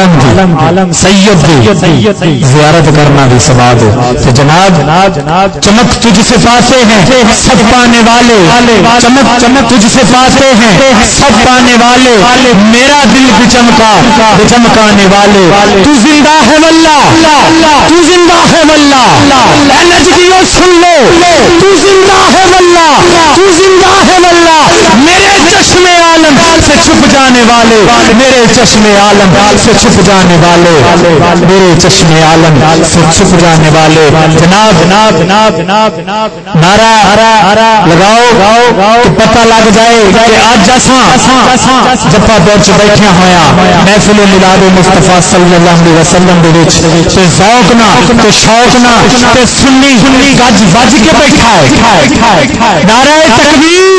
عالم سید زیارت کرنا بھی سواد تو جناب چمک تجھ سے پاتے ہیں. سب پانے والے. چمک چمک تجھ سے پاتے ہیں. سب پانے والے. میرا دل بھی چمکا. چمکانے والے. تو زندہ ہے واللہ. تو زندہ ہے واللہ. نجدیو سن لو. تو زندہ ہے واللہ. تو زندہ ہے واللہ. میرے چشمے عالم. سے چھپ جانے والے. میرے چشمے عالم. سے چھپ جانے والے میرے چشمے عالم سے جانے والے جناب جناب جناب جناب جناب نارا لگاؤ گاؤ گاؤ پتہ لگ جائے کہ آج جساں جپا پہنچ بیٹھے ہویا محفل ملاد مصطفیٰ صلی اللہ علیہ وسلم دے وچ تے ذوق نہ، تے شوق نہ، تے سنی گج وج کے بیٹھا ہے۔ نعرہ تکبیر۔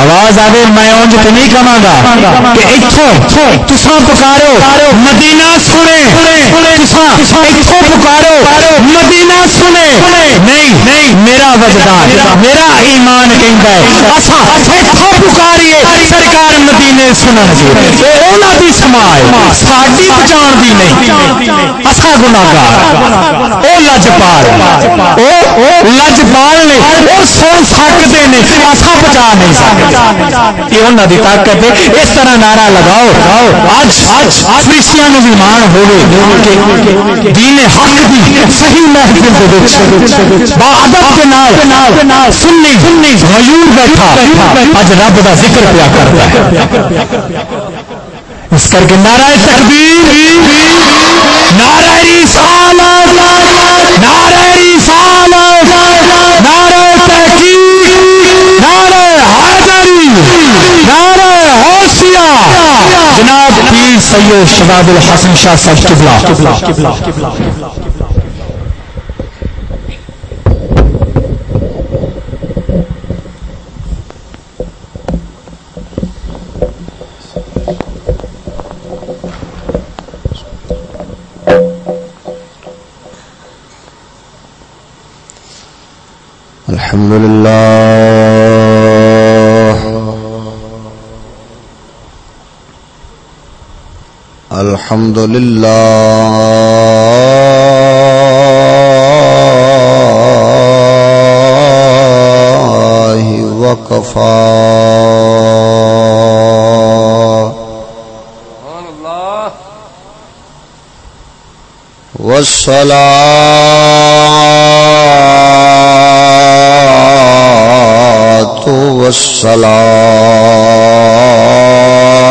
آواز آئے میں اونج تو نہیں کہاں گا؟ کہ اتھو تساں پکارو، مدینہ سنے، تساں اتھو پکارو، مدینہ سنے۔ نہیں نہیں، میرا وجدان، میرا ایمان کہندا ہے، اساں اتھو پکاریے، سرکار مدینے سنن جی اے انہاں دی سماع ساڈی پہچان دی نہیں۔ اساں گناہگار او لجپال او لجپال نے، او سن سکدے نے، اساں بچا نہیں سکتے۔ یہ انہوں کی طاقت ہے اس طرح نعرہ لگاؤ. فرشتیاں بھی مان ہوئے دین حق دی صحیح محفل با ادب کے نال سنی غیور بیٹھا اج رب دا ذکر پیا کرتا ہے. اس کر کے نعرہ تکبیر، نعرہ رسالت نعرہ رسالت جناب پیر سید شباب الحسن شاہ صاحب قبلہ۔ الحمد لله الحمد لله وكفى والصلاة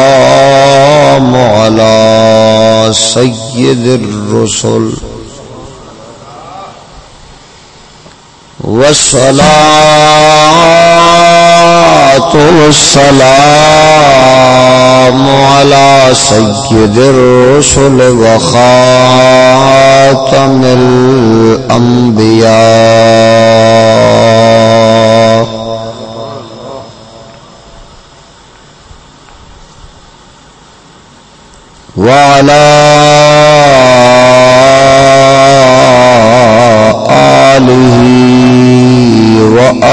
والسلام على سيد الرسل والصلاة والسلام على سيد الرسل وخاتم الأنبياء. وعلى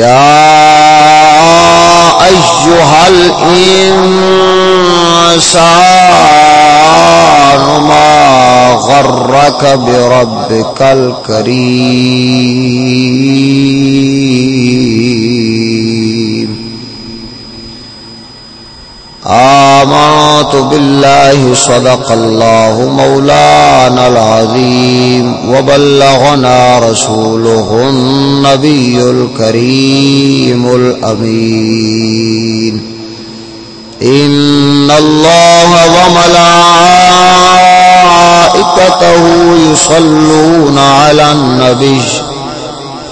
يا أيها الإنسان ما غرك بربك الكريم آمنت بالله صدق الله مولانا العظيم وبلغنا رسوله النبي الكريم الأمين إن الله وملائكته يصلون على النبي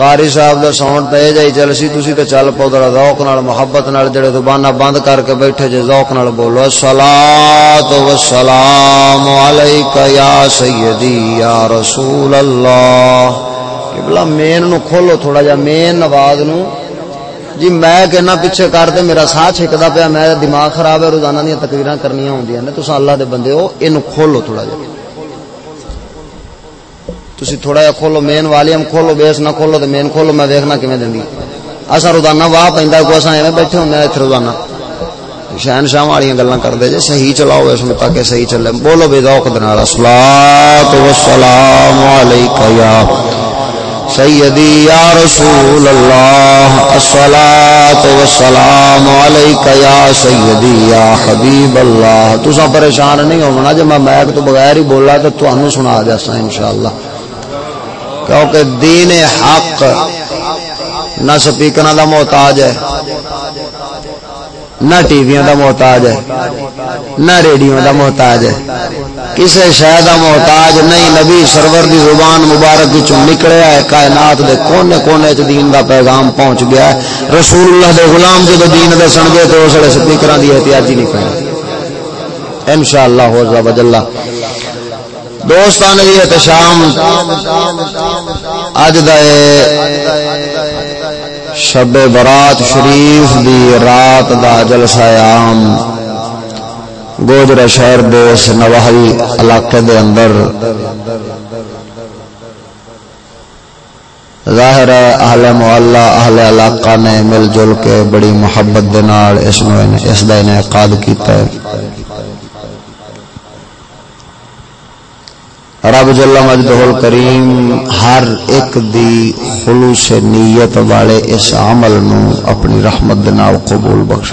قاری صاحب دا ساؤنڈ تے جائی چل سی تسی تے چل پاؤ ذرا ذوق نال، محبت نال، جڑے زباناں بند کر کے بیٹھے جے ذوق نال بولو الصلاۃ والسلام علیک یا سیدی، یا رسول اللہ. قبلہ مین نو کھولو تھوڑا جا، مین نواز نو۔ جی میں کہنا پیچھے کر دے، میرا ساتھ چھکدا پیا میں دماغ خراب ہے، روزانہ دی تقریراں کرنیاں ہوندیاں نے، تساں اللہ دے بندے ہو اینو کھولو تھوڑا جا۔ تسی تھوڑا جا کھولو مین والیم کھولو بیس نہ کھولو تے مین کھولو، میں دیکھنا کیویں دیندی اسا روزانہ واہ پیندا کو اسا ایویں بیٹھے ہوندے ایتھے روزانہ۔ شہن شاہ والی گلاں کردے جے، صحیح چلاؤ اس میں تاکہ صحیح چلے۔ بولو بے ذوق دے نال الصلاۃ والسلام علیک یا سیدی یا رسول اللہ۔ الصلاۃ والسلام علیک یا سیدی یا حبیب اللہ۔ تساں پریشان نہیں ہونا، جے میں میک تو بغیر ہی بولا تے تانوں سنا دیساں انشاءاللہ۔ کیونکہ دین حق نہ سپیکر دا محتاج ہے، نہ ٹی وی دا محتاج ہے، نہ ریڈیو دا محتاج ہے۔ کسی شہ دا محتاج نہیں، نبی سرور دی زبان مبارک چ نکلیا ہے کائنات دے کونے کونے چ دین دا پیغام پہنچ گیا ہے۔ رسول اللہ دے غلام جدو دین دے سن گئے تو اس ویلے سپیکراں دی احتیاجی نہیں پئی انشاءاللہ ہو جا وجل دوستان دی احتشام اج دا شب برات شریف دی رات دا جلسہ عام گوجرا شہر دیس نواہی علاقے دے اندر۔ ظاہر ہے اہل محلہ اہل علاقہ نے مل جل کے بڑی محبت دے نال اس نو اس دا انعقاد کیتا ہے۔ رب جل مجدہ الکریم ہر ایک دی خلوص نیت والے اس عمل نو اپنی رحمت دے نال قبول بخش۔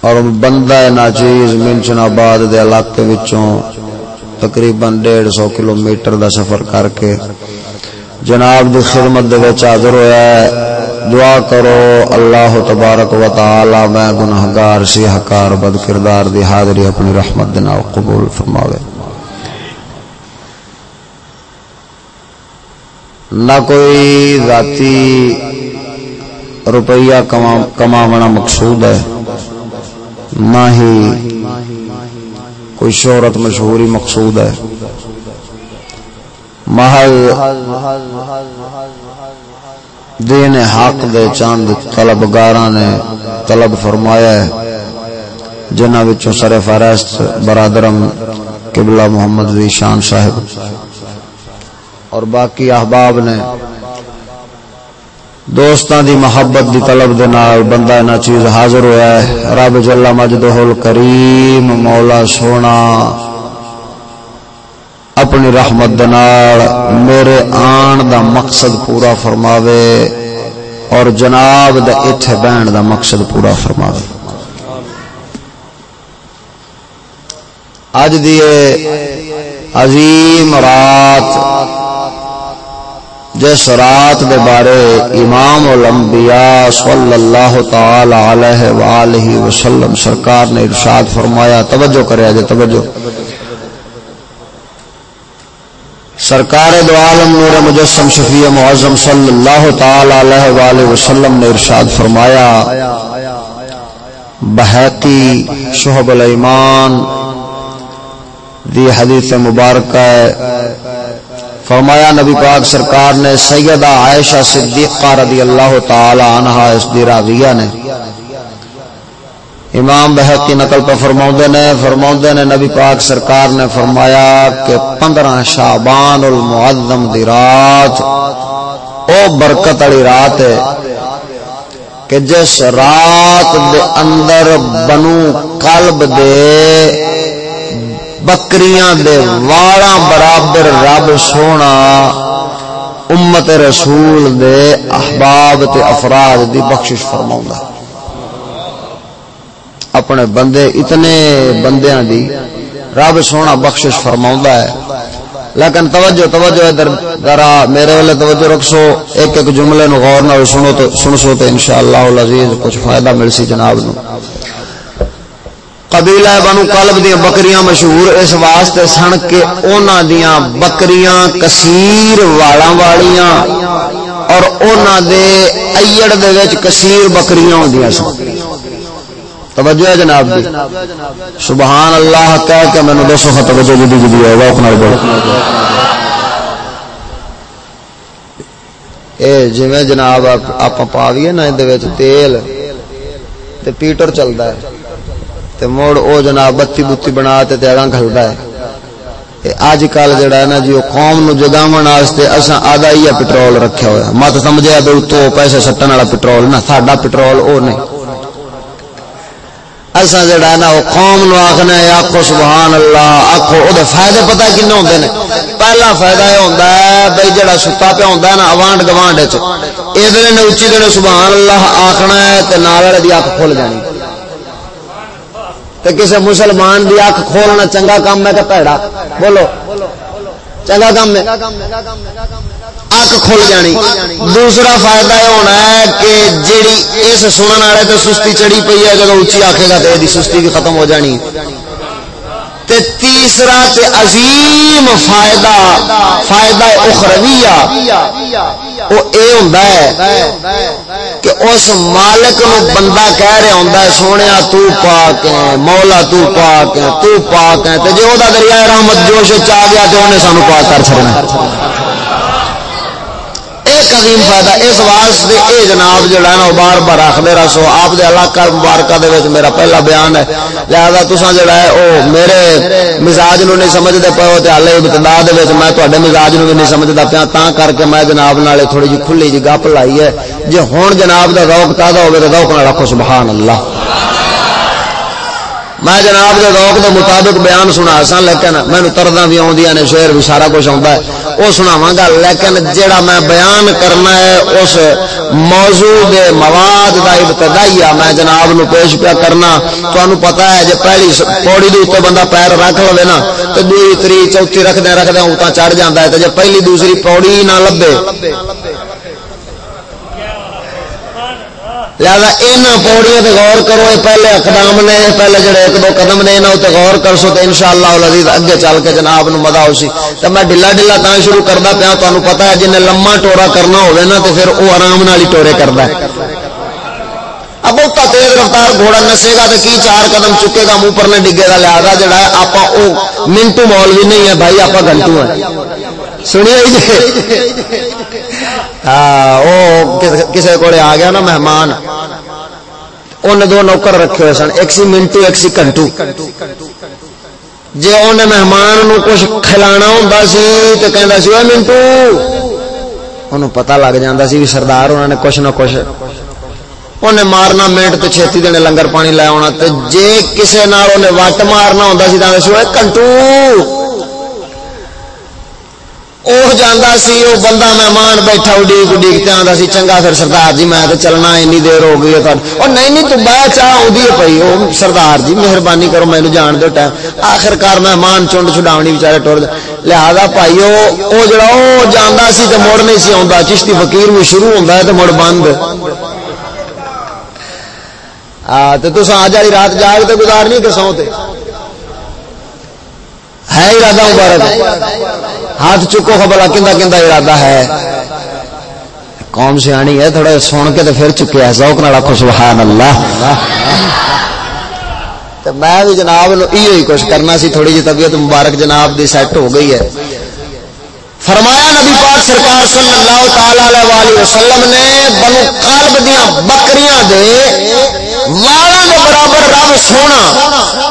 اور بندہ ناچیز منچن آباد دے علاقے وچوں تقریباً ڈیڑھ سو کلومیٹر دا سفر کر کے جناب دی خدمت دے وچ حاضر ہویا ہے۔ دعا کرو، اللہ تبارک و تعالی میں گناہگار سی حکار بد کردار دی حاضری اپنی رحمت دے قبول فرماوے۔ نہ کوئی ذاتی روپیہ کماونا مقصود ہے، نہ ہی کوئی شہرت مشہوری مقصود ہے۔ محل دین حق دے چاند طلبگاراں نے طلب فرمایا ہے۔ جنہ وچوں سر فہرست برادرم قبلہ محمد ذیشان صاحب۔ اور باقی احباب نے دوستان دی محبت دی طلب دے نال بندہ نہ چیز حاضر ہویا ہے۔ رب جل مجدہ الکریم، مولا سونا۔ اپنی رحمت دنال میرے آن دا مقصد پورا فرماوے اور جناب دا اتھے بین دا مقصد پورا فرماوے۔ آج دیئے عظیم رات، جس رات دے بارے امام الانبیاء صلی اللہ تعالی علیہ وآلہ وسلم سرکار نے ارشاد فرمایا، توجہ کرے آجے، توجہ۔ سرکار دو عالم نور مجسم شفیع معظم صلی اللہ تعالی علیہ وآلہ وسلم نے ارشاد فرمایا بحیقی شہب الایمان، دی حدیث مبارکہ فرمایا، نبی پاک سرکار نے سیدہ عائشہ صدیقہ رضی اللہ تعالی عنہ، اس دی راویہ نے۔ امام بحقی نقل پہ فرماؤں نے فرماؤں نے نبی پاک سرکار نے فرمایا کہ پندرہ شعبان المعظم دی رات، او برکت علی رات ہے کہ جس رات دے اندر بنو قلب دے بکریاں دے واڑا برابر رب سونا امت رسول دے احباب تے افراد دی بخشش فرماؤں اپنے بندے، اتنے بندیاں دی رب سونا بخشش فرما ہے۔ لیکن توجہ توجہ ادھر ذرا میرے والے توجہ رکھسو۔ ایک ایک جملے نو غور نال سنو تو سن سو تے انشاءاللہ العزیز کچھ فائدہ مل سی جناب نو۔ قبیلہ بنو قلب دیاں بکریاں مشہور اس واسطے سن کے انہاں دیاں بکریاں کثیر واڑاں والیاں اور انہاں دے ایڑ دے وچ کثیر بکریاں ہوندیاں سن۔ توجہ ہے جناب دی۔ سبحان اللہ، کہہ کے مینوں دسو خط توجہ جدی جی جدی ہے ہوگا اپنا بول اے جویں جناب آپ پا پاویے نا دے وچ تیل، تے پیٹر چلدا ہے۔ تے موڑ او جناب بتی بتی بنا تے تے اگاں کھلدا ہے۔ اج کل جڑا ہے نا جی قوم نو جگاون واسطے اساں آدھا ہی پٹرول رکھیا ہوا مت سمجھیا بے تو پیسے سٹن والا پٹرول نہ ساڈا پٹرول او نہیں۔ اصا جڑا نا وہ قوم نو آخنا ہے آخو سبحان اللہ آخو وہ فائدے پتا کن ہوتے ہیں پہلا فائدہ یہ ہوتا ہے بھائی جڑا ستا پیا ہوتا ہے نا، اوانڈ گوانڈ ادھر نے اچھی دن سبحان اللہ آخنا ہے تو نال والے کی اک کھل جانی۔ تو کسی مسلمان کی اک کھولنا چنگا کام ہے کہ پیڑا بولو، چنگا کام ہے۔ اک کھل جانی دوسرا فائدہ یہ ہونا ہے کہ جیڑی اس سنن والے تو سستی چڑی پی ہے جب اچھی آخے گا تو یہ سستی بھی ختم ہو جانی تے تیسرا تے عظیم فائدہ فائدہ اخرویہ وہ اے ہوندا ہے کہ اس مالک نو بندہ کہہ رہا ہوندا ہے سونیا تو پاک ہے مولا تو پاک ہے تو پاک ہے تے جے او دا دریائے رحمت جوش چ آ گیا تے اونے سانو پاک کر چھڑنا ایک عظیم فائدہ، اس واسطے اے جناب جڑا ہے نا بار بار آخر رسو آپ دے علاقہ مبارکہ دے وچ میرا پہلا بیان ہے۔ لہذا تساں جڑا ہے، او میرے مزاج نو نہیں سمجھدے پے ہو، تے حالے ابتدا دے وچ میں تواڈے مزاج نو بھی نہیں سمجھدا پیا تاں کر کے میں جناب نالے تھوڑی جی کھلی جی گپ لائی ہے۔ جے ہن جناب دا ذوق تازہ ہوے تے ذوق نال رکھو سبحان اللہ۔ میں جناب کے ذوق کے مطابق بیان سنا سا لیکن مینو تردا بھی آدی نے، شعر بھی سارا کچھ آتا ہے۔ وہ سناوا گا، لیکن جڑا میں بیان کرنا ہے، اس موضوع دے مواد کا ابتدائی میں جناب نو پیش پیا کرنا۔ تمہیں پتا ہے جی پہلی پوڑی دے اتنے بندہ پیر رکھ لو نا تو دوسری تری چوتھی رکھدہ رکھدہ اتنا چڑھ جاتا ہے تو جب پہلی دوسری پوڑی نہ لبے۔ لہذا ان پوڑیوں سے غور کرو، یہ پہلے اقدام نے، پہلے جڑے ایک دو قدم نے انہوں تے غور کر سو تو ان شاء اللہ لذیذ اگے چل کے جناب نو مزہ اسی تو میں ڈلا ڈلا تا شروع کرتا پیا تمہیں پتا ہے جن لما ٹورا کرنا ہوگا نا تو پھر وہ آرام نال ہی ٹورے کرتا ہے۔ اب بہت تیز رفتار گھوڑا نسے گا تو کی چار قدم چکے گا، منہ پر ڈگے گا، لہذا جڑا ہے آپ منٹو مول بھی نہیں ہے، بھائی آپ گھنٹو ہیں۔ سنیے۔ ہاں وہ کسی کو آ گیا نا مہمان۔ ان دو نوکر رکھے ہوئے سن، ایک سی منٹو، ایک سی کنٹو جی ان مہمان نو کچھ کھلانا ہوں سی تو کہہ سی وہ منٹو! انہوں پتا لگ جاتا سی بھی سردار انہوں نے کچھ نہ کچھ۔ انہیں مارنا منٹ تو چھتی دینے لنگر پانی لے آنا تو جے کسے نال انہیں وٹ مارنا ہوں سی تو سی وہ کنٹو! وہ جانا سی وہ بندہ مہمان بیٹھا اڈیک اڈیک آتا سی چنگا پھر سردار جی میں تو چلنا اینی دیر ہو گئی ہے اور نہیں نہیں تو بہ چاہ آدھی ہے پی وہ سردار جی مہربانی کرو مینو جان دو ٹائم آخر کار مہمان چنڈ چھڈاونی بچارے ٹر لہذا بھائی وہ جڑا وہ جانا سی تو مڑ نہیں سی آتا چشتی فقیر بھی شروع ہوتا ہے تو مڑ بند تو تصا آج والی رات جاگ تو گزارنی کہ سو ہے ارادہ مبارک ہاتھ چکو خبر کندا ارادہ ہے۔ قوم سیانی ہے، تھوڑا سن کے تو پھر چکے ہے ذوق نال آخو سبحان اللہ تو میں بھی جناب یہ کچھ کرنا سی، تھوڑی جی طبیعت مبارک جناب دی سیٹ ہو گئی ہے۔ فرمایا نبی پاک سرکار صلی اللہ تعالی علیہ وسلم نے بنو قلب دیاں بکریاں دے والا دے برابر رب سونا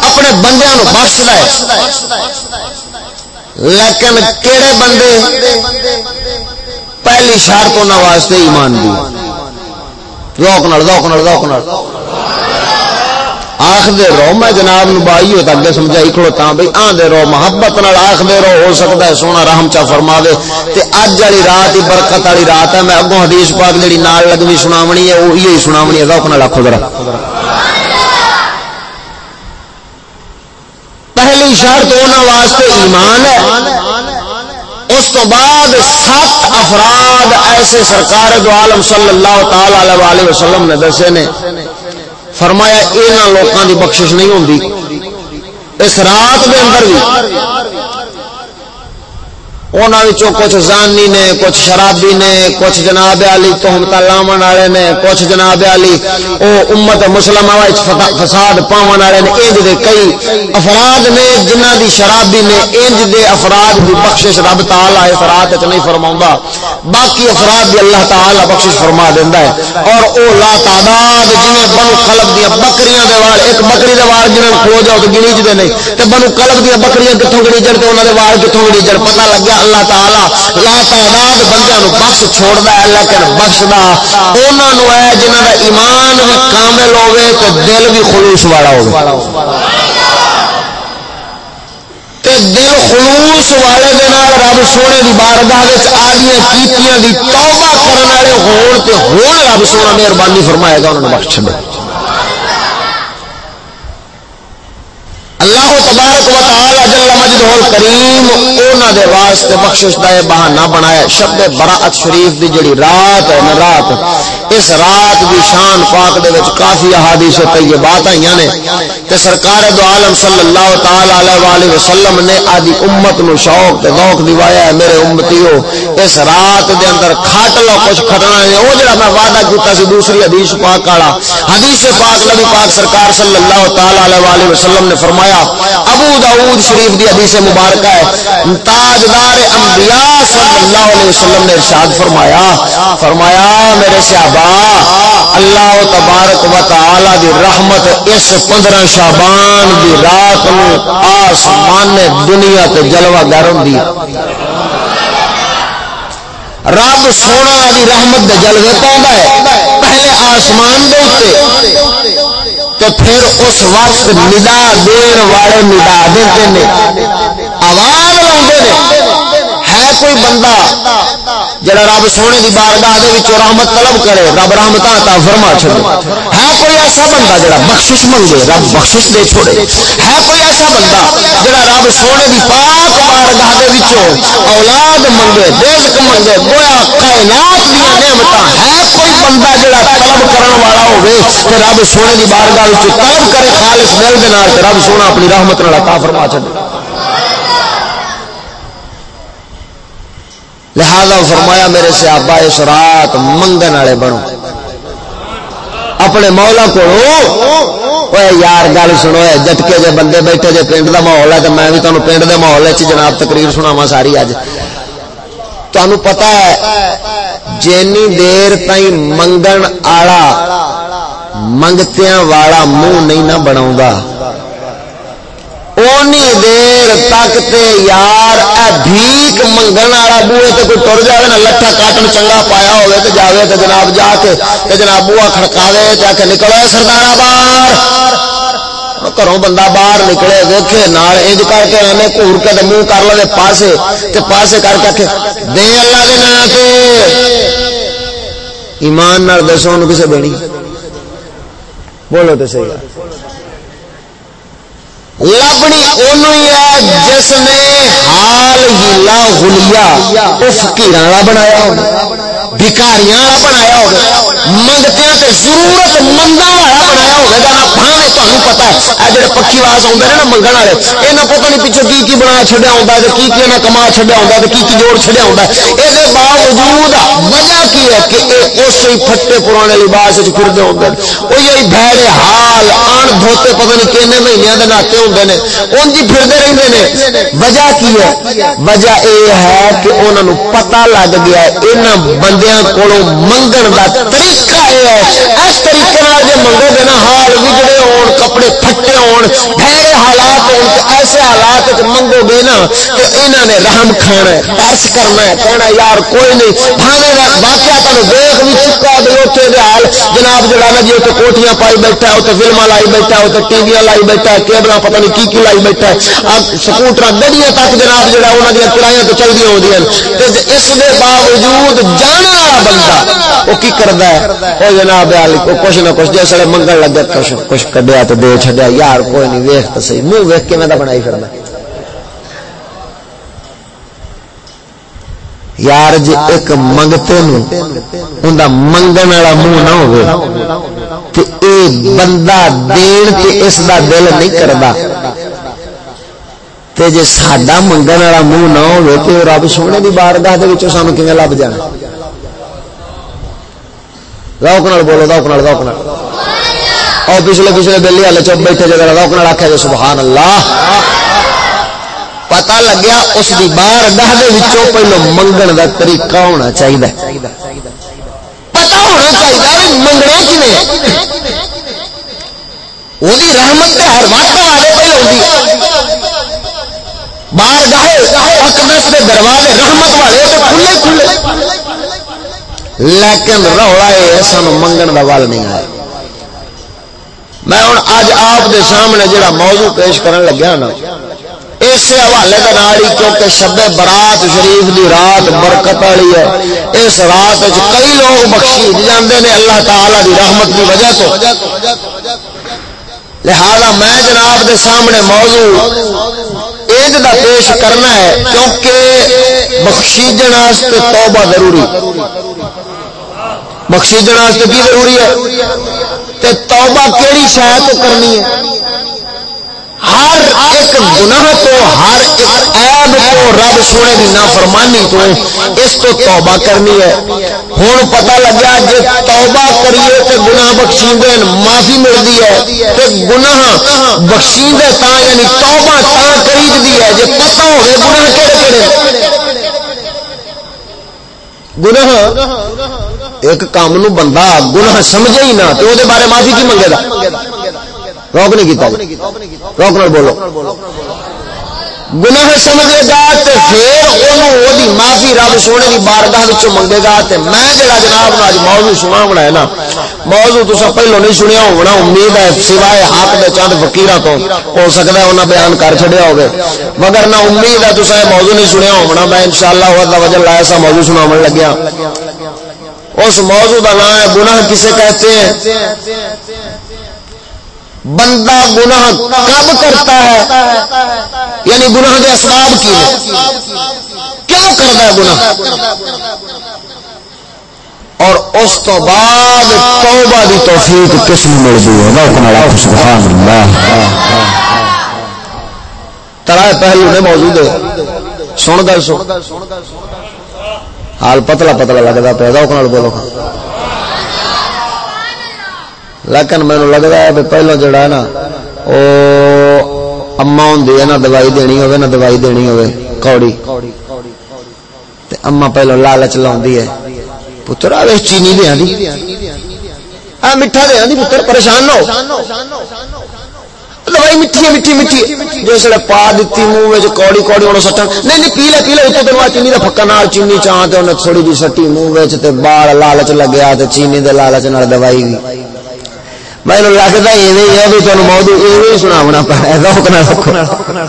اپنے بندے نو بخش دے لیکن کہڑے بندے پہلی شرط انہوں واسطے ایمان دی۔ روک نال روک نال روک نال۔ آخ دے رو میں جناب نو بائی ہوتا اگے سمجھائی کھڑوتا بھئی آن دے رو محبت نال آخ دے رو ہو سکتا ہے سونا رحم چا فرما دے تے اج والی رات ہی برکت والی رات ہے، میں اگوں حدیث پاک جڑی نال لگوی سناونی ہے وہ یہی سناونی ہے۔ ذوق نال آکھو ذرا۔ پہلی شرط انہاں واسطے ایمان ہے۔ اس تو بعد سات افراد ایسے سرکار دو عالم صلی اللہ تعالی علیہ وسلم نے دسے نے۔ فرمایا یہاں لوگوں کی بخشش نہیں ہوتی اس رات کے اندر بھی انہوں کچھ زانی نے، کچھ شرابی نے، کچھ جناب علی تہمت لاون والے نے، کچھ جناب علی، او امت مسلم فساد پاون والے نے انج دے کئی افراد نے، جنہ دی شرابی نے انج دے افراد دی بخشش رب تعالی اس رات نہیں فرماوندا باقی افراد دی اللہ تعالی بخشش فرما دیندا ہے۔ اور او لا تعداد جویں بنو قلب دی بکریاں دے وال ایک بکری دے وال جنہاں کھلو جاؤ تے گنی دے نہیں۔ تے بنو قلب دی بکریاں کتھوں گنی جڑ تے انہاں دے وال کتھوں گنی جڑ۔ پتہ لگ گیا اللہ تعالی لا تعداد بندے بخش چھوڑتا ہے، لیکن بخشدا۔ انہوں ہے جنہوں کا ایمان بھی کامل ہوے تو دل بھی خلوص والا ہو دل خلوص والے رب سونے کی بارگاہ آدی کیتیاں دی توبہ کرنے والے ہون تے ہون رب سونا مہربانی فرمائے گا انہوں نے بخش چھڑے اللہ تبارک و تعالی جل مجدہ الکریم اونا دے واسطے بخشش دا بہانہ بنایا شب براعت شریف دی جڑی رات ہے رات۔ اس رات دی شان پاک دے وچ کافی احادیث طیبات آئیاں نے تے سرکار دو عالم صلی اللہ تعالی علیہ والہ وسلم نے آدی امت نو شوق تے ذوق دیوایا ہے میرے امتیو، اس رات دے اندر کھٹ لو، کچھ کھٹنا ہے او جڑا میں وعدہ کیتا سی دوسری حدیث پاک والا۔ حدیث پاک نبی پاک سرکار صلی اللہ تعالی علیہ والہ وسلم نے فرمایا، ابو داود شریف دی حدیث مبارکہ ہے۔ تاجدار انبیاء صلی اللہ علیہ وسلم نے ارشاد فرمایا فرمایا، میرے صحابہ اللہ و تبارک و تعالی دی رحمت اس 15 شعبان دی رات نو آسمان دنیا تے جلوہ گر ہوندی رب سونا دی رحمت دے جلوے پاوندا ہے۔ پہلے آسمان دے اوتے تو پھر اس وقت ندا دین والے ندا دیتے ہیں آواز لاؤ ہے کوئی بندہ جڑا رب سونے کی بارگاہ رحمت طلب کرے، رب رحمت عطا فرما چھوڑے ہے کوئی ایسا بندہ جڑا بخشش منگے، رب بخشش دے چھوڑے۔ ہے کوئی ایسا بندہ جڑا رب سونے کی پاک بارگاہ اولاد منگے، رزق منگے، گویا کائنات دیا نعمت ہے کوئی بندہ جڑا طلب کرن والا ہوے تے رب سونے کی بارگاہ طلب کرے، خالص دل دے نال رب سونا اپنی رحمت نال عطا فرما چھڑے لہذا فرمایا میرے سے آبا اس رات منگن والے بنو۔ اپنے مولا کو یار، گل سنو جٹکے جے بندے بیٹھے جے پنڈ دا ماحول ہے، تو میں بھی تمہیں پنڈ دے ماحول جناب تقریر سناوا ساری اج۔ تمہیں پتا ہے، جینی دیر تھی منگن آڑا منگتیاں والا منہ نہیں نہ بنا اونی دیر تک تے یار اے بھیک منگن والا بوئے تے کوئی ٹر جائے نا لٹھا کاٹن چنگا پایا ہوئے تے جاوے تے جناب جا کے تے جناب بوا کھڑکاوے جا کے نکلو سردار باہر گھروں بندہ باہر نکلے دیکھے نال انج کر کے ایویں گھور کے منہ کر لے پاسے تے پاسے کر کے دے اللہ دے نام تے ایمان نال دسو انہوں کسے دینی بولو تے صحیح لبنی اونوی ہے جس نے حال ہیلا غلیا اس کیڑا بنایا۔ ہوگا بھکاریاں والا بنایا ہوگا۔ منگتیاں تے ضرورت منداں والا بنایا ہوگا۔ جانا بھاوے تانوں پتہ ہے۔ اے جڑے پکی واس ہوندے نے نا منگن والے انہاں پتہ نہیں پیچھے کی کی بنا چھڈیا ہوندا ہے تے کی کی انہاں کما چھڈیا ہوندا ہے تے کی کی جوڑ چھڈیا ہوندا ہے۔ اے دے باوجود وجہ کی ہے کہ اے اس ہی پھٹے پرانے لباس وچ پھردے ہوندے او یہی بھڑے حال، آن دھوتے پتہ نہیں کنے مہینے دے ناتے ہوندے نے۔ اون جی پھردے رہندے نے۔ وجہ کی ہے؟ وجہ اے ہے کہ انہاں نو پتہ لگ گیا ہے انہاں بندیاں کولوں منگن دا طریقہ اے ہے۔ اس طریقے نال جے منگو گے نا، حال وگڑے ہون، کپڑے پھٹے ہون بھڑے حالات ہون ایسے حالات وچ منگو گے نا تے انہاں نے رحم کھانا ہے ترس کرنا ہے، کہنا یار کوئی نہیں۔ بھاوے واقعہ تانوں دیکھ وی چکا دے اوتھے دے حال۔ جناب جڑا نا جی اوتھے کوٹیاں پائی بیٹھا ہے، اوتھے فلماں لائی بیٹھا ہے، اوتھے ٹی ویاں لائی بیٹھا ہے، کیبلاں پتہ نہیں کی کی لائی بیٹھا ہے۔ سکوٹراں گڈیاں تک جناب جڑا انہاں دی کرایاں تے چلدی ہوندیاں تے اس دے باوجود جانا بندہ وہ کی کردا ہے؟ او جناب علی کو کچھ نہ کچھ جیسے کچھ کچھ کڈیا تے دے چھڈیا۔ یار کوئی نہیں ویکھ صحیح۔ منہ ویکھ کے میں دا بنائی پھردا یار جی ایک منگتے نو منگن والا منہ نہ تو اے بندہ دین تے اس دا دل نہیں کردا تے جے ساڈا منگن والا منہ نہ تے رب سونے دی بارگاہ دے وچوں سانو کیویں لب جانا؟ روک نال بولو روک نال روک نال او پچھلے پچھلے بیلی والے چپ بیٹھے جگہ روک نال آکھیا جو سبحان اللہ پتا لگیا اس دی بار گاہ وچوں پہلو منگن دا طریقہ ہونا چاہیے پتا ہونا چاہیے منگنا کھے وہی رحمت تے ہر وقت والے پہلے ہوتی بار گاہ اقدس کے دروازے رحمت والے تو کھلے کھلے۔ لیکن رولا ہے سانو منگن دا وال نہیں آیا۔ میں ہوں اج آپ دے سامنے جڑا موضوع پیش کرن لگیا نا اس حوالے کا نال ہی کیونکہ شب برات شریف دی رات برکت والی ہے، اس رات کئی لوگ بخشی جاندے نے اللہ تعالی دی رحمت کی وجہ تو۔ لہذا میں جناب دے سامنے موضوع ایج دا پیش کرنا ہے کیونکہ بخشیجن واسطے توبہ ضروری۔ بخشیجن واسطے کی ضروری ہے؟ تے توبہ کیڑی شاید تو کرنی ہے؟ ہر ایک گناہ تو، ہر ایک عیب تو رب سونے کی نافرمانی تو اس تو توبہ کرنی ہے۔ ہوں پتہ لگا جی توبہ کریے تو گناہ بخشی معافی ملتی ہے۔ تو گناہ بخشی تا یعنی توبہ تا خرید دی ہے۔ جی پتہ ہوئے گناہ کہڑے کہڑے گناہ ایک کام نو بندہ گناہ سمجھے ہی نہ تو وہ بارے معافی کی منگے گا؟ روک نہیں کیتا جی روک نہ بولو۔ گناہ سمجھے گا تے پھر اونوں اودی معافی رب سونے دی بارگاہ وچوں منگے گا تے میں جڑا جناب اج موضوع سناونا ہے نا، موضوع تساں پہلو نہیں سنیا ہونا امید ہے سوائے حق دے چند فقیراں تو ہو سکدا ہے انہاں بیان کر چھڈیا ہوے مگر نہ امید ہے تساں موضوع نہیں سنیا ہونا میں انشاءاللہ عز و جل ایسا موضوع سناون لگیا۔ اس موضوع دا نام ہے گناہ کسے کہتے ہیں؟ بندہ گناہ کب کرتا ہے؟ یعنی گناہ کے اسباب کی ہے۔ کیوں کرتا ہے گناہ؟ اور اس تو بعد توبہ دی توفیق کس نے مل گئی سبحان اللہ۔ ترائے پہلو نے موجود ہے۔ سن گل سن۔ حال پتلا پتلا لگتا پیدا بولو۔ لیکن مینو لگتا ہے پہلو جڑا ہے نا وہ اما ہوں نہ دوائی دینی ہوگی نہ دوائی دینی ہوگی کوڑی۔ تے اما پہلو لالچ لا پتر، آ چینی دیا میٹھا دیا پتر، پریشان نہ ہو۔ دوائی میٹھی میٹھی میٹھی۔ جس نے پا دیتی منہ کوڑی کوڑی ہونا سٹن نہیں نہیں پی لے پی لے اتنے دن چینی کا پکا نال چینی چاہ تھوڑی جی سٹی منہ بال لالچ لگیا چینی دے لالچ دوائی بھی مینو لگتا ہے بھی تمہیں موضوع یہ سنا پڑا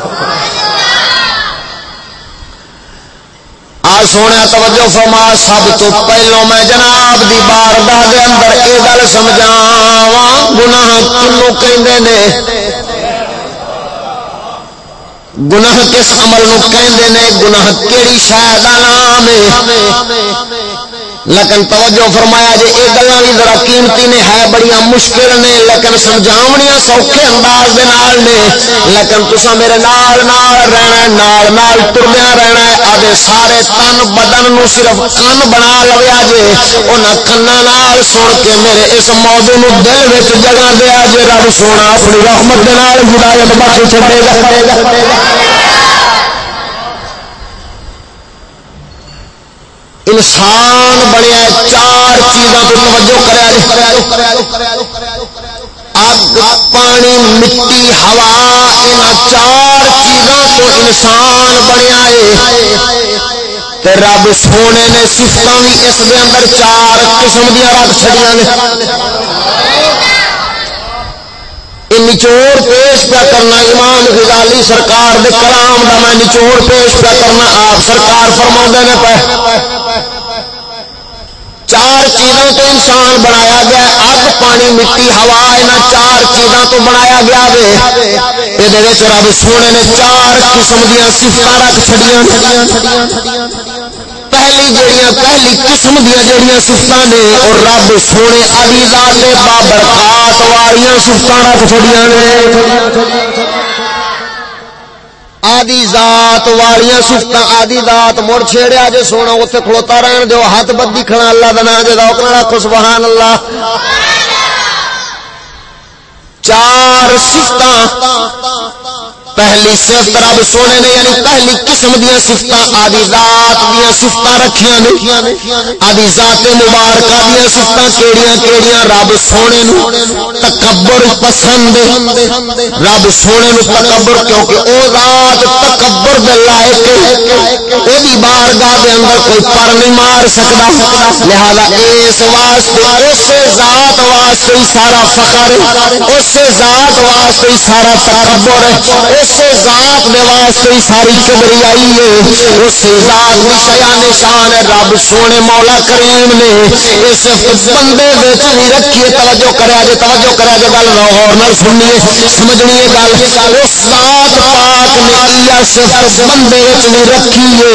آ سونے توجہ فرما سب تو پہلو میں جناب دی بار دے اندر یہ گل سمجھاوا گناہ کنو کہ گناہ کس عمل نو کہ گناہ کیڑی شاید نام ہے لیکن توجہ فرمایا جی یہ گلا بھی ذرا قیمتی نے، ہے بڑی مشکل نے، لیکن سمجھاونیاں سوکھے انداز دے نال نے۔ لیکن تسا میرے نال نال رہنا نال نال ٹردیا رہنا آدھے سارے تن بدن نو صرف کن بنا لویا جے انہاں کنا نال سن کے میرے اس موضوع نو دل وچ جگہ دیا جے رب سونا، اپنی رحمت دے نال ہدایت بخش چھڈے گا۔ انسان بنیا چار چیزاں تو توجہ اگ پانی، مٹی، ہوا ان چار چیزاں تو انسان بنیا ہے رب سونے نے سفت بھی اس دے اندر چار قسم دیا رکھ چڑیا یہ نچوڑ پیش پیا کرنا امام غزالی سرکار دے کلام دا میں نچوڑ پیش پیا کرنا، آپ سرکار فرما نے پہ۔ چار چیزوں تو انسان بنایا گیا، اگ، پانی، مٹی، ہوا یہاں چار چیزوں تو بنایا گیا یہ رب سونے نے چار قسم دیا سفت رکھ چڑیا پہلی جڑیاں، پہلی قسم دیا جڑیاں سفت نے۔ اور رب سونے آدی ذات بابرکات والیاں سفت رکھ چڑیا نے۔ آدی ذات والیاں سفت آدی ذات مڑ چھیڑیا جے سونا اتنے کھلوتا رہن دو ہاتھ بدی کھڑا، اللہ دنا جے روکنا رکھو سبحان اللہ چار سفت پہلی صفت رب سونے نے یعنی پہلی قسم دیا سفت آدی ذات دیا سفت رکھیا نے۔ آدی ذات مبارکہ دیا سفت کیڑیاں کیڑیاں، رب سونے نو تکبر پسند رب سونے نو تکبر، کیونکہ او ذات تکبر دے لائق او دی بارگاہ دے اندر کوئی پر نہیں مار سکدا لہذا اس واسطے، اس ذات واسطے سارا فخر اس ذات واسطے سارا تکبر ہے۔ اس ذات دے واسطے ساری کبریائی ہے۔ اس ذات دی شیا نشان ہے، رب سونے مولا کریم نے۔ اس بندے وچ بھی رکھی توجہ کریا جے توجہ کریا جے گل اور سننی ہے، سمجھنی ہے گل۔ اس ذات پاک نے یا صفت بندے وچ بھی رکھی ہے۔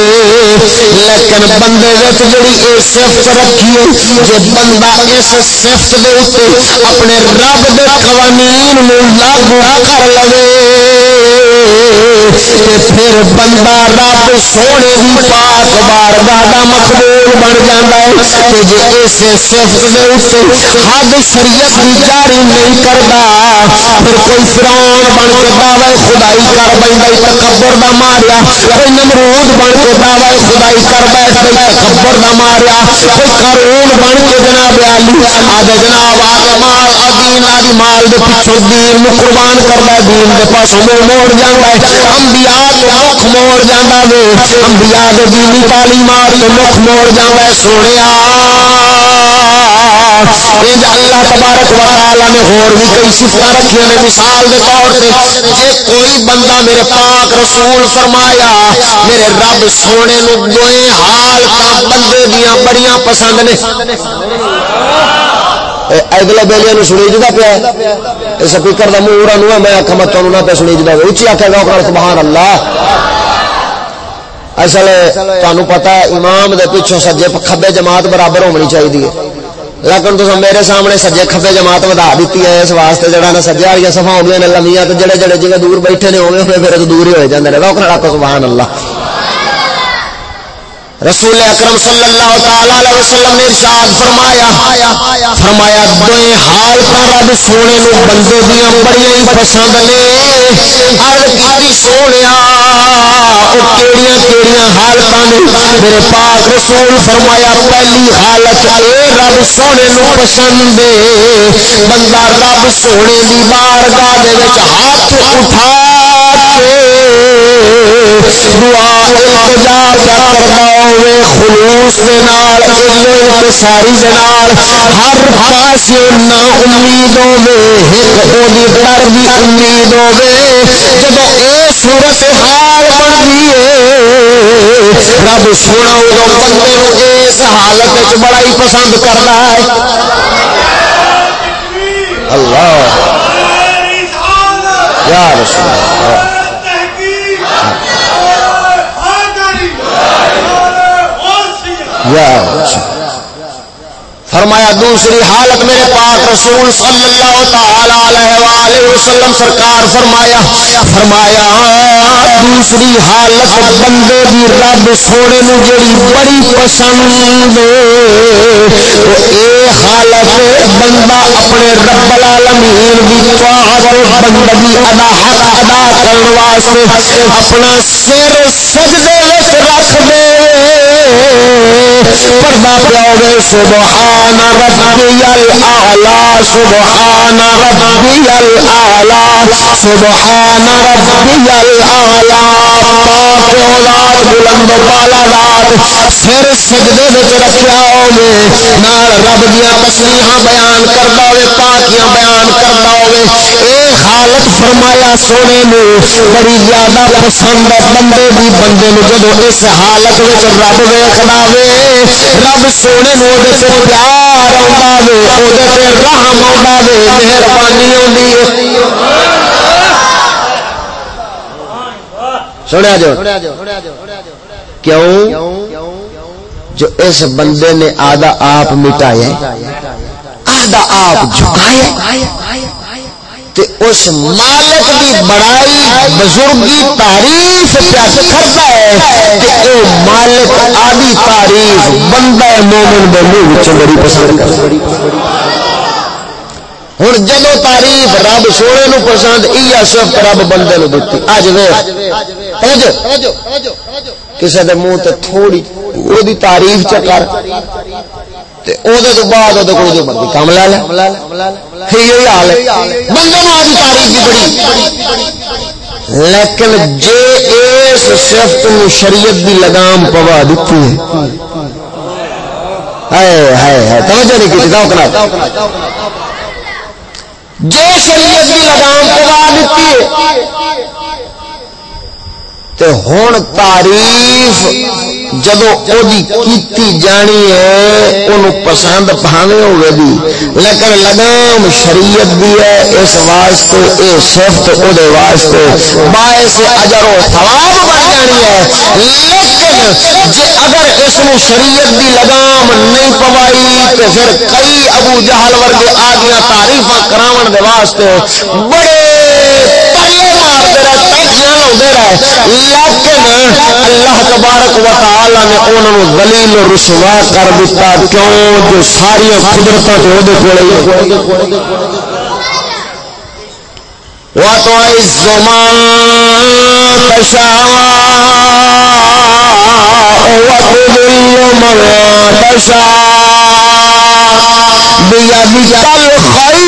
لیکن بندے وچ جڑی اے صفت رکھی ہے، جے بندہ اس صفت دے اوپر اپنے رب دے قوانین نو لاگو کر لوے۔ پھر بندہ رب سونے بھی پاک بار گاڈا مقبول بن جاتا ہے جی اس صفت دے اتنے حد شریعت بھی جاری نہیں کرتا پھر کوئی فرون بن کے دعوی خدائی کر بیٹھ تکبر دا ماریا، کوئی نمرود بن کے دعوی خدائی کر بیٹھ تکبر دا ماریا۔ کوئی قارون بن کے جناب علی، آدھے جناب آدھے مال ادین آدھی مال دے پیچھے دین نو قربان کردا دین دے پاسوں موڑ جاندا ہے۔ انبیاء تو مکھ موڑ جاندا وے، انبیاء دے دینی تعلیم آ مکھ موڑ جاندا ہے۔ سونیا انج اللہ تبارک و تعالی نے اور بھی کئی صفات رکھی نے، مثال دے طور تے جے کوئی بندہ میرے پاک رسول فرمایا، میرے رب سونے نو دوئے حال کا بندے دیاں بڑیاں پسند نے۔ اگلے بیلیا نو سنی جدا پیا سپیکر کا منہ ارا نو میں آخا مت نہ پہ سنی جدا اچھی آخیا گا سبحان اللہ۔ اصل تمہیں پتا امام دے پیچھوں سجے کھبے جماعت برابر ہونی چاہیے لیکن تو میرے سامنے سجے کھبے جماعت ودا دیتی ہے اس واسطے جڑا نا سجے والی سفا ہو نے لمیاں تو جڑے جڑے جگہ دور بیٹھے نے ہوئے ہوئے پھر تو دور ہی ہو جاتے ہیں روکنا رکھو سبحان اللہ رسول اکرم صلی اللہ تعالی علیہ وسلم نے ارشاد فرمایا فرمایا دوئے حال پر رب سونے نو بندے دیاں بڑی ہی پسند نے۔ عرض کیتی سونیا، او کیڑیاں کیڑیاں حالتاں نے۔ میرے پاک رسول فرمایا، پہلی حالت اے رب سونے نو پسند دے۔ بندہ رب سونے دی بارگاہ دے وچ ہاتھ اٹھا دعا التجا کرنا ہوئے خلوص دے نال ساری دے نال ہر پاسے نہ امید ہوے ایک اودی ڈر دی امید ہوے جب اے صورت حال بنتی ہے رب سونا ادو بندے نو اس حالت وچ بڑا ہی پسند کرتا ہے اللہ یا رسول اللہ. فرمایا، دوسری حالت میرے پاک رسول صلی اللہ تعالی علیہ وآلہ وسلم سرکار فرمایا فرمایا، دوسری حالت بندے دی رب سونے نو جڑی بڑی پسند تو اے حالت بندہ اپنے رب العالمین دی طاعت بندگی ادا حق ادا کرنے واسطے اپنا سر سجدے وچ رکھ دے۔ پردہ پیاؤ سبحان ربی الاعلی، سبحان ربی الاعلی، سبحان ربی الاعلی، پاک اولاد، بلند بالا رات سر سجدے وچ رکھیا ہوے نال رب دیاں تسبیحاں بیان کردا ہوے پاکیاں بیان کردا ہوے اے حالت فرمایا سونے نو، بڑی زیادہ پسند بندے دی بندے نو جدو اس حالت وچ رب ویکھدا وے رب سونے نو دے تے پیار آندا وے او دے تے رحم آندا وے مہربانی ہوندی ہے سنیا جو کیوں جو اس بندے نے آدھا آپ مٹایا آدھا آپ جھکایا تے اس مالک دی بڑائی بزرگی تعریف پیا کرتا ہے کہ اے مالک آدھی تعریف بندہ مومن دے منہ وچ بڑی پسند کرتا ہوں جب تعریف رب سونے نو پسند یہ صرف رب بندے نو دیتی اج کسی کے منہ تے تھوڑی وہ تعریف چکر بعد جو مرضی کام لے یہی حال ہے۔ بندے بھی بڑی۔ لیکن جے اس صفت شریعت دی لگام پوا دیتی ہے۔ توجہ نہیں کی شریعت لگام پوا دیتی ہے ہوں تعریف جدو کیتی جانی ہے ان پسند پاوے ہوئے دی۔ لیکن لگام شریعت بھی ہے، اس واسطے اے صفت او دے واسطے باعث اجر و ثواب بن جانی ہے۔ لیکن جے اگر اس نو شریعت دی لگام نہیں پوائی، تو پھر کئی ابو جہل ورگے آدیاں تعریفاں کراون دے واسطے بڑے تنجیاں لاؤندے رہے لیکن اللہ تبارک و تعالی نے انہوں نے دلیل رسوا کر دیتا کیوں؟ جو ساری قدرت دشا بیا کل كل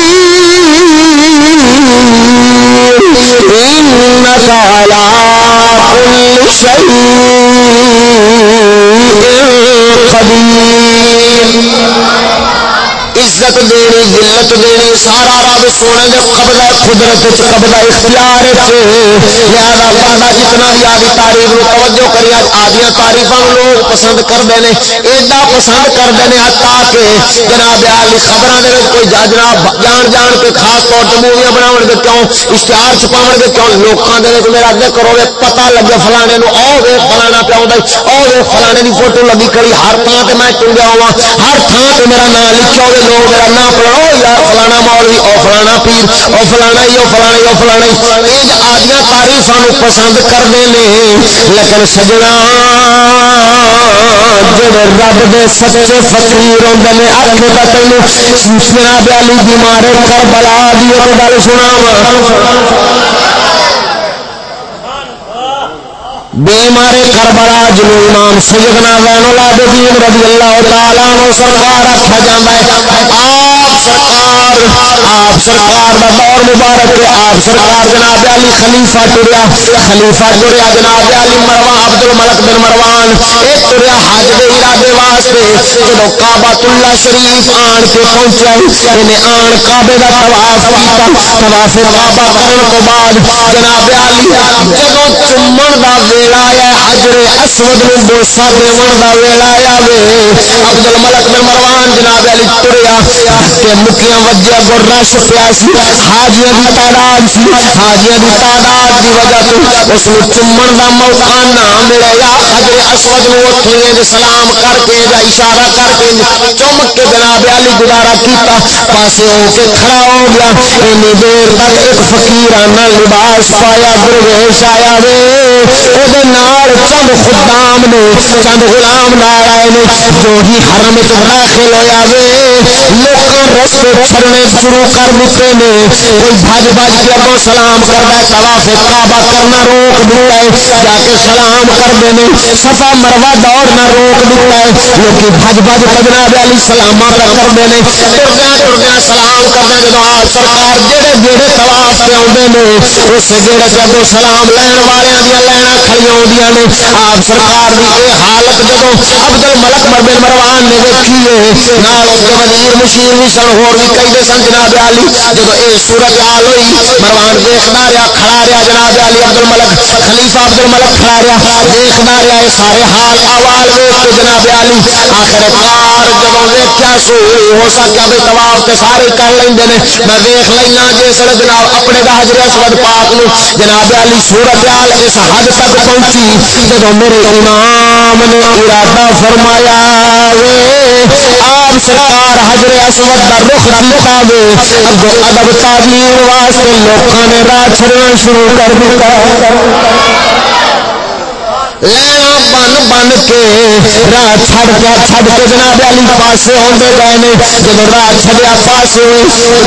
شيء عزت دینی، ذلت دینی، سارا رب سونے دے قبضہ قدرت چ قبضہ اختیار چ لہذا بندہ جتنا بھی آدھی تعریف نو توجہ کری اج آدیاں تعریفاں لوگ پسند کردے نے ایڈا پسند کردے نے حتا کہ جناب علی خبراں دے وچ کوئی جناب جان جان کے خاص طور تے موویاں بناون دے کیوں، اشتہار چھپاون دے کیوں؟ لوکاں دے وچ میرا ذکر ہوے پتہ لگے فلانے نو او وے فلانا پیاوندا او وے فلانے دی فوٹو لگی کھڑی، ہر تھاں تے میں ٹنگیا ہوا ہر تھاں تے میرا نام لکھیا ہوے لوگ میرا نام پڑھو یار، فلانا مولوی، او فلانا پیر، او فلانا ہی او فلانا ہی او فلانا ہی یہ آدیاں تاریفاں پسند کرتے ہیں لیکن سجنا، جڑے رب دے سچے فقیر ہوندے نے اکھ دا تینو سوچنا بیالی بیمارے کربلا دی گل سناواں۔ بیمار کربلا جنو امام سیدنا وین العابدین رضی اللہ تعالی عنہ سرکار رکھا جاندا ہے۔ سرکار، آپ سرکار دا دور مبارک ہے، آپ سرکار جناب علی خلیفہ ٹریا خلیفہ ٹریا جناب علی مروان عبد الملک بن مروان، ایک ٹریا حج دے ارادے واسطے جدو کعبۃ اللہ شریف آن کے پہنچا انہیں آن کعبے دا طواف کیتا۔ طواف کعبہ کرن تو بعد جناب علی جدو چمن دا ویلا آیا، حجر اسود نو بوسا دیون دا ویلا آیا وے عبد الملک بن مروان جناب علی ٹریا کہ مکیاں وجہ گو رش پیا سی حاجیاں دی تعداد سی، حاجیاں دی تعداد دی وجہ تو اس نو چمن دا موقع نہ ملے یا حجر اسود نو اٹھے سلام کر کے یا اشارہ کر کے چم کے جناب علی گزارا کیتا، پاسے ہو کے کھڑا ہو گیا۔ اینی دیر تک ایک فقیرانہ لباس پایا، درویش آیا وے۔ او دے نال چند خدام نے، چند غلام نال آئے نے، جو ہی حرم وچ داخل ہویا وے۔ لوکاں رستے چھڑنے شروع کر دیتے نے کوئی بھج بھج کے اگوں سلام کرتا ہے طواف کعبہ کرنا روک دیتا ہے۔ جا کے سلام کر دینے صفا مروا دوڑنا روک دیتا ہے۔ لوکی بھج بھج جناب علی سلامہ کا کر دینے ٹردیا ٹردیا سلام کرنا جدو آ سرکار۔ جڑے جڑے طواف پہ آدھے نے اس جڑے جدو سلام لین والے دیا لینا کھڑی ہوندیاں نے۔ آپ سرکار دی اے حالت جدو عبد الملک بن مروان نے دیکھی ہے، نال کے وزیر مشیر بھی سن، ہور بھی کئی سن جناب علی جب اے صورت حال ہوئی، مروان دیکھدا رہیا، کھڑا رہیا جناب علی عبد الملک خلیفہ عبد الملک کھڑا رہیا دیکھدا رہیا اے سارے حال، احوال ویکھ کے جناب علی، آخر کار جب ویکھیا رسول ہو سکیا بھائی طواف تے سارے کر لیندے نے، میں ویکھ لینا جس جناب اپنے دا حجر اسود پاک نو۔ جناب علی صورت حال اس حد تک پہنچی جب میرے امام نے ارادہ فرمایا، وے، آپ سرکار حجر اسود دا رخ کیتا وے اگو ادب تعلیم واسطے لوکاں نے راہ چھڑنا شروع کر دتا بن بن کے راہ چھڑ کے چھڑ کے جناب علی پاسے ہوندے گئے نے۔ جب راہ چھڑیا پاسے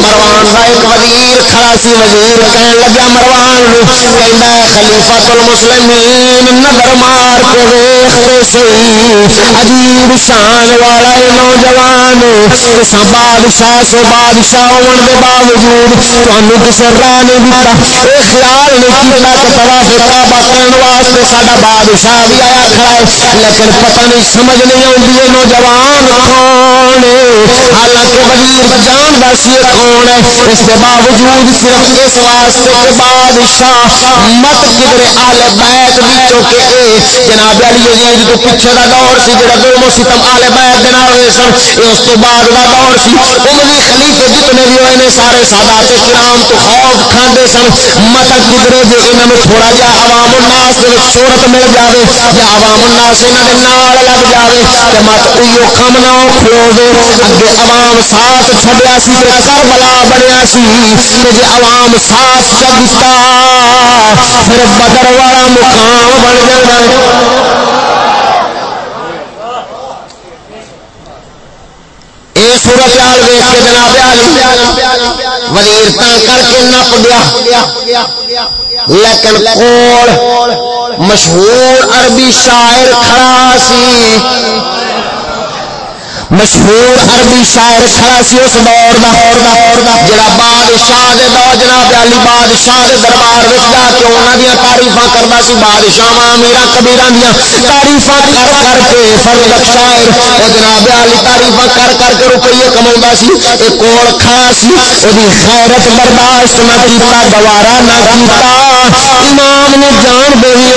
مروان کا ایک وزیر کھڑا سی، وزیر کہنے لگا مروان نو کہندا ہے، خلیفۃ المسلمین نظر مار کے ویکھ تے سی۔ عجیب شان والا اے نوجوان، تساں بادشاہ سو بادشاہ ہون دے باوجود تانوں کسے راہ نہیں دتا۔ اے خیال نہیں کیتا کہ طواف کعبہ کرن واسطے ساڈا بادشاہ بھی آیا۔ کھڑا ہے لیکن پتہ نہیں، سمجھ نہیں آتی ہے نوجوان کون حالانکہ وزیر جانتا سی کون ہے۔ اس کے باوجود صرف اس واسطے کہ بادشاہ مت کدھر آل بیت وچوں کہ اے۔ جناب علی یزید تو پیچھے دا دور سی، جڑا ظلم و ستم آل بیت دے نال ہوئے سن اس تو بعد دا دور سی۔ اموی خلیفے جتنے بھی ہوئے نے، سارے سادات کرام تو خوف کھاندے سن۔ مت کدھر جے انہاں نوں تھوڑا جا عوام الناس دے وچ شہرت مل جاوے۔ یا عوام الناس انہاں دے نال لگ جاوے تے مت ایو کم نہ کھلوے اگے عوام ساتھ چھڈیا سی تے کربلا بنیا سی تے جے عوام ساتھ چگتا پھر بدر والا مقام بن جانا۔ صورت حال ویخ کے جناب علی۔ وزیر تا کر کے نپ گیا۔ لیکن کول مشہور عربی شاعر کھڑا سی۔ مشہور عربی شاعر کھڑا سی اس دور دا۔ دور دا جڑا بادشاہ دے دو جناب علی بادشاہ دے دربار وچ جا کے انہاں دی تعریفاں کردا سی بادشاہ امیراں، کبیراں دی تعریفاں کر کر کے فرد شاعر او جناب کر کر روپیے کماوندا سی اے کول کھڑا سی، او دی غیرت برداشت نہ کیتا، گوارا نہ کیتا۔ امام نے جان دے ہی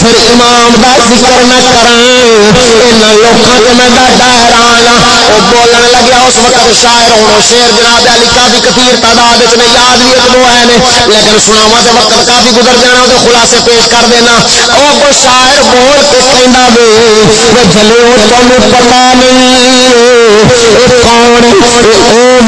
پھر امام دا ذکر نہ کراں۔ انہاں لوکاں تے میں ڈر وہ بولن لگیا، اس وقت شاعر ہونا شیر جناب علی کافی کثیر تعداد میں یاد بھی ایک دو ہے لیکن سناوا دے وقت کافی گزر جانا وہ خلاصے پیش کر دینا۔ وہ کو شاعر بول کے کہنا وے وہ جلے وہ تمہیں پتا نہیں۔ کون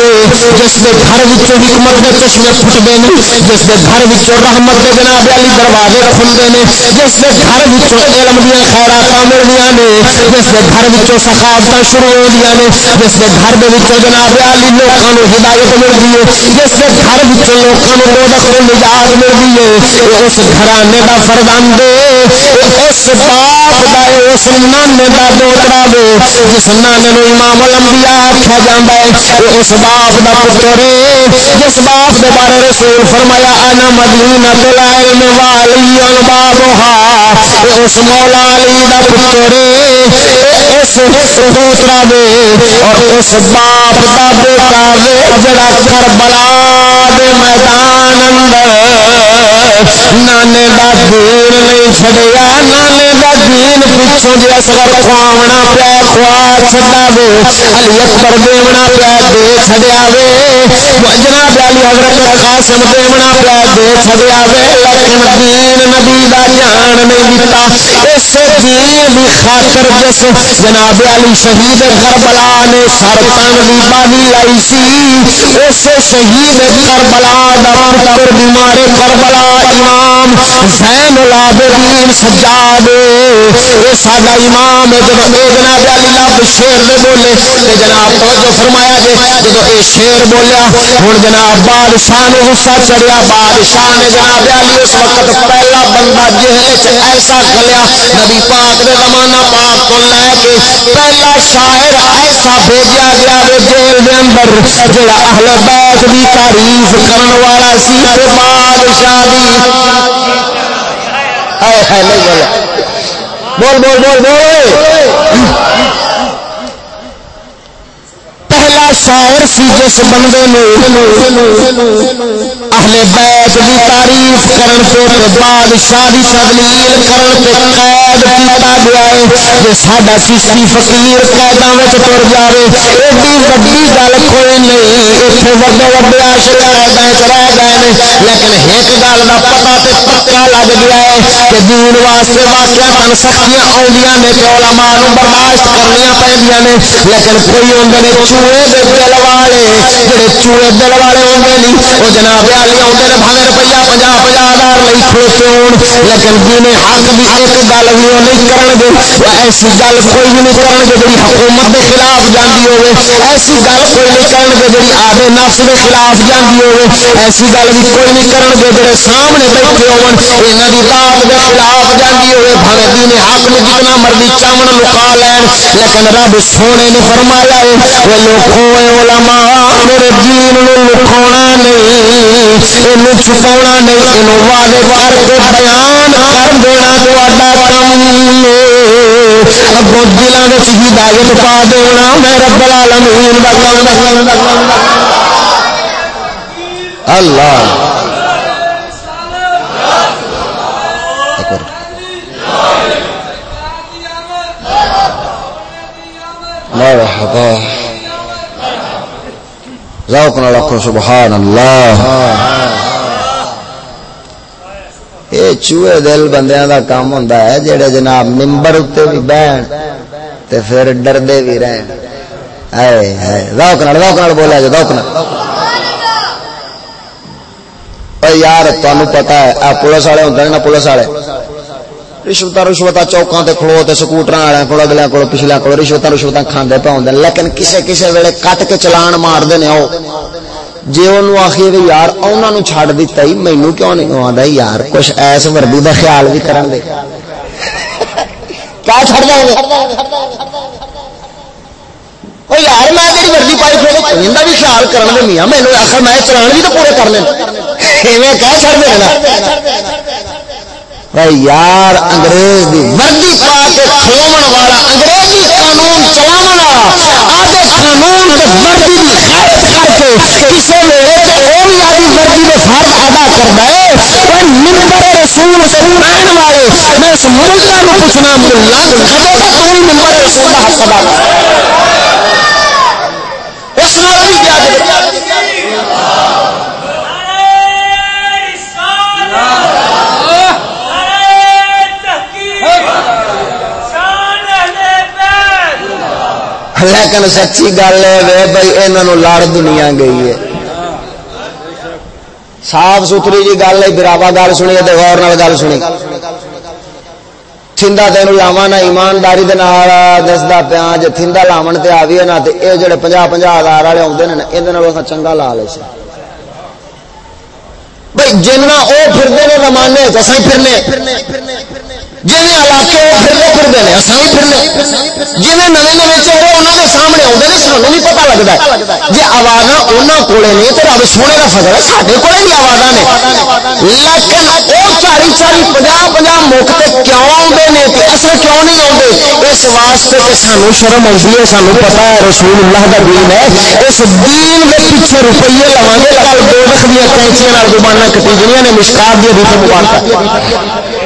جس کے گھر حکمت کے چشمے پھٹتے ہیں جس کے گھر رحمت کے جناب علی دروازے کھلتے ہیں جس کے گھر علم دیا خیرات ملدیاں نے جس کے گھر سخاوت شروع ہو گیا نے جس کے گھر جناب علی لوکاں نو ہدایت ملدی ہے جس کے گھر وچوں لوکاں دوزخ تو نجات ملدی ہے اس گھرانے دا فرزند اس باپ دا اس نانے دا دوترا وے جس نانے امام الانبیاء آکھیا جاندا ہے اس باپ دا پتر جس باپ دے بارے رسول فرمایا، انا مدینہ العلم والی البابها اس مولا علی دا پتر اس پوترا دے۔ اور اس باپ کا بیٹا وے، جڑا کربلا دے میدان اندر۔ نانے دا دین نہیں چھڑیا نانے دا دین پچھوں جی اصغر خواونا پیا خوا چھڑا وے۔ علی اکبر دیونا پیا دے چھڑیا وے جناب علی حضرت قاسم دیونا پیا دے چھڑیا وے لیکن دین نبی دا جان نہیں دیتا اس دین دی خاطر جس جناب علی شہید کربلا نے سر تن بھی باہی لائی سی اس شہید کربلا دا پتر بیمار کربلا امام زین العابدین سجاد اے ساڈا امام جب اے جناب علی لب شیر دے بولے تے جناب، توجہ فرمایا جی، جے جب اے شیر بولیا، ہن جناب بادشاہ نو غصہ چڑھیا، بادشاہ نے جناب علی اس وقت پہلا بندہ جہل ایسا کھلیا نبی پاک دے زمانہ پاک کو لے کے پہلا شاعر ایسا بھیجا گیا وہ جیل دے اندر جڑا اہل بیت دی تعریف کرن والا سی تے بادشاہ دی۔ اے ہے نہیں بول بول بول بول۔ پہلا شاعر سی جس بندے اہل بیت دی تعریف کرن تے تے بادشاہ دی تدلیل کرن تے قید کیتا گیا ہے جے ساڈا چشتی فقیر قیداں وچ تر جاوے۔ ایڈی وڈی گل کوئی نہیں، ایتھے وڈے وڈے عاشق قیداں وچ رہ گئے نے۔ لیکن ایک گل دا پتہ تے پکا لگ گیا ہے کہ دین واسطے واقعہ تن سختیاں اوندیاں نے تے علماء نو برداشت کرنیاں پیندیاں نے۔ لیکن کوئی ہوندے نے چوہے دل والے جڑے چوہے دل والے نہیں جناب نے بھاوے روپیہ 50 50 ہزار کھڑوتے لیکن حق ایک گل بھی نہیں کرن گے ایسی گل کوئی بھی نہیں کرن گے حکومت خلاف جاندی ہوے ایسی گل کوئی نہیں کرن گے آدھے نفس دے خلاف جاندی ہوے ایسی گل بھی کوئی نہیں کرن گے جڑے سامنے بیٹھے ہون انہاں دی خلاف جاندی ہوے بھاوے دین حق نو جتنا مرضی چاون لکا لین لیکن رب سونے نے فرمایا ہے وہ لوکھوں علماء میرے دین نو لکھونا نہیں، اینو چھپاونا نہیں، اینو واضح کر کے بیان کر دینا تہاڈا کم اگوں دلاں وچ ہدایت پا دینا، میں رب العالمین دا کم اللہ۔ مرحبا ذوق نہ رکھو سبحان اللہ یہ چوہے دل بندیاں دا کام ہوندا ہے، جڑے جناب ممبر تے بھی بہن تے پھر ڈردے بھی رہن۔ اے اے ذوق نال ذوق نال بولیا جے ذوق نال او یار، تانوں پتہ ہے، آ پولیس والے ہوندے نا، پولیس والے؟ رشوت رشوت چوکاں تے کھلو تے سکوٹر والے کو اگلے کو پچھلے کو رشوت رشوت کھاندے پہ ہوندے لیکن کسے کسے ویلے کٹ کے چلان مار دے نے او جے اونوں آکھیے کہ یار انہاں نو چھڈ دتا ہی مینوں کیوں نہیں آندا یار کچھ ایس وردی دا خیال بھی کرن دے کیا چھڈ دے او یار میں تیری وردی پائی کھڑے ایندا بھی خیال کرن دے میاں مینوں آخر میں چلان بھی تو پورے کر لین ایویں کہہ چھڈ دے نا یار، انگریز دی وردی پا کے کھلومن والا، انگریزی قانون چلاون آدھے قانون تے وردی دی خیرت کر کے کسے ویلے تے او بھی آدھی وردی دے فرض ادا کردا ہے۔ اوے منبر رسول تے پڑھن والے، میں اس ملہ نو پوچھنا ملہ کدے تک تو منبر رسول دا حق ادا کر اس نال بھی کیا لیکن سچی گل ہے بھائی یہاں لڑ دنیا گئی ہے۔ صاف ستھری جی گل ہے براوا گل سنی تو غور نال گل سنی۔ تھندا تین لاوا نہ ایمانداری دستا پیا جی تھندا لاون تے آ بھی نا یہ جڑے پناہ پناہ ہزار والے آتے ہیں نا یہ چنگا لا لے سر بھائی جنہ وہ پھرتے ہیں زمانے تو اصل پھرنے۔ جی علاقے وہ پھرتے پھرتے ہیں اصل بھی پھرنے۔ جی نئے نئے چہرے انہوں کے سامنے آتے ہیں، سانوں بھی پتا لگتا ہے۔ جی آواز انہوں کو نہیں، تو رب سونے کا فضل ہے۔ سارے کو بھی آواز نے۔ لیکن وہ چالی چالی پناہ پناہ موقع کیوں آتے ہیں کہ اصل کیوں نہیں آتے اس واسطے کہ سانو شرم آتی ہے سانو پتا ہے رسول اللہ کا دین ہے۔ اس دین کے پیچھے روپیے لوا گے کل دو لکھ دیا کینچیاں زبانہ کٹی گئی نے مشکار دیا دیکھ مبارک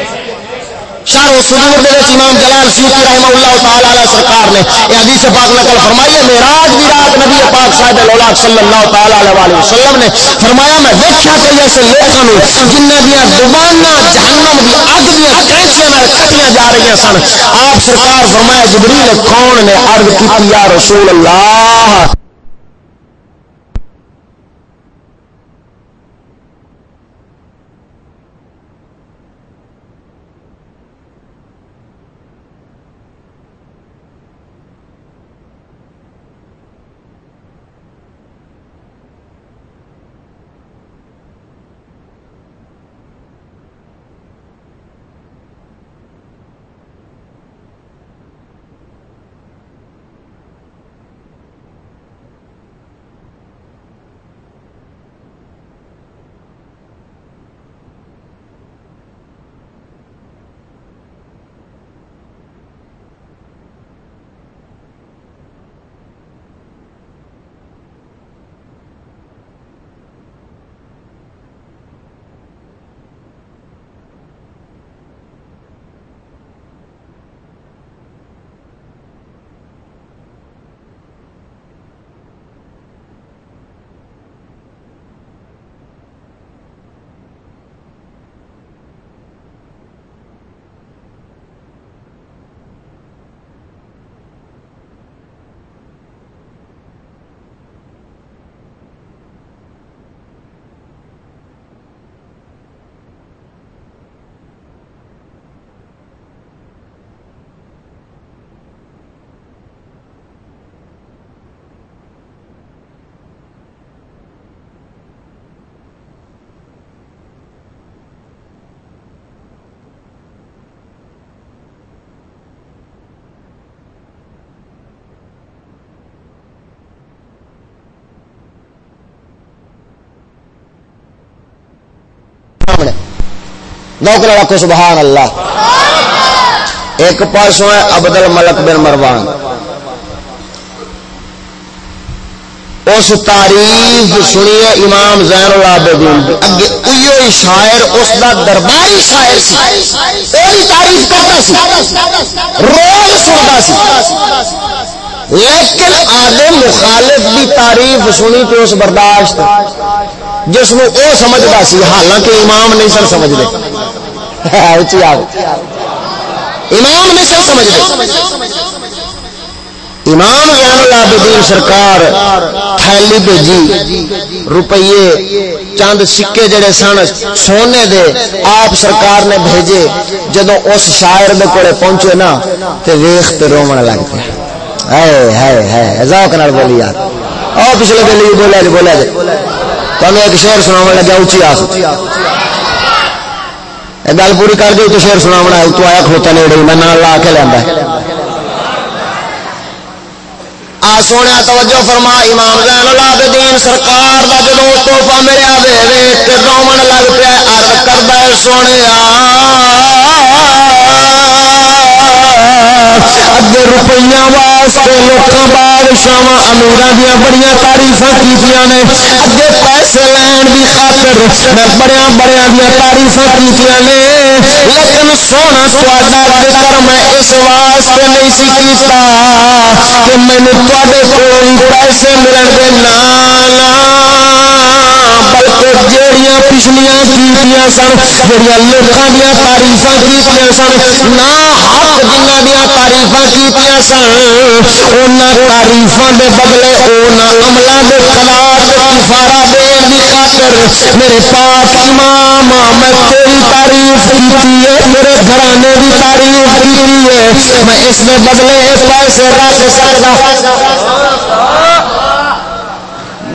شاہ صدور دے وچ امام جلال سیوطی رحمہ اللہ تعالی علیہ سرکار نے یہ حدیث پاک نقل فرمائی ہے، معراج دی رات نبی پاک صاحب الاولاد صلی اللہ تعالی علیہ وسلم نے فرمایا، میں دیکھا کہ ایسے لوکاں نو جنہاں دیاں زباناں جہنم دی اگ دیاں کینچیاں نال کٹیاں جا رہی سن۔ آپ سرکار فرمایا، جبریل کون نے عرض کی یا رسول اللہ؟ نوکر رکھو سبحان اللہ ایک پاسوں ہے عبد الملک بن مروان۔ اس تعریف سنیے امام زین العابدین۔ اگے اوہی شاعر، اس دا درباری شاعر سی۔ اوہی تعریف کرتا سی۔ روز سنتا سی۔ لیکن آدھے مخالف دی تعریف سنی تو اس برداشت، جس میں او سمجھتا سی۔ حالانکہ امام نہیں سن سمجھتے۔ اچھی آگ امام نہیں سن سمجھتے. امام زین العابدین سرکار تھیلی بھیجی. روپیے چند سکے جڑے سن سونے دے آپ سرکار نے بھیجے. جدو اس شاعر دے کولے پہنچے نا، تے ویکھ تے رومن لگ پیا. ہائے ہائے ہائے، ذوق نال بولی یار. او پچھلے دن بھی بولیا جی بولیا جی. تمہیں ایک شعر سناون لگا، اونچی آس. گل پوری کر دے تو شیر سنا بنا تو آیا کھوتا نیڑے میں نال لا کے لیندا ہے۔ سونے، توجہ فرما، امام زین العابدین سرکار دا جدو توحفہ میرے آدھے ویٹ کے رومن لگ پیا ارد کردہ سونے اگے روپیہ واسطے لوکاں بادشاہ امیر دیا بڑی تعریف کی اگے پیسے لین کی خاطر میں بڑیا بڑیا دیا تعریف کی لیکن سونا تا ذکر میں اس واسطے نہیں سی کیتا کہ مینو تے کوئی پیسے ملن دے نا بلکہ جیڑیاں پچھلیاں کیتیاں سن جیڑیاں لوکاں دیا تعریف کیتیاں سن نہ حق جنہ جنیا تعریف کی سن ان تعریفاں دے بدلے ان عملوں کے خلاف کفارا دین دی خاطر میرے پاس امام میں تیری تعریف کی ہے، میرے گھرانے کی تعریف کی ہے۔ میں اس میں بدلے پیسے رکھ سکتا۔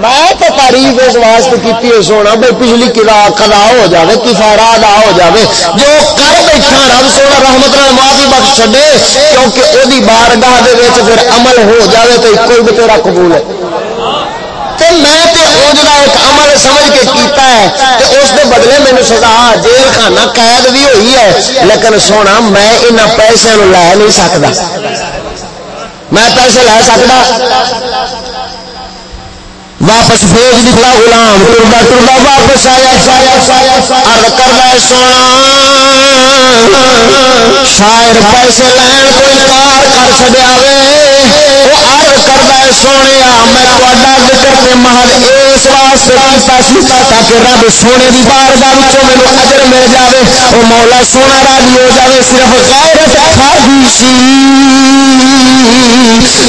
میں تو تعریف اس واسطے کی سونا بھائی پچھلی کدا کدا ہو جائے کفارا ادا ہو جائے جو کر بیٹھا رب سونا رحمت معافی بخش چڈے کیونکہ وہ بارگاہ پھر عمل ہو جائے تو کوئی بھی تیرا قبول ہے۔ میں تے ایک عمل سمجھ کے کیتا ہے کہ اس کے بدلے مینو سزا جیل خانہ قید بھی ہوئی ہے، لیکن سونا میں ان پیسے لے نہیں سکتا میں پیسے لے سکتا واپس بھیج نکلا غلام ٹردا ٹردا واپس آیا ارد کرنا سونا۔ شاعر پیسے لین کوئی کار کر چڑیا وہ ارد کرنا سونے میں تا ذکر کے محل اس واسطے کیتا سی تاکہ رب سونے دی بارگاہ وچوں مینوں اجر مل جاوے او مولا سونا راضی ہو جاوے صرف غیرت کھادی سی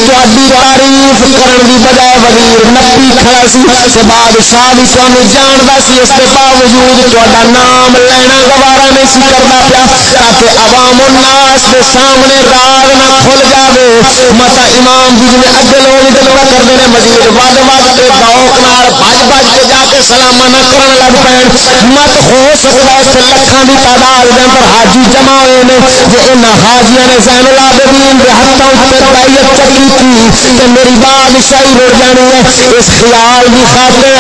تہاڈی تعریف کرن دی بجائے وزیر نپی کھڑا سی تے بادشاہ بھی تانوں جاندا سی اس کے باوجود تہاڈا نام لینا گوارا نہیں سی کردا پیا تاکہ عوام الناس دے سامنے راز نہ کھل جاوے متا امام امام جی نے اگے لوگ گلوا کردے نے مزید ود ود تے ذوق نال بج بج کے جا کے سلام نہ کرن لگ پین۔ مت ہو سکدا اس لکھاں دی تعداد دے اندر حاجی جمع ہوئے نے، جے ان حاجیاں نے زین العابدین دے ہتھاں تے بیعت چکی تھی تے میری بادشاہی رڑ جانی ہے۔ اس خیال دی خاطر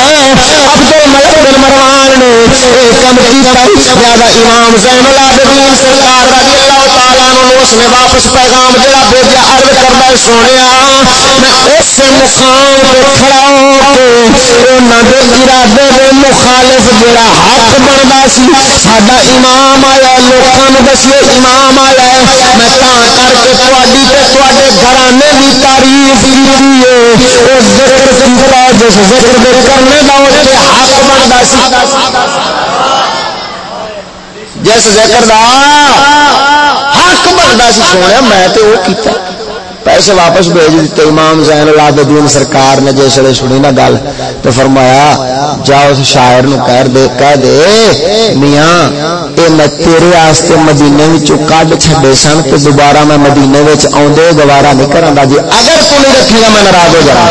عبد الملک بن مروان نے اے کم کیتا۔ زیادہ امام زین العابدین سرکار رضی اللہ تعالی عنہ اس نے واپس پیغام جڑا بھیجا عرض کردا سونیا میں اس مقام پہ کھڑا ہو کے انہوں دے ارادے دے مخالف جڑا حق بنتا سی، ساڈا امام آیا لوگوں دسیے، امام آیا میں تا کر کے تھوڑی تے تھوڑے گھرانے کی تعریف کی ہے۔ اس ذکر کیتا جس ذکر دے کرنے دا او تے حق بنتا سی۔ جس ذکر دا حق بنتا سی سونے میں تے وہ کیتا۔ پیسے واپس بھیج دیتے امام زین العابدین سرکار نے جس ویلے سنی نا گل، تو فرمایا جا اس شاعر نو کہہ دے کہہ دے، میاں، اے میں تیرے واسطے مدینے وچوں کڈ چھڈے سن تے دوبارہ میں مدینے وچ اوندے گوارا نہیں کراندا جی۔ اگر تو نہیں رکھے گا، میں ناراض ہو جاواں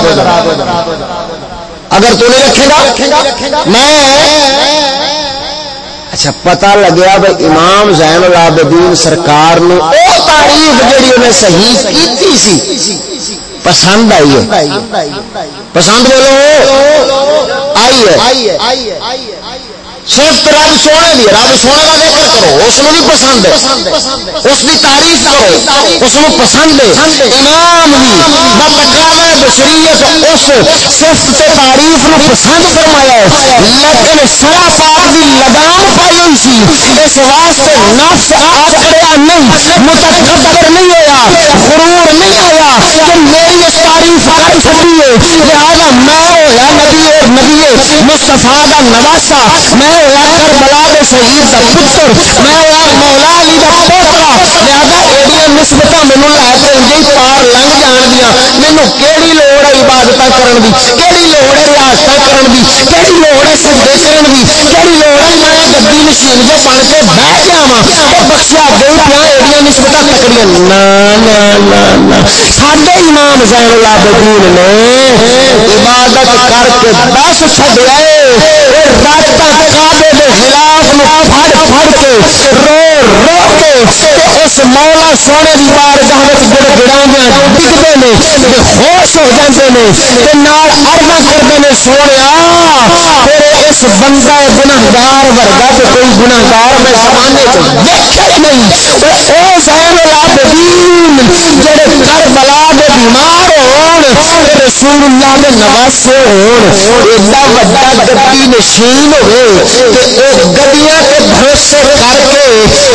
اگر تو نہیں رکھے گا، میں اچھا پتہ لگیا بھائی امام زین العابدین سرکار نو او تعریف جڑی انہیں صحیح کیتی سی پسند آئی ہے۔ پسند بولو آئی ہے۔ صرف رب سونے دی رب سونے کا ذکر کرو، اس بھی پسند ہے۔ اس کی تعریف کرو، اس پسند ہے۔ امام بھی بشریت اس صرف تے تعریف نو پسند فرمایا ہے۔ لیکن سرا پاک دی لگام پائی ہوئی سی۔ اس واسطے نفس آکڑیا نہیں، متکبر نہیں ہویا، غرور نہیں آیا کہ میری اس تعریف کر سکتی ہے۔ لہذا میں ہویا نبی اور نبی مصطفیٰ دا نواسا۔ میں ہوا کربلا دے شہید دا پتر، میں ہوا مولا علی دا پوترا۔ لہذا ایڈیاں نسبت مینو لے کے انجی پار لنگ جان دیا مینو کیڑی لوڑ ہے عبادت کرن دی، کیڑی لوڑ ہے ریاست کرن دی، کیڑی لوڑ ہے سجدے کرن دی۔ کیڑی لوڑ ہے میں گدی نشین جو بن کے بہ جاواں۔ او بخشیا گئی پیا ایڈیاں نسبت تکڑیاں۔ نا نا نا نا۔ ساڈے امام زین العابدین نے عبادت کر کے دس چھڈیا اے رات کعبے دے خلاف نو پھڑ پھڑ کے، رو رو کے اس مولا سونے دی بارگاہ وچ گڑ گڑاوندے ڈگدے نے تے خوش ہو جاندے نے، تے نال عرضاں کردے نے، سونیا، تیرے اس بندہ گناہگار ورگا تے کوئی گناہگار میں زمانے وچ دیکھے نہیں او زین العابدین، جڑے کربلا دے بیمار ہون رسول اللہ دے نواسے ہون، ایڈا وڈا گدی نشین ہوئے تے او گدیاں تے بھروسے کر کے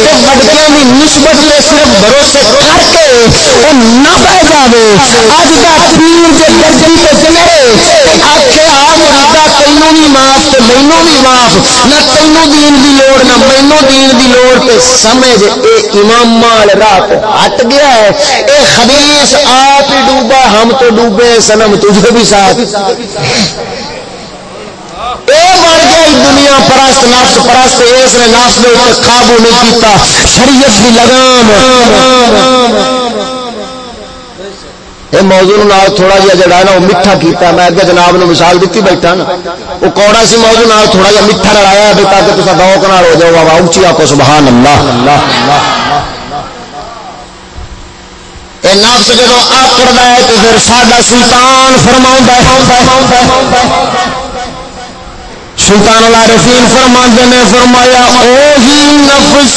تے وڈکیاں دی نسبت تے صرف بھروسے کر کے او نہ بہ جاوے۔ اج دا پیر جے گردی تے چلے آکھے آ مریدا تینوں بھی معاف تے مینوں بھی معاف نہ تینوں دین دی لوڑ نہ مینوں دین دی لوڑ تے سمجھ اے امام مال رات ہٹ گیا ہے اے خبیث آپ ہی ڈوبا ہم تو ڈوبے سنم تجھے بھی ساتھ دنیا پرست نفس پرست اس نے نفس کے قابو نہیں کیتا شریعت کی لگام یہ موضوع نال تھوڑا جہا جڑا نا، وہ میٹھا کیتا میں اگے جناب نے مثال دیتی بیٹھا نا۔ وہ کوڑا سی موضوع نال تھوڑا جہا میٹھا لڑایا بھی تاکہ تصا دوک نال ہو جاؤ۔ بابا، اونچی آپ سبحان اللہ نفس جب آکڑ ہے تو پھر ساڈا سلطان فرما سلطان العارفین فرما نے فرمایا، اوہی نفس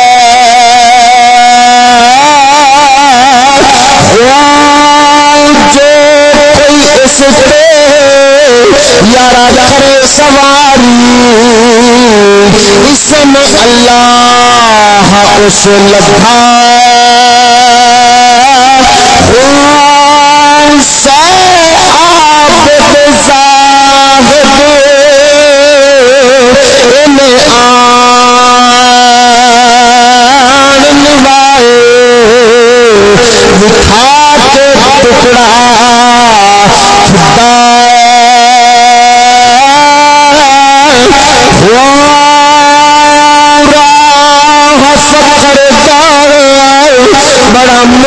اترے یار کرے سواری اس میں اللہ اس لبھا خوش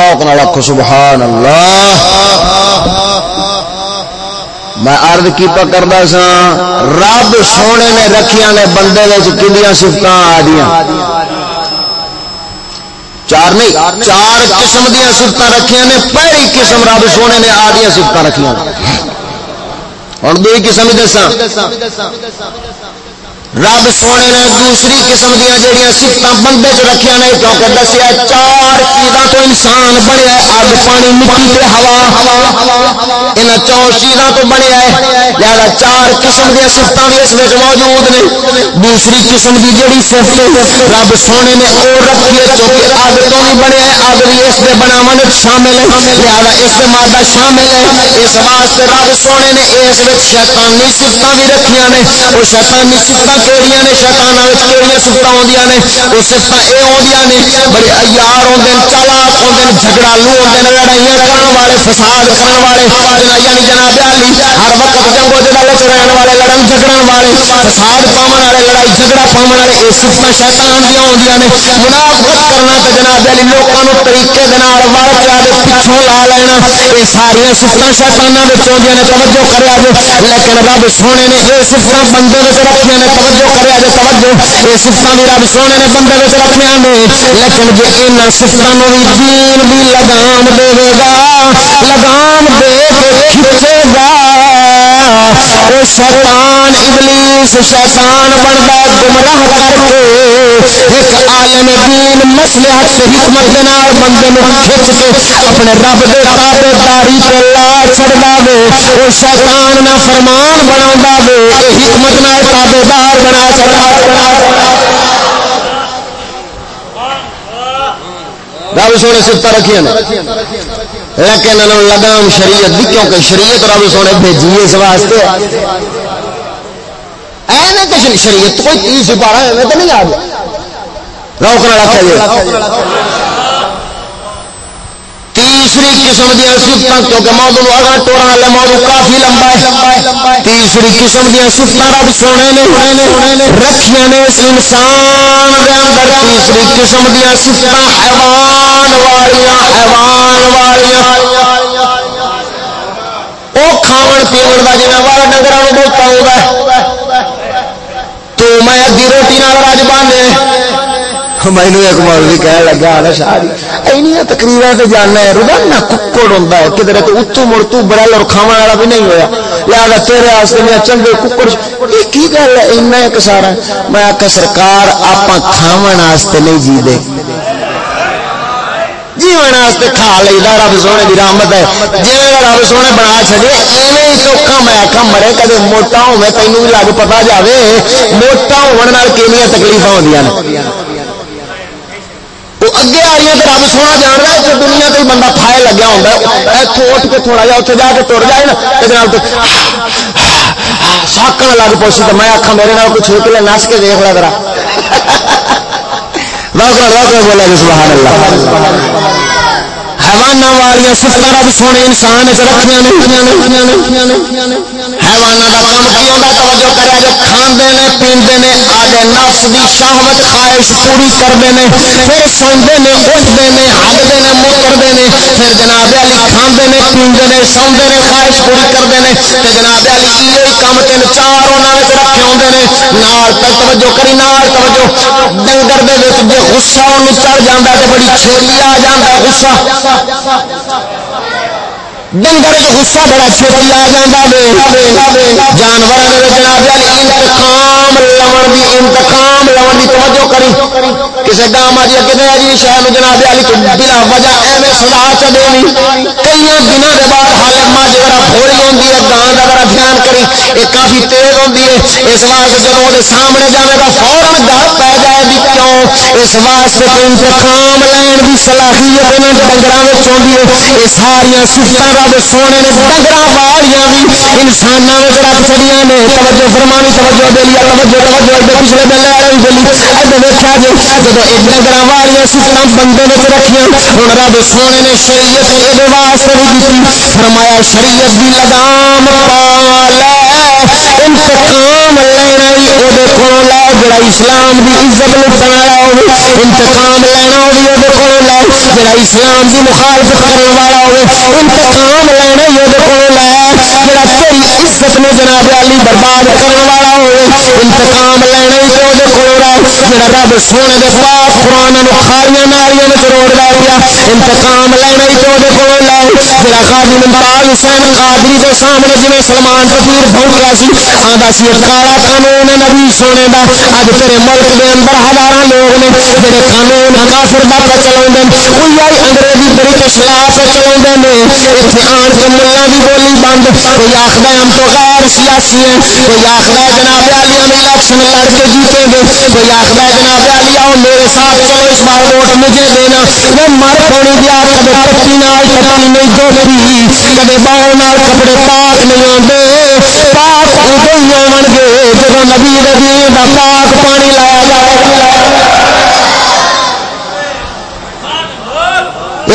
اللہ اس لکھا سبحان اللہ۔ میں ارد کی پکڑا سا، رب سونے نے رکھیا نے بندے کنڈیا سفت آ دیا چار نہیں، چار قسم دیا سفت رکھیا نے، پہلی قسم رب سونے نے آدیا سفت رکھیا ہوں دو قسم دسا رب سونے نے دوسری قسم دیا جہیا سفت بندے چ رکھیا نے، کیونکہ دسیا چار چیزاں تو انسان بنیا اگ پانی، مٹی تے ہوا۔ ان چار چیزاں تو بنیا ہے، لہذا چار قسم دیا سفت بھی اس میں موجود نے۔ دوسری قسم کی جہی سفت رب سونے نے اور رکھی ہے چونکہ اگ تو بھی بنیا ہے اگ بھی اس کے بناو شامل ہے۔ لہذا اس کے مادہ شامل ہے۔ اس واسطے رب سونے نے اس شیطانی سفت بھی رکھیا نے۔ وہ شیطانی سفت کہڑی نے شیتانہ کہڑی سفت آدی نے، وہ سفت یہ آدی نے، بڑے ایار آتے ہیں چالاک آتے ہیں جھگڑالو آتے ہیں لڑائیاں کرنے والے، فساد کرنے والے یعنی جناب علی، ہر وقت جنگو جدالت رہن والے، لڑن جھگڑن والے، فساد پاون والے، لڑائی جھگڑا پاون والے، یہ سفت شیطان دیا آدی نے۔ منافقت کرنا تو جناب علی لوگوں طریقے دار وال پیا پچھوں لا لینا۔ یہ ساریا سفت شیطانہ آدی نے، توجہ کریا کرا لیکن رب سونے نے یہ سفت بندے رکھے نے توجہ کرے جی توجہ۔ یہ سفت بھی رب سونے نے بندے میں رکھنے نے لیکن جی ان سفتوں بھی دین بھی لگام دے گا، لگام دے کے کھچے گا۔ وہ شیطان ابلیس شیطان بنتا گمراہ کر کے ایک عالم دین مسلحت سے حکمت کے نال بندے میں کھچ کے اپنے رب دے تابے داری تے لا چھڑدا دے وہ شیطان نہ فرمان بنا دے حکمت نال تابے دار بنا چھڑدا رب سونے سفت رکھے لیکن انہوں لگام شریعت دی، کیونکہ شریعت رب سونے بھیجی اس واسطے۔ اے نا کہ شریعت کوئی تیس سپارہ ہے میں تو نہیں آ گیا روکنا رکھا تیسری قسم دیا سفت کیونکہ موضوع اگر ٹورا والے موضوع کافی لمبا ہے۔ تیسری قسم دیا سفت رب سونے نے رکھیا نے اس انسان دے اندر۔ تیسری قسم دیا سفت حیوان والیاں حیوان والیاں۔ وہ کھاون پیون کا جی والا ڈنگر بہت ہوگا تو میں ادی روٹی نال رج بانے مینو ایک مولوی کہنے لگا آنا شاہی این تقریر سے جانا ہے روزانہ ککڑ ہوں کدھر تو اتو مڑ تو برل اور کھا والا بھی نہیں ہوا لہٰذا تیرے واسطے میں چنگے ککڑ یہ کی گل ہے اینا ایک سارا میں آخا سرکار آپ کھاو نہیں جی دے جیون کھا لینا رب سونے کی رحمت ہے جی رب سونے بنا چلے ایویں چوکھا میں آخا مرے کدے موٹا ہوے تینوں بھی لگ پتا جائے موٹا ہونے کنیا تکلیف ہو اگے آئی ہے رب سونا جان رہا ہے دنیا کا بندہ پھائے لگیا ہوتا ہے۔ اتوں اٹھ کے تھوڑا جا اتنے جا کے تر جائے نا ساکن لگ پوسی تو میں آخا میرے نال کچھ چھوٹ لے نس کے دیکھ لیا کرا بولا جی سبحان اللہ۔ حیوان والی سفت رب سونے انسان رکھنے حیوان کا کام کی ہوتا توجہ کرے جو کھانے نے، پیندے نے آدھے نفس دی شہوت، خواہش پوری کرتے ہیں پھر سوندے نے اٹھتے ہیں ہگتے ہیں موترتے ہیں پھر جناب علی کھانے نے، پیندے نے سوندے نے، خواہش پوری کرتے ہیں تو جناب علی یہ کام تین چار انہوں نے رکھے ہوتے ہیں نال تک توجہ کری، نال توجہ۔ ڈنگر دے جی غصہ انہوں چڑھ جاتا ہے بڑی چھوٹی آ جاتا ہے، غصہ۔ ڈنگر غصہ بڑا چھوٹی آ جانا جانور انتقام لوڑ دی انتقام لوڑ دی توجہ کری۔ کسی گاں ماجی کتنے جی شہر جناب علی تو بلا وجہ ایویں سزا چ دینی کئی دنوں کے بعد حال مجھ جی ذرا تھوڑی ہوتی ہے گاں کا ذرا دھیان کری۔ یہ کافی تیز ہوتی ہے۔ اس واسطے جب وہ سامنے جائے گا فورن ڈر پی جائے گی۔ کیوں؟ اس واسطے انتقام لین کی صلاحیت ڈنگر ہوتی ہے۔ یہ ساریا سفت رب سونے نے ڈنگر والیاں بھی انسانوں میں رکھ چڑیا نے۔ توجہ فرمانی، توجہ دے لیا توجہ توجہ پچھلے دن لے رہی بولی ادھر دیکھا جی جب یہ ڈنگر والیاں سفت بندے میں رکھیا ہوں رب سونے نے شریعت یہ واسطے بھی دیتی فرمایا، شریعت بھی لگام پا لے، انتقام لینا ہی کو لے، جڑا اسلام کی عزت لٹن والا ہو انتقام لینا وہ لے، جڑا اسلام کی مخالفت کرنے والا ہو انتقام نام لینا ہی وہ کو لے جڑا تیری عزت میں جناب علی برباد کرنے والا ہو انتقام لینا ہی تو وہ کو لے جڑا رب سونے دے پاک قرآن خالیاں نالیاں روڑ لا گیا انتقام لینا ہی تو کو لے جڑا قاضی ممتاز حسین قادری دے سامنے جی سلمان فقیر بھونکیا سی آدھا سی کالا قانون نبی سونے دا اج تیرے ملک دے اندر ہزار لوگ نے جڑے قانون کافر دا پہ چلا کوئی آئی انگریزی برٹش لا پہ چلا نے اتنے آن کے ملا دی بولی بند۔ کوئی آخر ہم تو غیر سیاسی ہیں۔ کوئی آخر جناب علی ہم الیکشن لڑ کے جیتیں گے۔ کوئی آخر جناب علی آؤ میرے ساتھ چلو اس بار ووٹ مجھے دینا۔ وہ مر پونی دیا کبھی پتی نال کٹی نہیں دھوتی کبھی باؤ نال کپڑے پاک نہیں آتے پاک ادو ہی آن گے، جب نبی ندی کا پاک پانی لایا جائے۔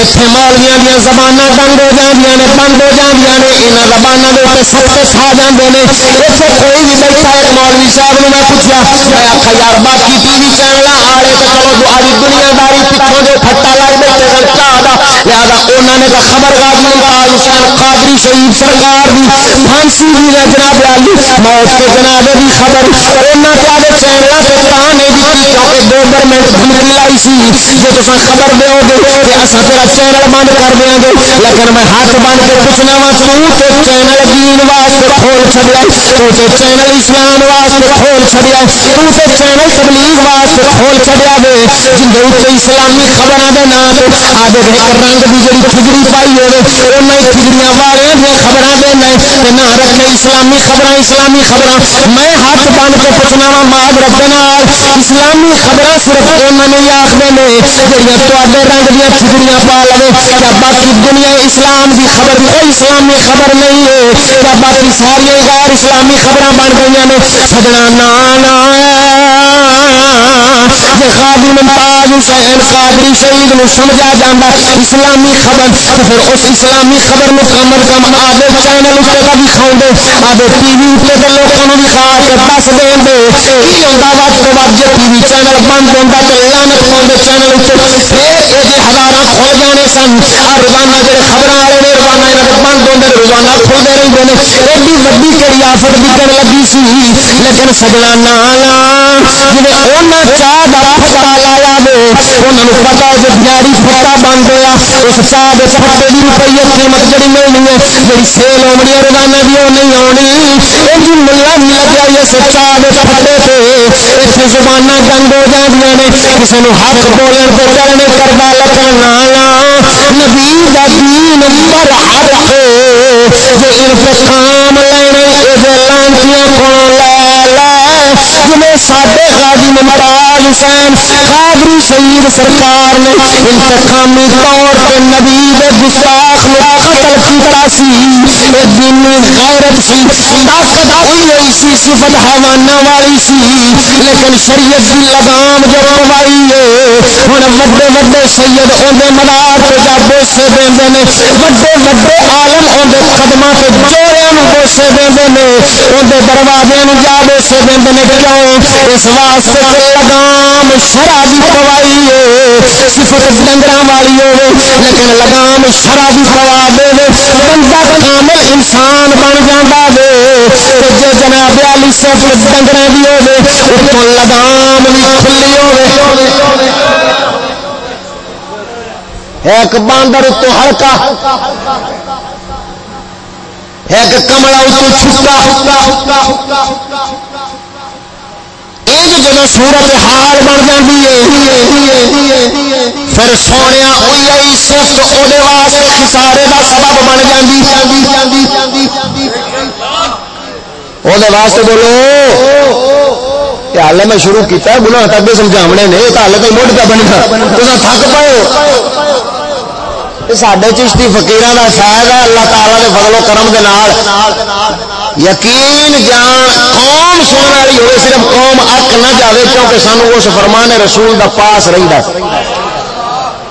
اتنے مولویا دیا زبان بند ہو جاندیاں نے، بند ہو جاندیاں نے یہاں زبانوں کے اتنے سب کھا جاتے ہیں اتنے کوئی بھی بیٹھا ایک مولوی صاحب نے میں پوچھا میں آخا یار باقی ٹی وی چینل آڑے تو چلو آج دنیا داری پچھوں جو پھٹا لگ بیٹھے سن چاہ لہٰذا انہوں نے تو خبر غازی ممتاز حسین قادری شہید سرکار دی۔ پھانسی بھی ہے جناب علی موت کے جناب دی خبر۔ انہوں نے آدھے چینل سے کہاں نہیں دیتی کیونکہ گورنمنٹ دھمکی لائی سی، جو تصا خبر دو گے کہ اصا تیرا چینل بند کر دیا گے لیکن میں ہاتھ بن کے پوچھنا وا تو چینل دین واسطے کھول چڑیا تو چینل اسلام واسطے کھول چڑیا تو چینل تبلیغ واسطے کھول چڑیا گے جن اسلامی خبروں کے نام آدھے ایک رنگ کی جی کھجڑی پائی ہوئے انہیں کھجڑیاں والے دیا خبریں دینا نہ رکھے اسلامی خبر اسلامی خبر میں ہاتھ بن کے پوچھنا وا ماد رکھنا اسلامی خبر صرف انہوں نے آخر نے جہاں تے رنگ دیا کھجڑیاں پا لو کیا باقی دنیا اسلام کی خبر کوئی اسلامی خبر نہیں ہے۔ کیا باقی ساری غیر اسلامی خبر بن گئی نے۔ سجنا نا خادی ممتاز حسین قادری شہید نو سمجھا جانا اسلامی خبر۔ تو پھر اس اسلامی خبر میں کم از کم آدھے چینل اتنے کا بھی کھاؤ دے، آدھے ٹی وی اتنے کے لوگوں بھی کھا کے دس دیں دے۔ کی ہوتا وقت تو بعد جی ٹی وی چینل بند ہوتا تو لانت پاؤں چینل اتنے پھر یہ ہزار کھل جانے سن۔ آ روزانہ جڑے خبر والے نے روزانہ یہاں بند ہوتے روزانہ کھلتے رہتے ہیں ایڈی وڈی کہڑی آفت بکن لگی سی، لیکن سجنا نہ جی چاہ کا پتا لایا دے انہوں پتا جو دیاری پتا بند ہوا اس چاہ کے پتے کی روپیے قیمت جڑی ملنی ہے جی سیل ہونی روزانہ بھی وہ نہیں آنی ملا بھی لگا اس چاہ کے پتے سے اتنے زبان گند ہو جاتی نے کسی نے حق بولن تو چلنے کرتا لگنا نبی کا دین پر حق جو انتقام لینے یہ لانچیاں کو لے لے جنہیں ساڈے مرا ممتاز حسین قادری شہید سرکار نے انتقامی طور پہ نبی دے گستاخ نو قتل کیتا سی اے دینی غیرت سی، طاقت ہوئی ہوئی سی، صفت حیوانہ والی سی، لیکن شریعت دی لگام جو پوائی ہے، ہن وڈے وڈے سید اوندے مدار تے جا بوسے دیندے نے، وڈے وڈے عالم اوندے قدماں تے جوڑیاں نو بوسے دیندے نے، اوندے دروازے نو جا بوسے دیندے نے، کیوں؟ اس واسطے لگام لگام شرابی پوائی ہے صفت ڈنگر والی ہو لیکن لگام شرابی پوا دے بندہ کامل انسان بن جاتا دے جی جناب علی صفت ڈنگر بھی ہو اتوں لگام بھی کھلی ہو ایک باندر اتو ہلکا ایک کملا اتو چھٹا جب سورت حال بن جاتی ہے، پھر سونے ہوئی سفت وہ خسارے کا سبب بن جاتی وہ بولو ہال میں شروع کیا گنا تک سمجھاونے نے تو ہال کوئی موڈ کا بننا تو تھک پاؤ سڈے چشتی فکیر کا شاید ہے اللہ تعالیٰ کے فضل و کرم کے یقین جان، قوم سننے والی ہوئے، صرف قوم اک نہ جائے کیونکہ سانو اس فرمان رسول دا پاس رہتا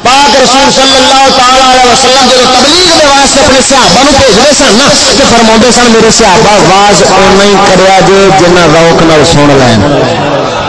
پاک رسول صلی اللہ تعالی علیہ وسلم جب تبلیغ دے واسطے اپنے صحابہ نو بھیجدے سن نا، تے فرماوندے سن، میرے صحابہ آواز اونہ ہی کریا جو جنہ روک نال سن لین۔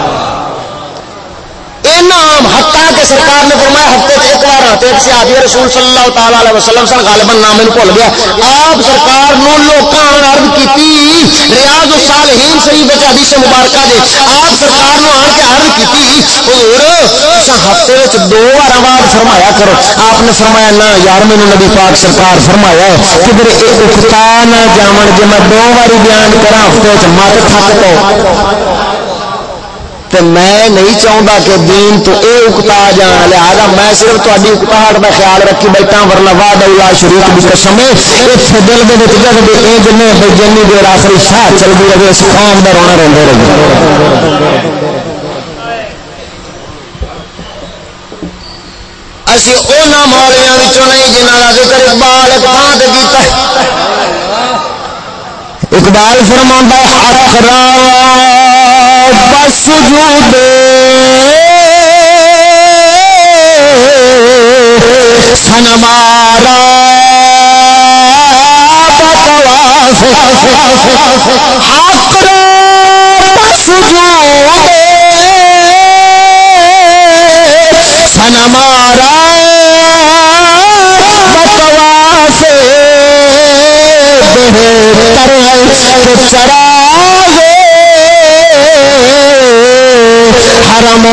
نام ہتا کہ سرکار نے فرمایا ہفتے سے ایک بار آتے ایک صحابی رسول صلی اللہ تعالی علیہ وسلم سن غالبا نام ان بھول گیا۔ آپ سرکار نو لوکاں عرض کیتی، ریاض الصالحین شریف وچ حدیث مبارکہ دے۔ آپ سرکار نو آن کے عرض کیتی، حضور تساں ہفتے وچ دو بار آواز فرمایا کرو۔ آپ نے فرمایا، نہ یار، مینوں نبی پاک سرکار فرمایا ہے کہ میرے ایک اکتا نہ جاون، جے میں دو بار بیان کراں، ہفتے وچ مت تھک پاؤ۔ تے میں نہیں چاہتا کہ دین تو اے اکتا جان لہذا میں صرف تاری اکتاہٹ کا خیال رکھی بیٹھا ہاں، ورنہ واد اللہ شریف کی قسم ہے۔ دل کے وچ جب بھی اے جنی دیر آخری شاہ چلتی رہے، اس قوم دا رونا رہندے رہے۔ اسی اونا مولیاں نہیں جنہاں دا ذکر اقبال ایک کیتا ہے۔ اقبال فرماندا ہے بس سن مارا بکواس۔ حق را بس سن مارا بکواس۔ بہتر چرا۔ حرم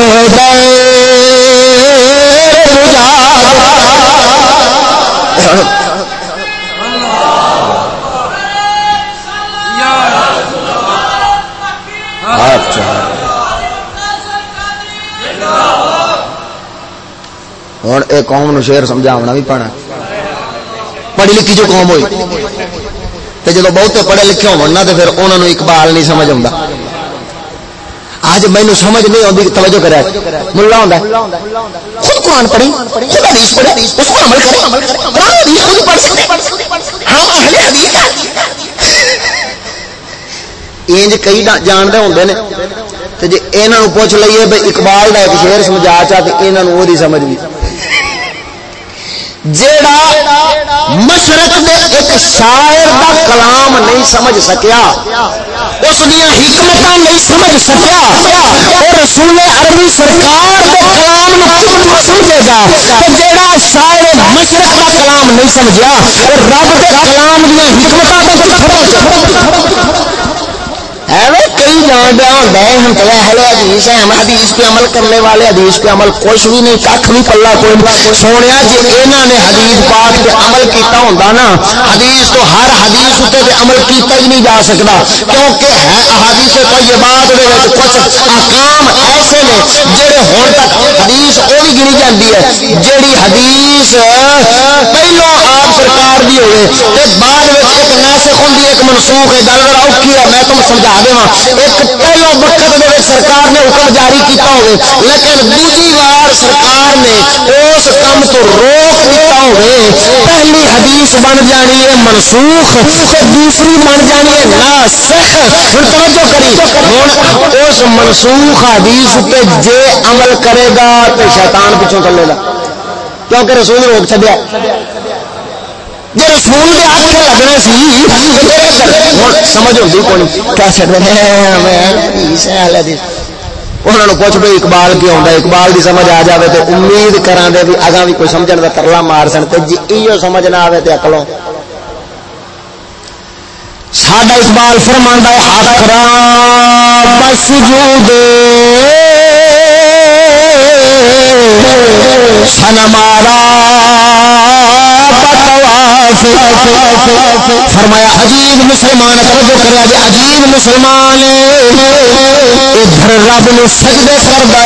ہوں یہ قوم نو شیر سمجھاونا بھی پڑنا پڑھی لکھی جو قوم ہوئی۔ جب بہتے پڑھے لکھے ہونا تو پھر انہوں نے اقبال نہیں سمجھ آتا آج مینو سمجھ نہیں آتی توجہ کرا ملا ہوں خود قرآن پڑھی خود حدیث پڑھے اس کو عمل کرے قرآن حدیث خود پڑھ سکتے ہم ہاں، اہل حدیث انج کئی جانتے ہوں نے۔ تو جی یہاں پوچھ لیے بھائی اقبال کا ایک شعر سمجھا چاہ تو یہاں وہ سمجھ بھی جیڑا مشرق دے ایک شاعر دا کلام نہیں سمجھ سکیا اس دیا حکمت نہیں سمجھ سکیا اور رسول عربی سرکار دے کلام نو سمجھے گا تو جیڑا شاعر مشرق کا کلام نہیں سمجھیا اور رب دے کلام دیا حکمت دا کئی جان دیا ہوتا ہے ہم تو اہل حدیث ہے ہم حدیث پہ عمل کرنے والے، حدیث پہ عمل کچھ بھی نہیں کھ بھی پلا کوئی سونے جی یہاں نے حدیث پاک پہ عمل کیتا ہوتا نا، حدیث تو ہر حدیث اتنے پہ عمل کیتا ہی نہیں جا سکتا کیونکہ ہے احادیث طیبات دے وچ کچھ احکام ایسے نے جڑے ہن تک حدیث وہ بھی گنی جاتی ہے۔ جیڑی حدیث پہلو آپ سرکار دی ہوئے، تے بعد وچ ایک ناسخ ہوندی ایک منسوخ ہے گل ذرا اوکھی ہے، میں تم سمجھا دیواں ایک پہلو وقت دے وچ سرکار نے حکم جاری کیتا ہوئے، لیکن دوسری بار سرکار نے اس کام تو روک دیتا ہوئے۔ پہلی حدیث بن جانی ہے منسوخ تے دوسری بن جانی ہے ناسخ۔ ہوں توجہ کری ہوں اس منسوخ حدیث پہ جے عمل کرے گا تو شیطان پیچھوں چلے گا۔ کیونکہ رسول روک چڈیا جی رسول کے آخ لگنا سی سمجھ ہوتی کون کیا چڑھ انہوں نے پوچھ بھائی اقبال کیوں آتا اقبال کی سمجھ آ جائے تو امید کرا دے بھی اگاں بھی کوئی سمجھ کا ترلا مار سن تو جی یہ سمجھ نہ آئے تو اکلو ساڈا اقبال فرمانا ہاتھ بس جو دے سن مارا فرمایا، عجیب مسلمان توجہ کرا جی عجیب مسلمان ادھر رب نو سجدے کر دے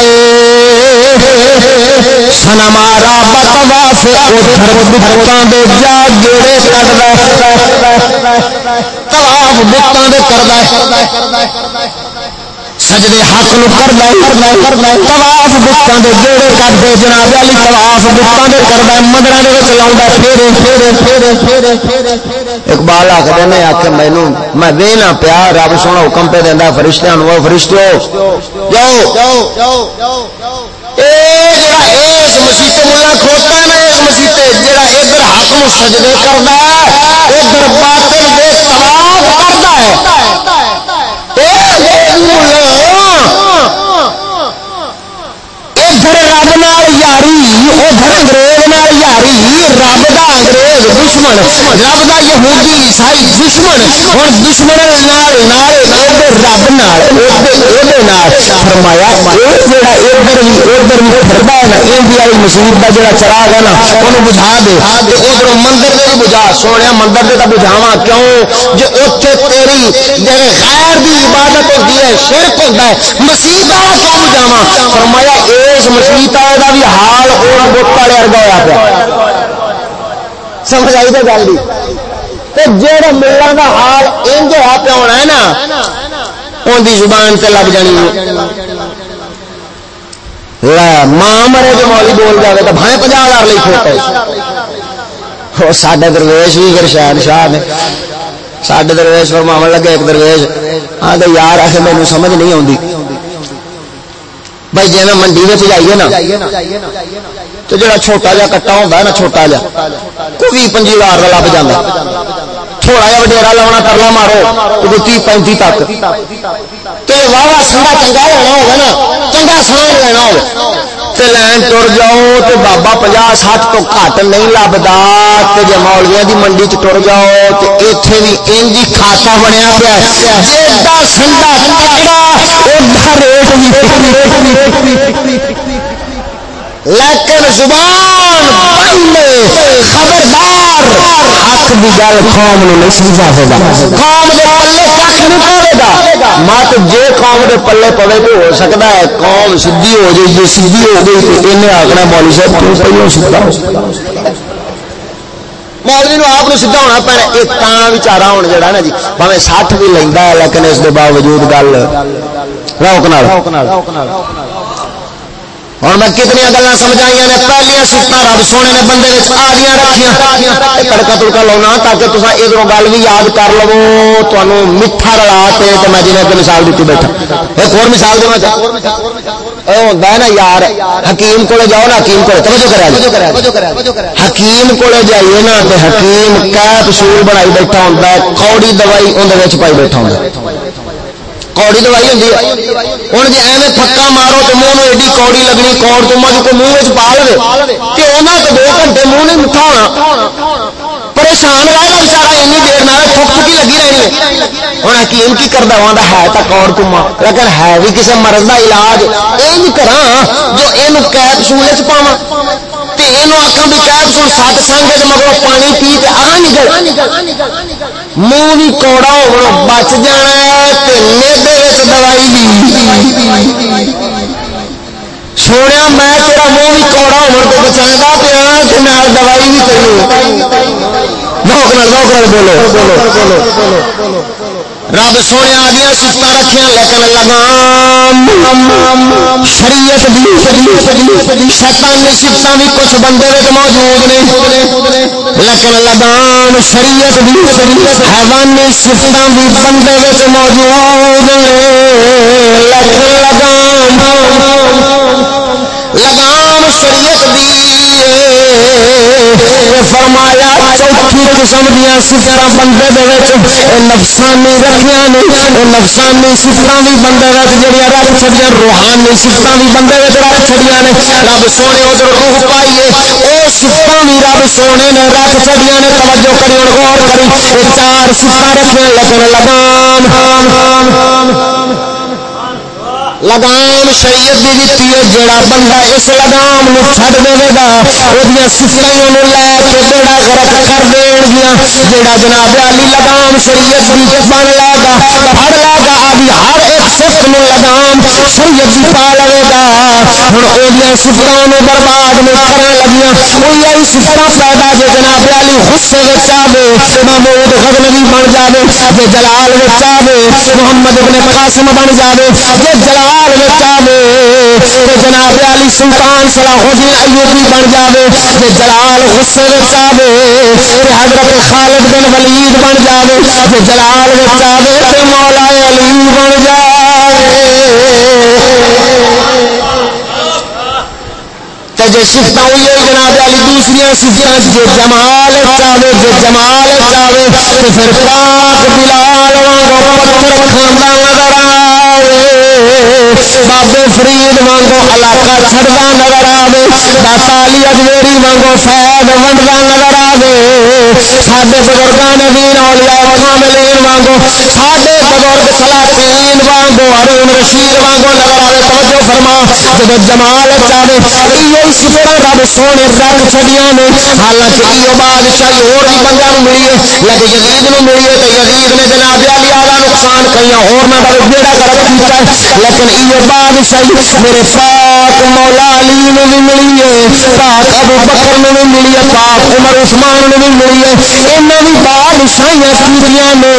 سنا مارا بطواف ادھر بتاں دے جا گیڑے کر دے طواف بتاں دے کر دے سجدے حق نو کردا کردا طواف بتاں دے جوڑے کردے جناب علی طواف بتاں دے کردا مندراں دے وچ لاوندا پھیرے پھیرے پھیرے پھیرے پھیرے اقبال آکھدے نے آکھے مینوں میں وینا پیا رب سونا حکم پہ دیندا فرشتیاں نو فرشتیو جاؤ جاؤ جاؤ اے اس مسیح ملا کھوتا ہے نا ایک مسیح جہاں ادھر حق نو سجدے کرتا ہے ادھر باطل دے تباہ کرتا ہے کافر رب نال یاری وہ ادھر انگریز انگریز دشمن، رب دا یہودی عیسائی دشمن۔ ہوں دشمن نال نال رب نال فرمایا جڑا ادھر بھی ادھر بھی پھردا ہے نا، انڈیا والی مسجد دا جڑا چراغ ہے نا انہوں بجھا دے۔ تے ادھر مندر دے وی بجھا۔ سونے مندر دے بجھاوا کیوں؟ جو اتنے تیری جڑے غیر دی عبادت ہوتی ہے، شرک ہوتا ہے مسیح والا کیوں بجھاوا فرمایا اس مسیح کا بھی حال اور بت والے ارگا ہوا پیا۔ سمجھ آئی تو گل جہاں ملن کا حال انج ہوا پیا ہونا ہے نا ان کی زبان سے لگ جانی ماں مرے جو مولی بول جائے تو بھائی پناہ ہزار لی کھوتا سڈے درویش بھی پھر شہر شاہ نے۔ سڈے درویش فرماو لگے، ایک درویش ہاں تو یار آخر مینو سمجھ نہیں آتی بھائی جی میں منڈی میں جائیے نا۔ تو جڑا چھوٹا جا کٹا ہوتا ہے نا، چھوٹا جا کوئی پنجی ہزار کا لب جانا تھوڑا جا وڈیرا لاؤنا کرلا مارو تو تی پینتی تک۔ تو واہ واہ سنگا چنگا لینا ہوگا نا۔ چنگا سان لینا ہوگا۔ تے لین تر جاؤ، تے بابا پنجا سٹھ تو گھٹ نہیں لبدا۔ تے جے مولویا دی منڈی چ تر جاؤ، تے ایتھے بھی انج کھاتا بنیا پیا جیڈا سنگا تکڑا اوڈا ریٹ بھی لیکن زبان بند، خبردار، حق کی گل قوم نے نہیں سمجھا ہوگا قوم کے پلے کھ نہیں پڑے گا۔ مت جے قوم کے پلے پڑے تو ہو سکتا ہے قوم سیدھی ہو جائے جی سیدھی ہو گئی تو انہیں آخنا مولی صاحب، کیوں پہلے سیدھا مولوی نو آپ سیدھا ہونا پینا یہ تاں بچارا ہوں جڑا نا جی بھاوے سٹھ بھی لینا ہے، لیکن اس کے باوجود گل، روک نال۔ ہوں میں کتنی گلیں سمجھائی نے پہلے سفت رب سونے نے بندے آدیا رکھیا تڑکا تڑکا لاؤنا تاکہ تصا ادھر گل بھی یاد کر لو تمہیں میٹھا رلا تو میں جنہیں ایک مثال دیتی بیٹھا۔ ایک اور مثال دینا چاہتا ہوتا ہے نا یار، حکیم کو جاؤ نا، حکیم کو توجہ کرا حکیم کو جائیے نا حکیم کیپ سول بنائی بیٹھا ہوتا ہے، کوڑی دوائی اندر پائی بیٹھا ہوتا کوڑی دوائی ہوتی ہے ہوں جی ایویں تھکا مارو تو منہ ایڈی کوڑی لگنی کوڑ تو مجھ کو منہ پا لے کہ انہیں تو دو گھنٹے منہ نہیں مٹھا ہونا پریشان رہے گا بچارا این دیر نہ تھک تھکی لگی رہی ہے ہوں حکیم کی کرتا ہوا ہے تو کوڑ کما لیکن ہے بھی کسی مرض کا علاج یہ کرا جو یہ کیپ سولے چ پاوا آخا بھی کیپ سن سات سنگ مگر پانی پی کے آ نکل منہ بھی کوڑا ہو بچ جانا دوائی سونے میں تیرا منہ بھی کوڑا ہو بچا پیا دوائی بھی بولو بولو بولو رب سونے آدیا سفت رکھیا لیکن لگام شریعت شیطانی سفت بھی کچھ بندے موجود نے لیکن لگام شریعت حیوانی سفت بھی بندے موجود نے لیکن لگام لگام شریعت دی فرمایا، چوتھی قسم دیا سفر بندے نفسانی رکھیا نے نفسانی سفر بھی بندے جہاں رکھ چڑیا روحانی سفر بھی بندے رکھ چڑیا نے رب سونے ادھر روح پائیے۔ وہ سفر بھی رب سونے نے رکھ چڑیا نے توجہ کری اور غور کری۔ چار سفر رکھے لیکن لگام لگام شریعت بھی دیتی ہے جڑا بندہ اس لگام نو چھڑ دے گا اودیاں وہ سفائی لے کے بیڑا غرق کر دے گیا۔ جڑا جناب علی لگام شریعت بھی بن لے گا پڑ لے گا ابھی ہر ایک سفت نو لگام شریعت بھی پا لے گا۔ ہوں وہ سفتوں نے برباد میں کرنے لگیا وہی سفت پیدا جو جناب علی غصے آئے محمود غزنوی بن جائے جی جلال آئے محمد ابن قاسم بن جائے جی جلال جناب علی سلطان صلاح الدین ایوبی بن جاوے جے جلال غصے وچ آوے تے حضرت خالد بن ولید بن جاوے جے جلال وچ آوے تے مولا علی بن جاوے۔ جی سفت ہوئی ہے جناب والی دوسری سفت جی جمال چاہے جی جمال چاہے تو پھر پاک بلال وانگو پتھر کھانا نظر آئے بابے فرید وانگو علاقہ چھڑا نظر آئے داتا علی اجمیری وانگو فیض ونڈا نظر آئے ساڈے بزرگان دین اولیاء کاملین وانگو ساڈے بزرگ سلاطین وانگو ہارون رشید وانگو نظر آئے توجہ فرما جب جمال چاہے یہ سفر رب سونے رکھ چڑیا نے حالانکہ یہ بادشاہی اور بھی بندہ ملی ہے لیکن یزید نو ملی ہے تو یزید نے جناب علی آلہ نقصان کئی اور نہ بڑے بیڑا کر کیتا ہے لیکن یہ بادشاہی میرے پاک مولا علی نے بھی ملی ہے، پاک ابو بکر نے بھی ملی ہے، پاک عمر عثمان نے بھی ملی ہے۔ انہاں بھی بادشاہیاں کیتیاں نے،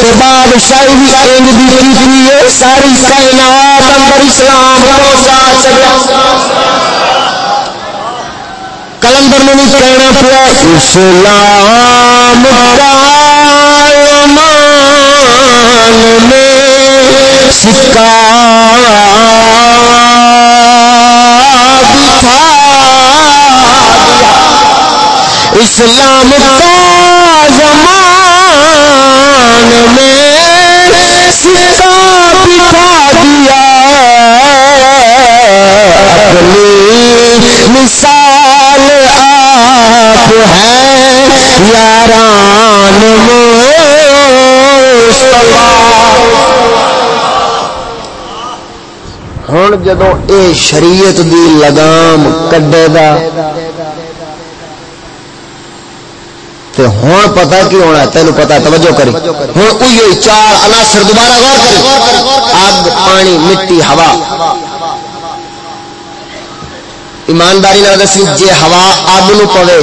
تے بادشاہی بھی انج دی کیتی ہے، ساری کائنات اندر اسلام پہنچا چکا کلندر میں بھی کہنا پڑا اسلام کا ایمان میں سکا اسلام کا زمان میں سکا بٹھا دیا اپنی مثال آپ ہیں یاران مصطفیٰ ہوں جدو اے شریعت دی لگام کڈے دا تے ہوں پتا کی ہونا تین پتا توجہ کری ہوں ائی چار عناصر دوبارہ غور کری آگ پانی مٹی ہوا ایمانداری نہ دسی جے ہوا اگ نو پوے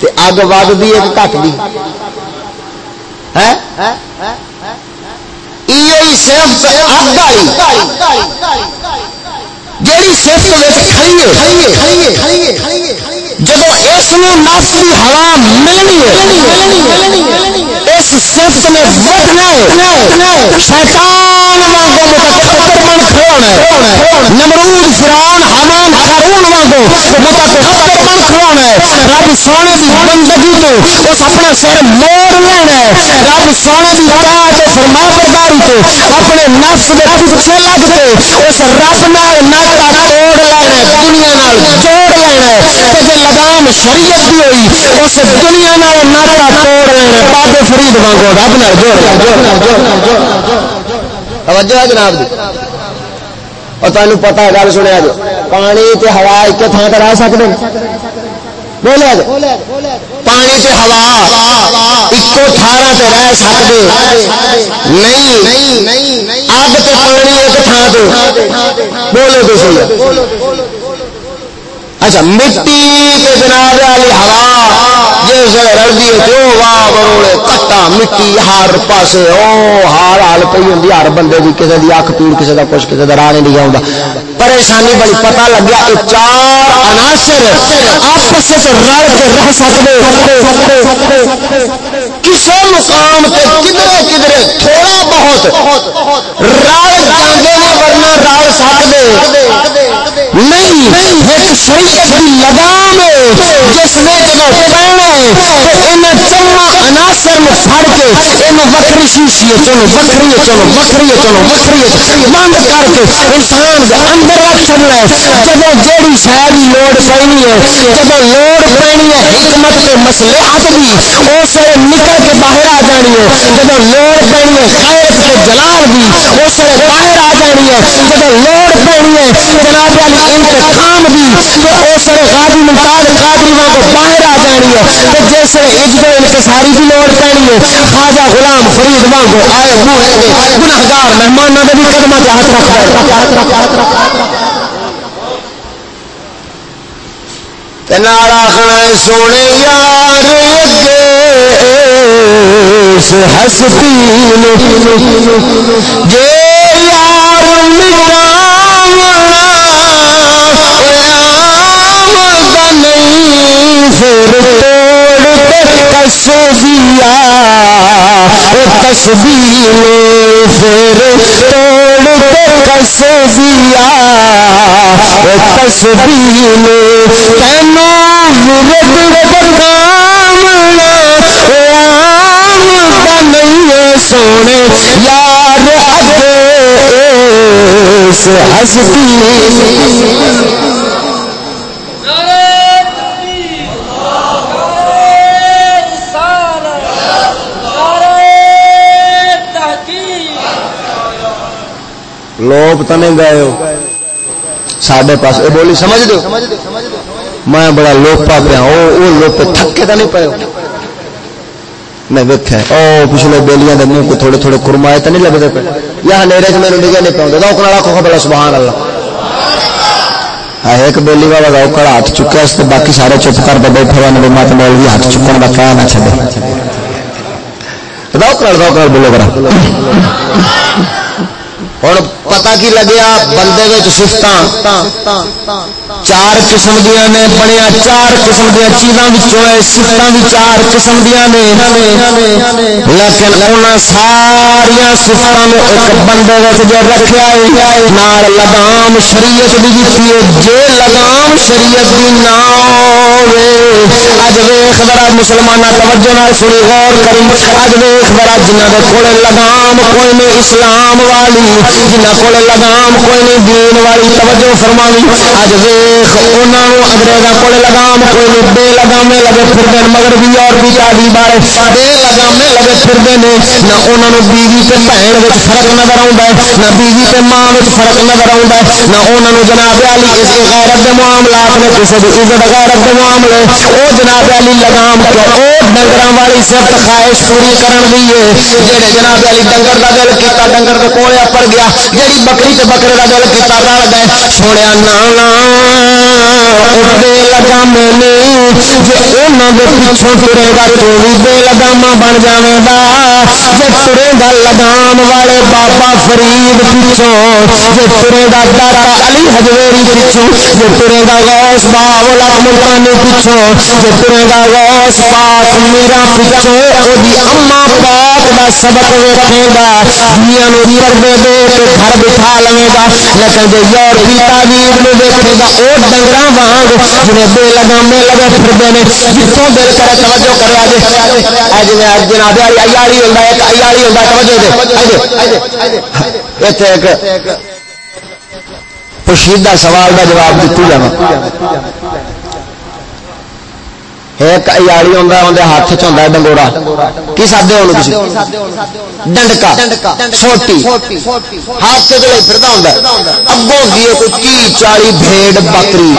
تے اگ وگ دی ایک گھٹ دی ہے صرف اگ والی جیڑی صرف جب اس نفس کی ہوا ملنی ہے، اس صفت نے ودنا شیطان وانگو متکبر بن کھڑونا ہے۔ نمرود فرعون حمان قارون وانگو متکبر بن کھڑونا ہے۔ رب سونے دی بندگی تو اس اپنا سر موڑ لینا ہے۔ رب سونے دی طاعت فرما برداری تو اپنے نفس دے پیچھے لگ کے اس رب نال ناتا توڑ لینا دنیا نال جوڑ لینا تے جے شریعت دی ہوئی، اس دنیا نال ناتا توڑ لینا بابے فرید وانگو، رب نال جوڑ توجہ ہے جناب دی اور تمہیں پتا ہے، گل سنیا جو پانی تے ہوا ایک تھان تے رہ سکتے بولے پانی تے ہوا ایکو تھارا تے رہ سکتے نہیں اگ تے پانی ایک تھان تے۔ بولے تو صحیح اچھا مٹی تے جناب والی ہوا جس رڑی جو واہ بروڑے کٹا مٹی، ہر پاسے او ہار حال پی ہوں ہر بندے کی کسی کی اکھ پیڑ کسی کا کچھ کسی کا راہ نہیں آتا پریشانی بڑی پتا لگیا یہ چار عناصر آپس رل کے رہ سکتے کسی مقام تے کدھر کدھر تھوڑا بہت رل جانے ورنہ رل سکتے نہیں ایک شریعت کی لگام ہے، جس نے جب پہنا ہے، تو ان چما عناصر میں پھڑ کے ان وکری شیشی چلو وکری چلو وکری چلو وکری بند کر کے انسان کے اندر رکھ چلنا ہے۔ جب جیڑی شاید لوڑ پینی ہے، جب لوڑ پینی ہے، حکمت کے مسلحت بھی اس نکل کے باہر آ جانی ہے۔ جب لوڑ پینی ہے، خیرت کے جلال بھی اس باہر آ جانی ہے۔ جب لوڑ پینی ہے، جناب والی انتقام بھی تو اس غازی ممتاز قادری وہاں کو باہر آ جانی ہے۔ تو جیسے عجب انکساری کی لوڑ پینی ہے، خواجہ غلام فرید وہاں کو آئے ہوئے گناہگار مہمان نہ بھی قدمہ کے ہاتھ رکھ نال آخنا سونے یار اگے اس ہستی جے پھر توڑ کس دیا تصویر پھر توڑ کس دیا تسبیح تینوں ورد کام عام نہیں سونے، یار اگے اس ہستی لوپ تو نہیں گئے ہو سڈے پاس یہ بولی سمجھ دو میں بڑا لوپا پیا وہ لوپ تھکے تو نہیں پے میں ویکیا او پچھلے بیلیاں دے منہ کو تھوڑے تھوڑے کرمائے تو نہیں لگتے پے یا نیرے چ میرے ڈگے نہیں پاؤں دوکڑ والا کو بڑا سبحان اللہ ایک بیلی والا دوکڑ ہاتھ چکیا اس باقی سارے چپ کر کے بیٹھے ہوئے نبی مات مولوی ہاتھ چکن کا کہا نہ چھڈے دوکڑ دوکڑ بولو کرا ہوں پتا کی لگیا بندے سفت چار قسم دیا نے بنیا چار قسم دیا چیزاں سفت بھی چار قسم دیا نے۔ لیکن انہوں ساریا سفتوں ایک بندے جو رکھا ہے، نال لگام شریعت بھی دیتی ہے جے لگام شریعت بھی نہ اج ویخ بڑا مسلمان توجہ نال سنی، غور کری اج ویخ بڑا جنہ کے کول لگام کوئی نہیں اسلام والی جنہ کو لگام کوئی نہیں دین والی، توجہ فرمانی اج ویخ انہوں اگریزوں کو لگام کوئی نہیں، بے لگامے لگے پھر دن مگر بھی اور بھی چاہی بارے۔ بے لگامے لگے پھر دن نہ انہوں بیوی تے بہن فرق نظر آتا ہے، نہ بیوی تے ماں وچ فرق نظر آتا ہے، نہ انہوں جناب علی اس غیرت کے معاملات نے کسی بھی عزت غیرت دے لگام لے۔ او جناب علی لگام کے، او ڈنگر والی صرف خواہش پوری کرن دی ہے جڑے جناب علی ڈنگر دا دل کیتا، ڈنگر دے کولے پڑ گیا جڑی بکری تے بکرے دا دل کیتا، رل گئے۔ چھوڑیا نا نا بے لگام جی انہوں کے پیچھوں ترے گا تو بھی بے لگاما بن جائے گا جی ترے گا لگام والے بابا فرید پیچھوں جی ترے گا دادا علی ہجویری پیچھوں جی ترے گا غوث باولا ملتانی پیچھوں جی ترے گا غوث پاک میرا پیچھوں وہ اما پاک کا سبق ویکھے گا میاں نو پردے دے کے گھر بٹھا لے گا لیکن جو یورپی تعلیم میں دیکھے گا وہ ڈنگر وانگ جنہیں بے لگامے لگے پھرتے ہیں جتوں دل کرے توجہ کرے آج اج میں اج جناب ایاڑی ہوندا ایک ایاڑی ہوندا توجہ دے ایک پوشیدہ سوال کا جواب دیتی جانا ایک ہاتھ چاہتا ہے ڈنگوڑا کی سادے ہو ڈنڈکا سوٹی ہاتھ پھرتا ہوں اگوں کی کوئی تی چالی بھیڑ بکری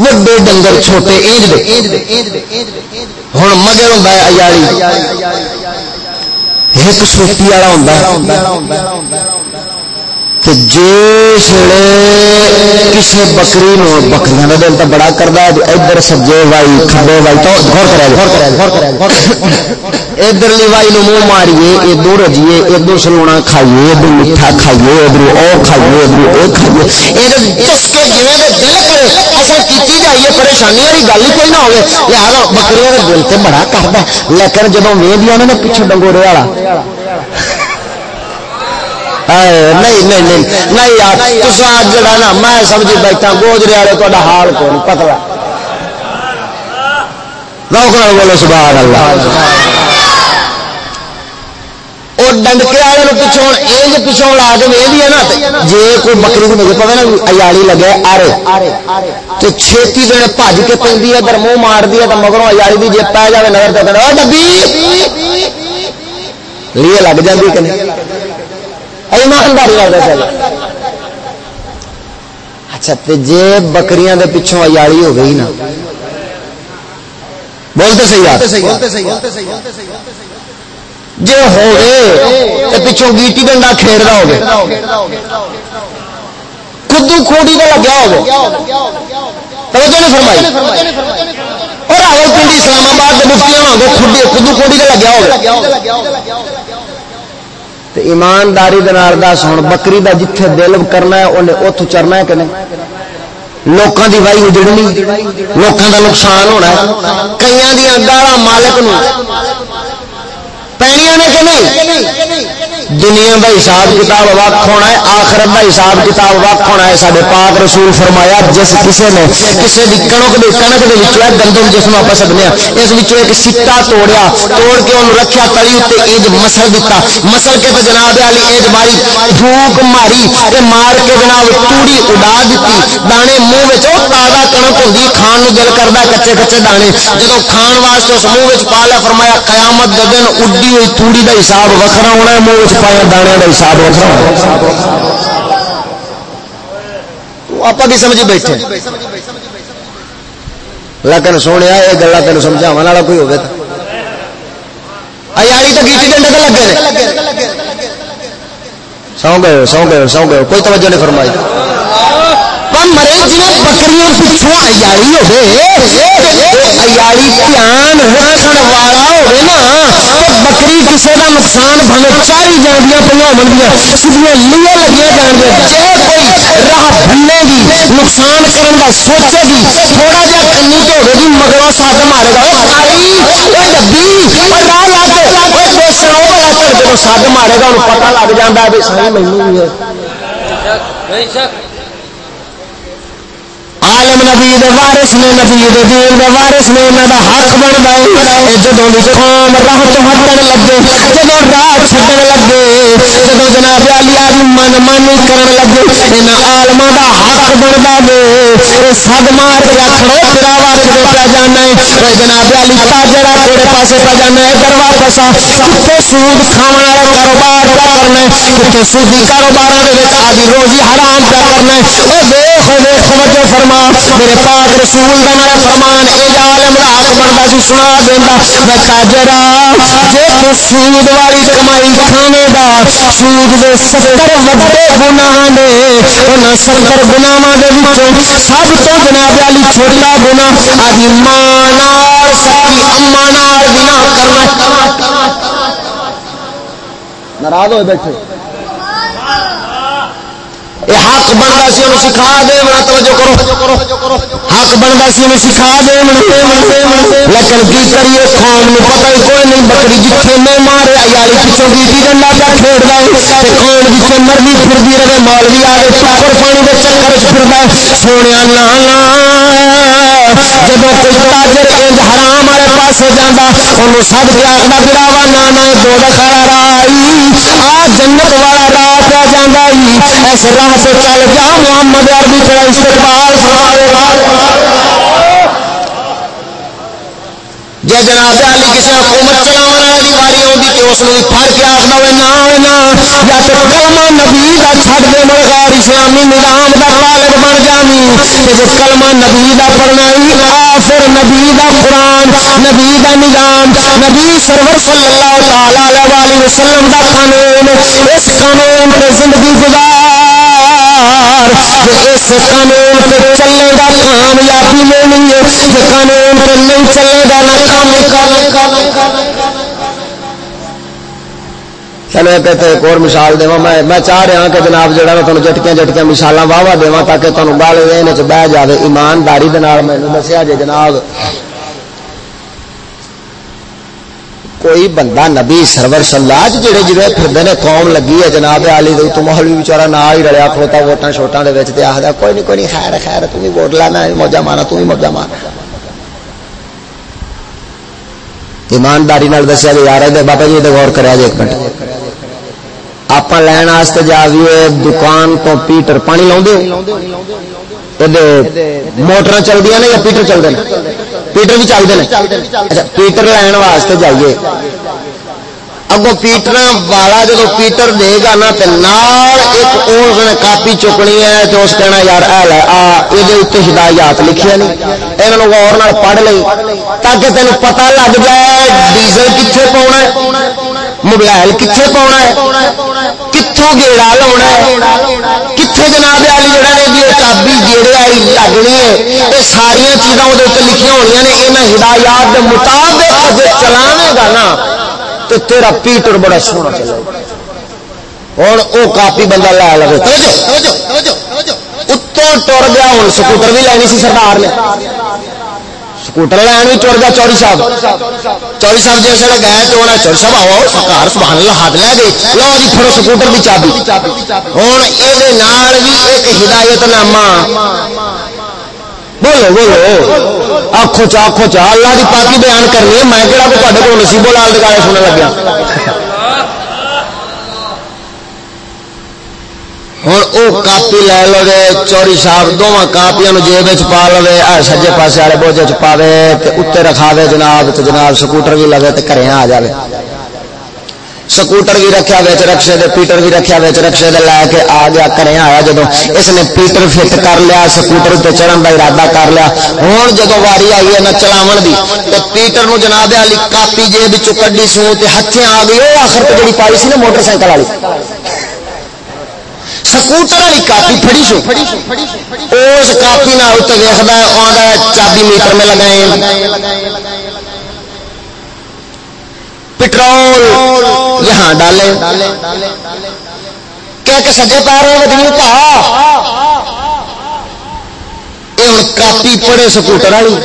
وڈے ڈنگر چھوٹے ہوں مگر ہوں ایاڑی ایک سوٹی والا ہوں جس کسی بکری نو بکریاں کا دل تو بڑا کرتا ہے ادھر سجے وائی، کھبے وائی، تو ادھر وائی نو منہ ماریے ادو رجیے ادو سلونا کھائیے ادو میٹھا کھائیے، ادھر او کھائیے، ادھر وہ کھائیے۔ کے دل کرے، اصل کی جائیے، پریشانی والی گل ہی کوئی نہ ہوگی لہٰذا بکریوں کا دل تو بڑا کرتا لیکن جب ویدیا نے پچھو ڈنگورے والا نہیں نہیں نہیں نہیں یار تصا جڑا نا، میں سمجھی بیٹھا، گوجرے والے تا حال کون؟ پتلا روک بولو سبحان اللہ ڈنڈکے والے پچھوں یہ پچھوں لا کے وے ہے نا جی کوئی بکری کو مجھے پتا نا ایالی لگے، آرے۔ تو چھتی دن بج کے پہ ادھر منہ مار دی تو مگروں ایالی کی جی پی جائے نظر تو ڈبی لیے لگ جاتی کہ نہیں؟ ایمانداری اچھا جی بکریاں دے پچھوں ایاڑی ہو گئی نا۔ بولتے صحیح جی ہو گئے پچھوں گیٹی ڈنڈا کھیڑا ہو گیا کدو کھوڑی کا لگیا ہو توجہ نہیں فرمائی۔ اور راول پنڈی اسلام آباد کے مفتیاں کدو کھوڑی کا لگیا ہو ایمانداری دس ہوں بکری کا جتھے دل کرنا ہے انہیں اتو چرنا ہے کہ نہیں؟ لوگوں کی وائی اجڑنی لوگوں کا نقصان ہونا ہے۔ کئی دیا گالا مالک پینیا نے کہ نہیں؟ دنیا کا حساب کتاب وقت ہونا ہے، آخرت کا حساب کتاب وقت ہونا ہے۔ سارے پاک رسول فرمایا، جس کسی نے کسی کی کنک دے کنک دے وچوں گندم جس میں آپ سکتے ہیں۔ اس وچوں ایک سکا توڑیا، توڑ کے انہوں رکھیا، تلی اتنے ایج مسل دیتا۔ مسل کے تو جناب والی ایج ماری پھوک ماری تے مار کے جناب توڑی اڈا دیتی۔ دانے منہ تازہ کنک ہوتی کھان نو دل کرتا کچے کچے دانے۔ جب کھان واسطے اس منہ پا لیا، فرمایا، قیامت دے دن اڈی ہوئی توڑی کا حساب وکرا ہونا ہے، منہ پایا دانے کا حساب آپ بھی سمجھ بیٹھے لیکن سونے یہ گلا تین سمجھاو والا کوئی ہوگا ایاری تو گیٹی ڈنڈے تو لگے سو گئے سو گئے سو گئے کوئی توجہ نہیں فرمائی۔ مرے جی بکریاں پچھوں ایاری ہوئے دھیان رکھنے والا ہوئے نا بکری کسی کا نقصان بھلے چاری جاندیاں پہ ہوگی سیدھیاں لیے لگی جان گیا جے کوئی راہ بھلے گی، نقصان کرنے کا سوچے گی، تھوڑا جا کنی تو ہوگی گی مگر ساتھ مارے گا کاری ڈبی راہ لا کے وہ مارے گا، انہوں پتہ لگ جاتا ہے بھی ساری مہینی ہے۔ عالم نبی دے وارث نے نبی دے دین دے وارث نے انہاں دا حق بندا ہے۔ جدوں دی قوم راہ تو ہٹن لگے، جدوں راہ چھڈن لگے، جدوں جناب علی دی من مانی کرن لگے، انہاں عالماں دا حق بندا ہے۔ اے سد مار کے آکھو تیرا وقت دے پیا جانا ہے، اے جناب علی تاجرا تیرے پاسے پہ جانا ہے در واپس آ کتے سود کھاون والا کاروبار پہ کرنا ہے۔ کتے سودی کاروباراں دے وچ آدی روزی حرام پہ کرنا ہے۔ او دیکھ دیکھ، توجہ فرما۔ میرے پاک رسول دا میرا فرمان، اے عالم دا حق بندا سی، سنا دیندا۔ میں تاجرا جے تو سود والی کمائی کھانے دا سود دے 70 وڈے گناہ نے، انہاں 70 گناہاں دے وچوں سب تو جناب علی چھوٹا گناہ۔ ادی ماں نال سکی اما نال بنا کرنا۔ ناراض ہوئے بیٹھے۔ یہ حق بنتا سی انہوں سکھا دے توجہ کرو۔ حق بنتا سی انہوں سکھا دے لیکن کی کریے، قوم میں پتہ ہی کوئی نہیں، بکری جتھے میں مارے یاری پچھوں گیٹی ڈنڈا پہ کھیڑ رہا ہے۔ قوم جتنے مرضی پھردی رہے، مولوی آ گئے ٹکر پانی دے چکر پھردا سونے لانا جب کوئی تاجر انج حرام والے پاس جانا ان سب کے آخر گراوا نانا دو دکھا رائی۔ آ جنت والا راہ پہ جانا ایس راہ سے چل جا، محمد عربی تیرا استقبال جی جناب علی کسی حکومت چلانے والی واری آتی تو اس نے پھڑ کے آخر نہ یا تو کلمہ نبی کا چھڑ دے ملغار اسلامی نظام کا طالب بن جانی۔ جو کلمہ نبی کا پڑھنا ہی آفر نبی کا قرآن، نبی کا نظام، نبی سرور صلی اللہ تعالی علیہ وسلم کا قانون، اس قانون پہ زندگی گزار۔ سرکار اس قانون پہ چلے گا کامیابی لینی ہے یہ قانون پہ نہیں چلے گا چلو کہتے ایک اور مثال دوا میں میں چاہ رہا ہاں کہ جناب جہاں میں تمہیں جٹکیاں جٹکیاں مثال واہ واہ دوا تاکہ تمہیں بال بہ جائے ایمانداری دسیا جی جناب کوئی بندہ نبی سرور سلا جڑے جڑے پھر نے قوم لگی ہے جناب علی دے، تو محل بھی بچارا نہ ہی رلیا کھوتا ووٹان شوٹان دے آخر کوئی نہیں کوئی نہیں، خیر خیر تم ووٹ لانا موجا مارا تم موجا مارا ایمانداری نال دسیا جی یار دے بابا جی تے غور کرا جی ایک منٹ۔ آپ لین واسطے جا دکان تو پیٹر پانی لاؤ موٹر چلتی ہیں یا پیٹر چلتے ہیں پیٹر بھی چلتے ہیں اچھا پیٹر لین واسطے جائیے اگو پیٹر والا جب پیٹر دے گا نا تو ایک اس نے کاپی چکنی ہے تو اس کہنا یار ایل ہے یہ ہدایات لکھیا نہیں یہاں اور پڑھ لی تاکہ تین پتا لگ جائے ڈیزل کتنے پاؤنا موبائل کتنے پاؤنا ہے کتوں گیڑا لا کتنے جناب والی جڑا نے چابی گیڑے آئی لگنی ہے یہ ساریا چیزاں وہ لکھیا ہونی نے یہاں ہدایات کے مطابق چلاوے گا نا تو تیرا پیٹر بڑا سونا چلے ہوں وہ کاپی بندہ لا لگے اتوں ٹر گیا ہوں سکوٹر بھی لینی سی سرکار نے سکوٹر لین بھی ٹر گیا چوری صاحب چوری صاحب جیسے گئے تو انہیں چوری صاحب آؤ سرکار سبحان اللہ ہاتھ لے گئے لو جی پھڑو سکوٹر کی چابی ہوں یہ ایک ہدایت نامہ بولو بولو آخو چا آخو چا اللہ کی پاکی بیان کرنی ہے میں کہڑا کو تے کو نصیبو لال دکھایا سننے لگیا ہوں وہ کاپی لے لو چوری صاحب دونوں کاپیاں جیب پا لو سجے پاسے والے بوجھے چ پاوے اتنے رکھا دے جناب تو جناب سکوٹر بھی لگے تو گھر آ جائے سکوٹر بھی رکھا بچ رکشے دے پیٹر بھی رکھا بچ رکشے دے لے کے آ گیا گھر آیا جدو اس نے پیٹر فٹ کر لیا سکوٹر اتنے چڑھن کا ارادہ کر لیا ہوں جدو واری آئی ہے نہ چلاو کی تو پیٹر نو جناب علی کاپی جیب چی سو تے ہاتھیں آ گئی وہ آخر تو جی پائی سی نا موٹر سائیکل والی سکوٹر والی کاپی پھڑی سو اس کاپی نہ اتنے دیکھتا آدھا چابی میٹر میں لگائے پٹرول یہاں ڈالے کیا کہ سجے پیر ودنی کہا کاپی پڑے سکوٹر والی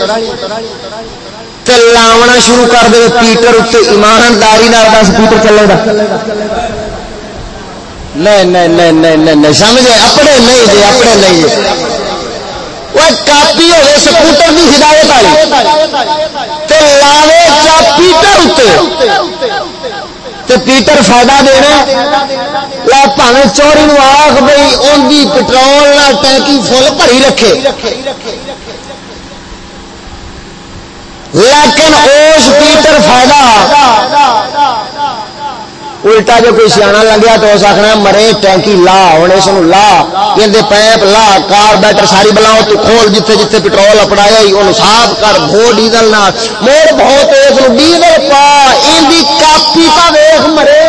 لاونا شروع کر دے پیٹر اتنے ایمانداری سکوٹر چلے گا نہیں نہیں نہیں نہیں نہیں سمجھے اپنے نہیں جی اپنے نہیں جی وہ کاپی ہوے سکوٹر کی ہدایت والی لاوے چا پیٹر اتنے پیٹر فائدہ دینا۔ لا پاوے چوری نو آخ بھائی ان کی پٹرول نہ ٹینکی فل بھری رکھے۔ لیکن اس پیٹر فائدہ۔ الٹا جو کوئی سیاح لگیا تو اس آخنا مرے ٹینکی لا ہوں اس لا کہ پیپ لا کار بیٹر ساری بلاؤ تو کھول جتھے جتھے پٹرول اپنایا صاف کر بو ڈیزل نہ موڑ بہت ڈیزل پا ان کاپی کا ویخ مرے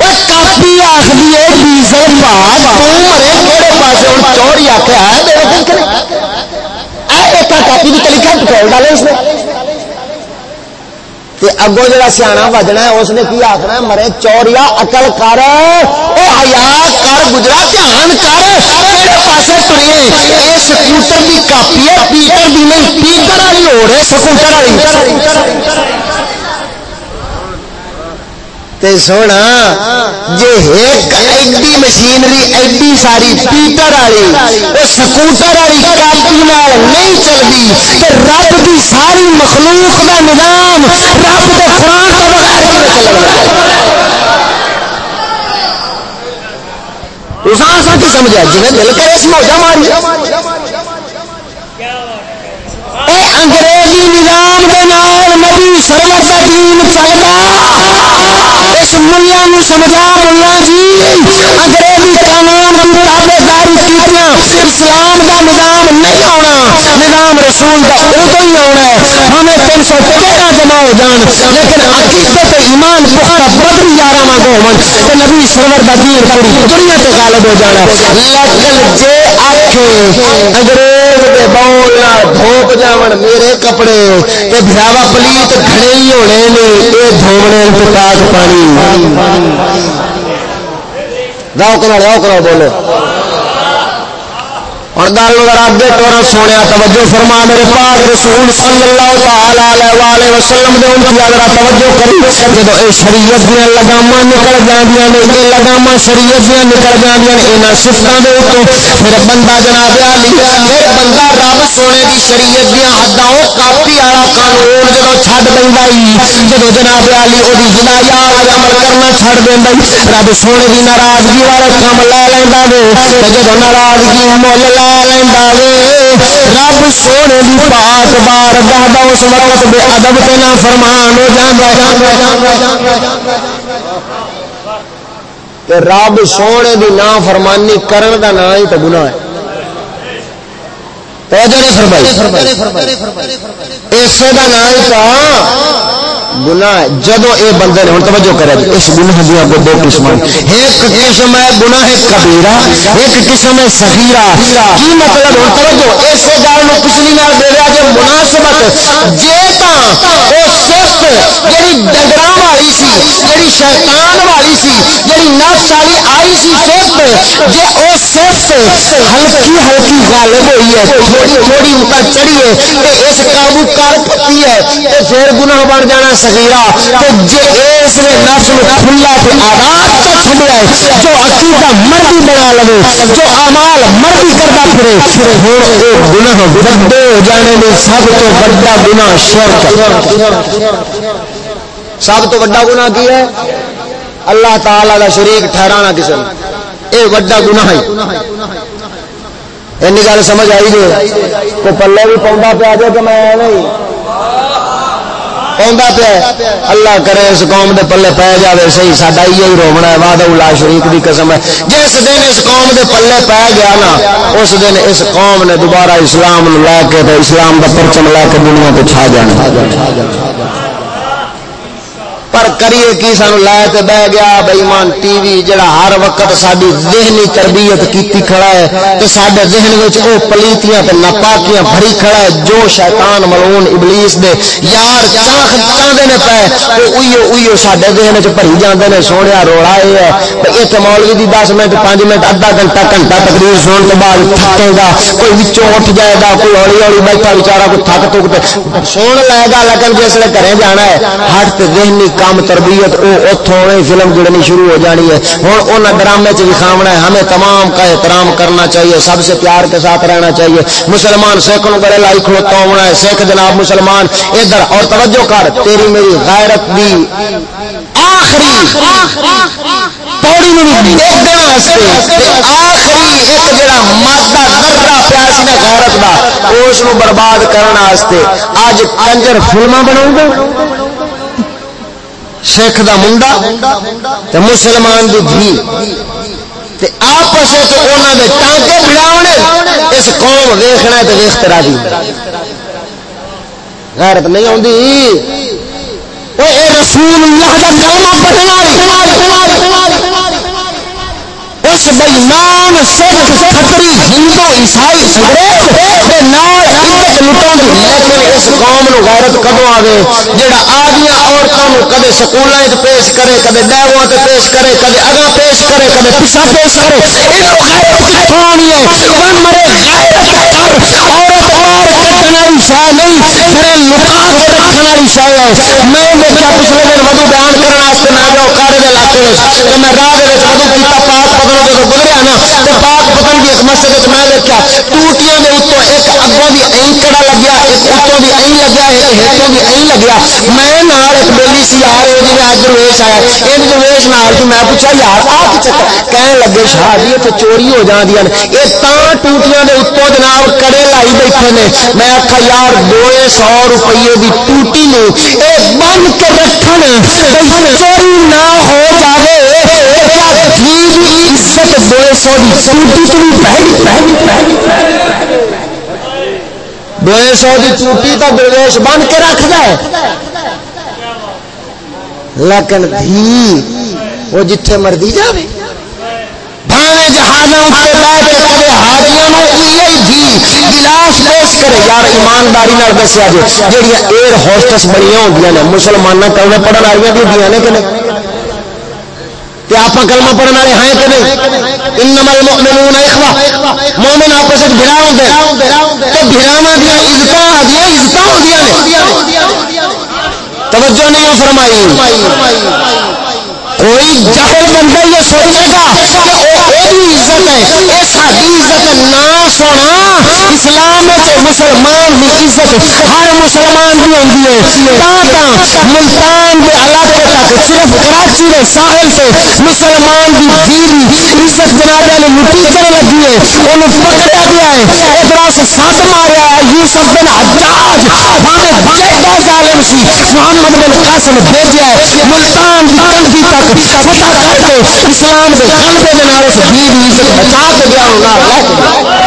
کاپی آخری ہے ڈیزل پا مرے کہڑے پاس ہوں آخیا ہے کاپی کی کلی پٹرول ڈالے اس نے اگو جا سیاح بجنا ہے، اس نے کی آخنا مرے، چوریا اقل کر۔ ہیا کر گجرا دھیان کر۔ پاسے تریے یہ سکوٹر کی کاپی ہے، پیٹر بھی نہیں، پیٹر والی ہو رہے سکوٹر والی۔ تے سونا جی ایک ایڈی مشینری ایڈی ساری پیٹر والی وہ سکوٹر والی کاپی نہیں چلتی رب کی ساری مخلوق کا نظام رب کے قرآن کا بغیر سمجھا جی دل کرے اس موجہ ماری انگریزی نظام کے نام نبی سرور کا دین چلتا اس ملیا سمجھا ملا جی۔ انگریزی قانون کی تابے داری کی اسلام کا نظام نہیں آنا نظام رسول کا ادو ہی آنا ہے۔ ہمیں تین سو تیرہ جمع ہو جان۔ لیکن عقیدت ایمان پختہ بدری یارہ مانگو من۔ تو نبی سرور کا دین پوری دنیا تے غالب ہو جانا۔ لیکن جے آکھے، انگریز دے بول دھوپ جاون میرے کپڑے تے بھراوا پلیت گھڑے ہی ہونے نے اے دھونے پاک پانی راؤ کرا راؤ کرا بولو اور گل ذرا اگے ٹورا سونے توجہ فرما میرے پاک رسول صلی اللہ تعالی علیہ وسلم دے ان کی اگر توجہ کری جب اے شریعت دیا لگام نکل جاندیاں نے یہ لگام شریعت دیا نکل جاندیاں نے، انہاں صفتاں دے اوپر پھر بندہ جناب علی پھر بندہ رب سونے دی شریعت دیا حداں او کاپی والا قانون جدو چھڈ دیندا ہی جدو جناب علی او دی جنایا عمل کرنا چھڈ دیندا رب سونے دی ناراضگی والے کام لے لیندا وے جدو ناراضگی مول لا رب سونے دی پاک بار گاہ اس وقت بے ادب تے نہ فرمان ہو جائے رب سونے دی نا فرمانی کرن دا نا ہی تو گناہ ہے اسے کا نا ہی گنا جدو اے بندے نے ہوں توجہ کرے اس گناہ دیا کو دو قسم ایک قسم ہے گناہ کبیرہ، ایک قسم ہے سخیرہ کی مطلب ہوں توجہ؟ اس گل میں پچھلی نال دے رہا کہ مناسبت، جے تا او صرف جڑی ڈنگر والی سی، جڑی شیطان والی سی، جڑی نفس والی آئی سی صرف جی وہ صرف ہلکی ہلکی غالب ہوئی ہے، تھوڑی تھوڑی اوپر چڑھی ہے، تے اس قابو کر پتی ہے، تے پھر گناہ بن جانا سگیرا تے جے اس نے نفس نو کھلا تے آزاد تو چھڈیا ہے جو عقیدہ مرضی بنا لو جو اعمال مرضی کرتا پھرے ہن او گناہ بڑے ہو جانے میں سب تو بڑا گناہ شرک سب تو وڈا گناہ کی ہے؟ اللہ تعالی کا شریک ٹھہرانا کسی نے یہ وڈا گناہ ہے این گل سمجھ آئی جی؟ تو پلے بھی پاؤں پیا جائے کہ میں نہیں پاؤں پیا اللہ کرے اس قوم دے پلے پی جاوے، صحیح ساڈا یہ رومنا ہے، وعدہ اللہ شریک دی قسم ہے۔ جس دن اس قوم دے پلے پی گیا نا، اس دن اس قوم نے دوبارہ اسلام لے کے تو اسلام دا پرچم لے کے دنیا کو چھا جانا۔ پر کریے کی سانو لے تے بہ گیا؟ بےمان ٹی وی جڑا ہر وقت ساری ذہنی تربیت کیتی کھڑا ہے، تے ساڈے ذہن وچ او پلیتیاں تے ناپاکیاں بھری کھڑا ہے، جو شیطان ملعون ابلیس دے یار چاخ چاندے نے پے، او اویو اویو ساڈے ذہن وچ بھری جاندے نے، سونیا روڑا اے ہے تے مولوی دی 10 منٹ 5 منٹ، ادھا گھنٹہ گھنٹہ تقریر سنن تو بعد تھکے گا۔ کوئی وچوں اٹھ جائے گا، کوئی ہੌਲੀ ہੌਲੀ بیٹھا بیچارہ کوئی تھک تک تے سن لے گا، لیکن جس لے گھرے جانا ہے، ہٹ تے ذہنی کام تربیت وہ اتوں فلم جڑنی شروع ہو جانی ہے۔ ہوں ان ڈرامے چ دکھاونا ہے، ہمیں تمام کا احترام کرنا چاہیے، سب سے پیار کے ساتھ رہنا چاہیے۔ مسلمان سکھ نو گڑے لائی کھڑوتا ہونا ہے۔ سکھ جناب مسلمان، ادھر اور توجہ کر، تیری میری غیرت دی آخری پوڑی دیکھنے آخری ایک جڑا مادہ ذرہ پیا سی نا غیرت دا، اس برباد کرنے اج کنجر فلما بناؤ گے سکھ دا منڈا تے مسلمان دی دھی۔ تے آپس انہوں دے ٹانکے بھڑاونے اس قوم ویکھنا تے ویکھ ترا دی غیرت نہیں ہوندی۔ اے رسول اللہ دا کلمہ پڑھنا اس بےمان سکھ کھتری ہندو عیسائی سگریٹ نال عزت لٹاؤں لیکن اس قوم نو غیرت کدو آوے؟ جڑا آدیاں عورتوں نو کدے سکولاں وچ پیش کرے کدے ڈیواں تے پیش کرے کدے اگا پیش کرے کدے پیچھے پیش کرے۔ اینو غیرت کتھوں آنی ہے۔ من مرے غیرت کر عورت مار کٹن والی شے نہیں پھر کے ہے۔ میں دیکھا پچھلے دن وضو بیان کرنے واسطے میں گیا کارے دے علاقے وچ تے میں راہ دے وچ وضو کیتا پاک پتن جدو گزریا نا تے پاک پتن دی ایک مسجد میں دیکھا ٹوٹیاں دے اوتوں ایک اگوں دی این کڑا لگیا، ایک اوتوں دی این لگیا، ایک ہیٹوں دی این لگیا۔ میں نال ایک بیلی سی، یار اے جی اج ویش آیا۔ ان ویش نال سی میں پوچھا، یار آ کی چکر کہن لگے، شاہ جی تے چوری ہو جاندیاں نے۔ اے تاں ٹوٹیاں دے اوتوں جناب کڑے لائی بیٹھے نے۔ میں آکھا، یار 200 روپے دی ٹوٹی نو اے بن کے رکھن چوری نہ ہو جاوے۔ کیا عزت 200 دی ٹوٹی تو بھی پہلی پہلی پہلی سو کی چوٹی تو درویش بن کے رکھ دے۔ لیکن دھی وہ جتھے مرضی جائے بھاوے جہازوں کے دھی گلاس پیش کرے۔ یار، ایمانداری دسیا جی جہیا ایئر ہوسٹس بڑی ہوتی ہیں مسلمان کلمے پڑھن والی بھی ہوتی ہیں کہ نہیں؟ کہ آپ کلمہ پڑھنے والے ہیں کہ نہیں؟ انما المؤمنون اخوہ. مومن آپس وچ بھرا ہوندے تے بھراواں دی عزت آدیاں عزت ہوندی نے. توجہ نہیں فرمائی۔ کوئی جہل بندہ یہ سوچے گا کہ وہ عزت ہے۔ یہ ساری عزت نہ سونا۔ اسلام مسلمان کی عزت ہر مسلمان کی ہوتی ہے۔ ملتان کے علاقے تک، صرف کراچی کے ساحل سے مسلمان کی بیوی عزت جناب نے لٹی کرنے لگی ہے۔ انہوں پکڑا گیا ہے۔ ادھر سے سات ماریا ہے۔ یوسف بن حجاج ہمیں جیدہ ظالم سی۔ محمد بن قاسم بھیجا ہے۔ ملتان کی کنفی تک، فتح کر کے اسلام کے قلبے کے نارے سے بیوی عزت بچا کے گیا ہوں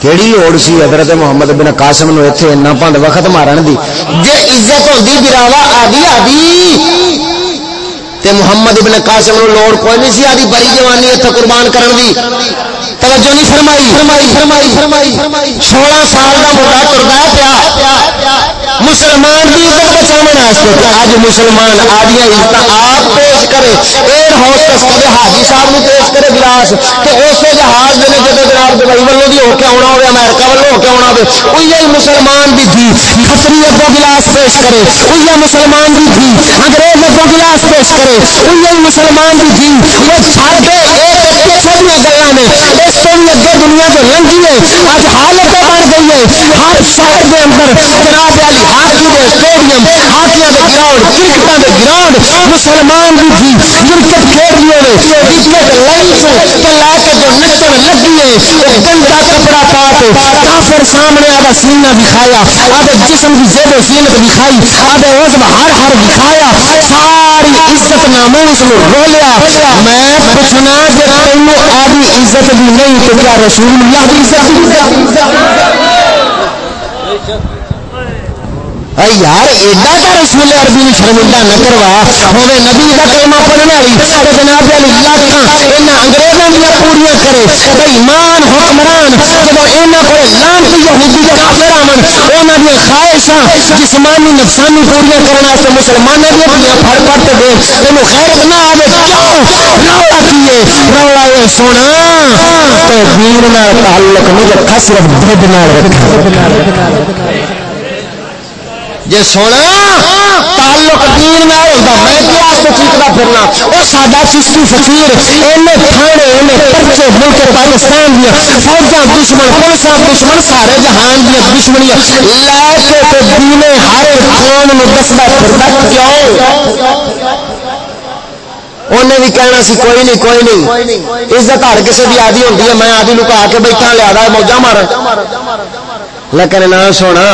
کیڑی لوڑ سی حضرت محمد بن قاسم نو ایتھے اتنا پنڈ وقت مارن دی جے عزت ہوندی براوا آدی آدی تے محمد ابن قاسم نو لوڑ کوئی نہیں سی آدی بڑی جوانی اتنے قربان کرن دی۔ توجہ نہیں فرمائی؟ فرمائی فرمائی فرمائی سولہ سال کا مڈا ٹرتا پیا مسلمان کی عزت بچاؤ اج مسلمان آدیا عزت آپ پیش کرے۔ ایئر ہوسٹس کبھی حاجی صاحب نے پیش کرے گلاس۔ تو اسے جہاز دے جب جناب دبئی والوں کی ہو کے آنا ہو امریکہ والوں ہو کے آنا ہو وہی مسلمان بھی تھی کتری اگوں گلاس پیش کرے۔ وہی مسلمان بھی تھی انگریز اگوں گلاس پیش کرے۔ وہی مسلمان بھی تھی وہ چھڑ دے۔ پیچھے دیا گلا نے۔ اس کو بھی اگے دنیا کو لنگی ہے اج حالت بن گئی ہے۔ ہر شہر کے اندر جناب علی ہاکی دے اسٹیڈیم ہاکیاں دے گراؤنڈ، کرکٹاں دے گراؤنڈ، مسلمان بھی تھی جی، کرکٹ کھیل لیے نے کرکٹ لائی سے تے لا کے جو نچن لگی ہے وہ گندا کپڑا پا کے کافر سامنے آدھا سینہ دکھایا، آدھے جسم کی زیب و زینت دکھائی، آدھے عزم ہر ہر دکھایا، ساری عزت ناموس نو رولیا۔ میں پوچھنا کہ تینوں آدھی عزت بھی نہیں تو کیا رسول اللہ کی عزت یار ایڈا کا رسول عربی نے شرمندہ نہ کروا ہوے نبی کا کلمہ پڑھنے والی تو جناب علی لاکھاں انہاں انگریزاں دیا پوریاں کرے بھائی ایمان حکمران جب انہاں کو لانتی یہودی دے کافر آمن انہاں دی خواہشاں جسمانی نفسانی پوریاں کرنا واسطے مسلماناں دی دیا پھڑ پھڑ تے دے تینو خیر نہ آوے کیوں رولا کیے رولا اے سونا تے دین نال تعلق نہیں رکھا صرف دھد نال رکھا جی سونا تعلق دین میں ہوتا میں کیا تو چیکتا پھرنا وہ ساڈا چشتی فقیر اینے تھانے اینے پرچے ملک پاکستان دیا فوجاں دشمن پولیساں دشمن سارے جہان دیا دشمنیاں لے کے تے دین ہر قوم نو دسدا پھردا کیوں انہیں بھی کہنا سی کوئی نہیں کوئی نہیں عزت ہر کسی کی آدھی ہوتی ہے میں آدھی لکا کے بیٹھا لیا موجہ مار لیکن نہ سونا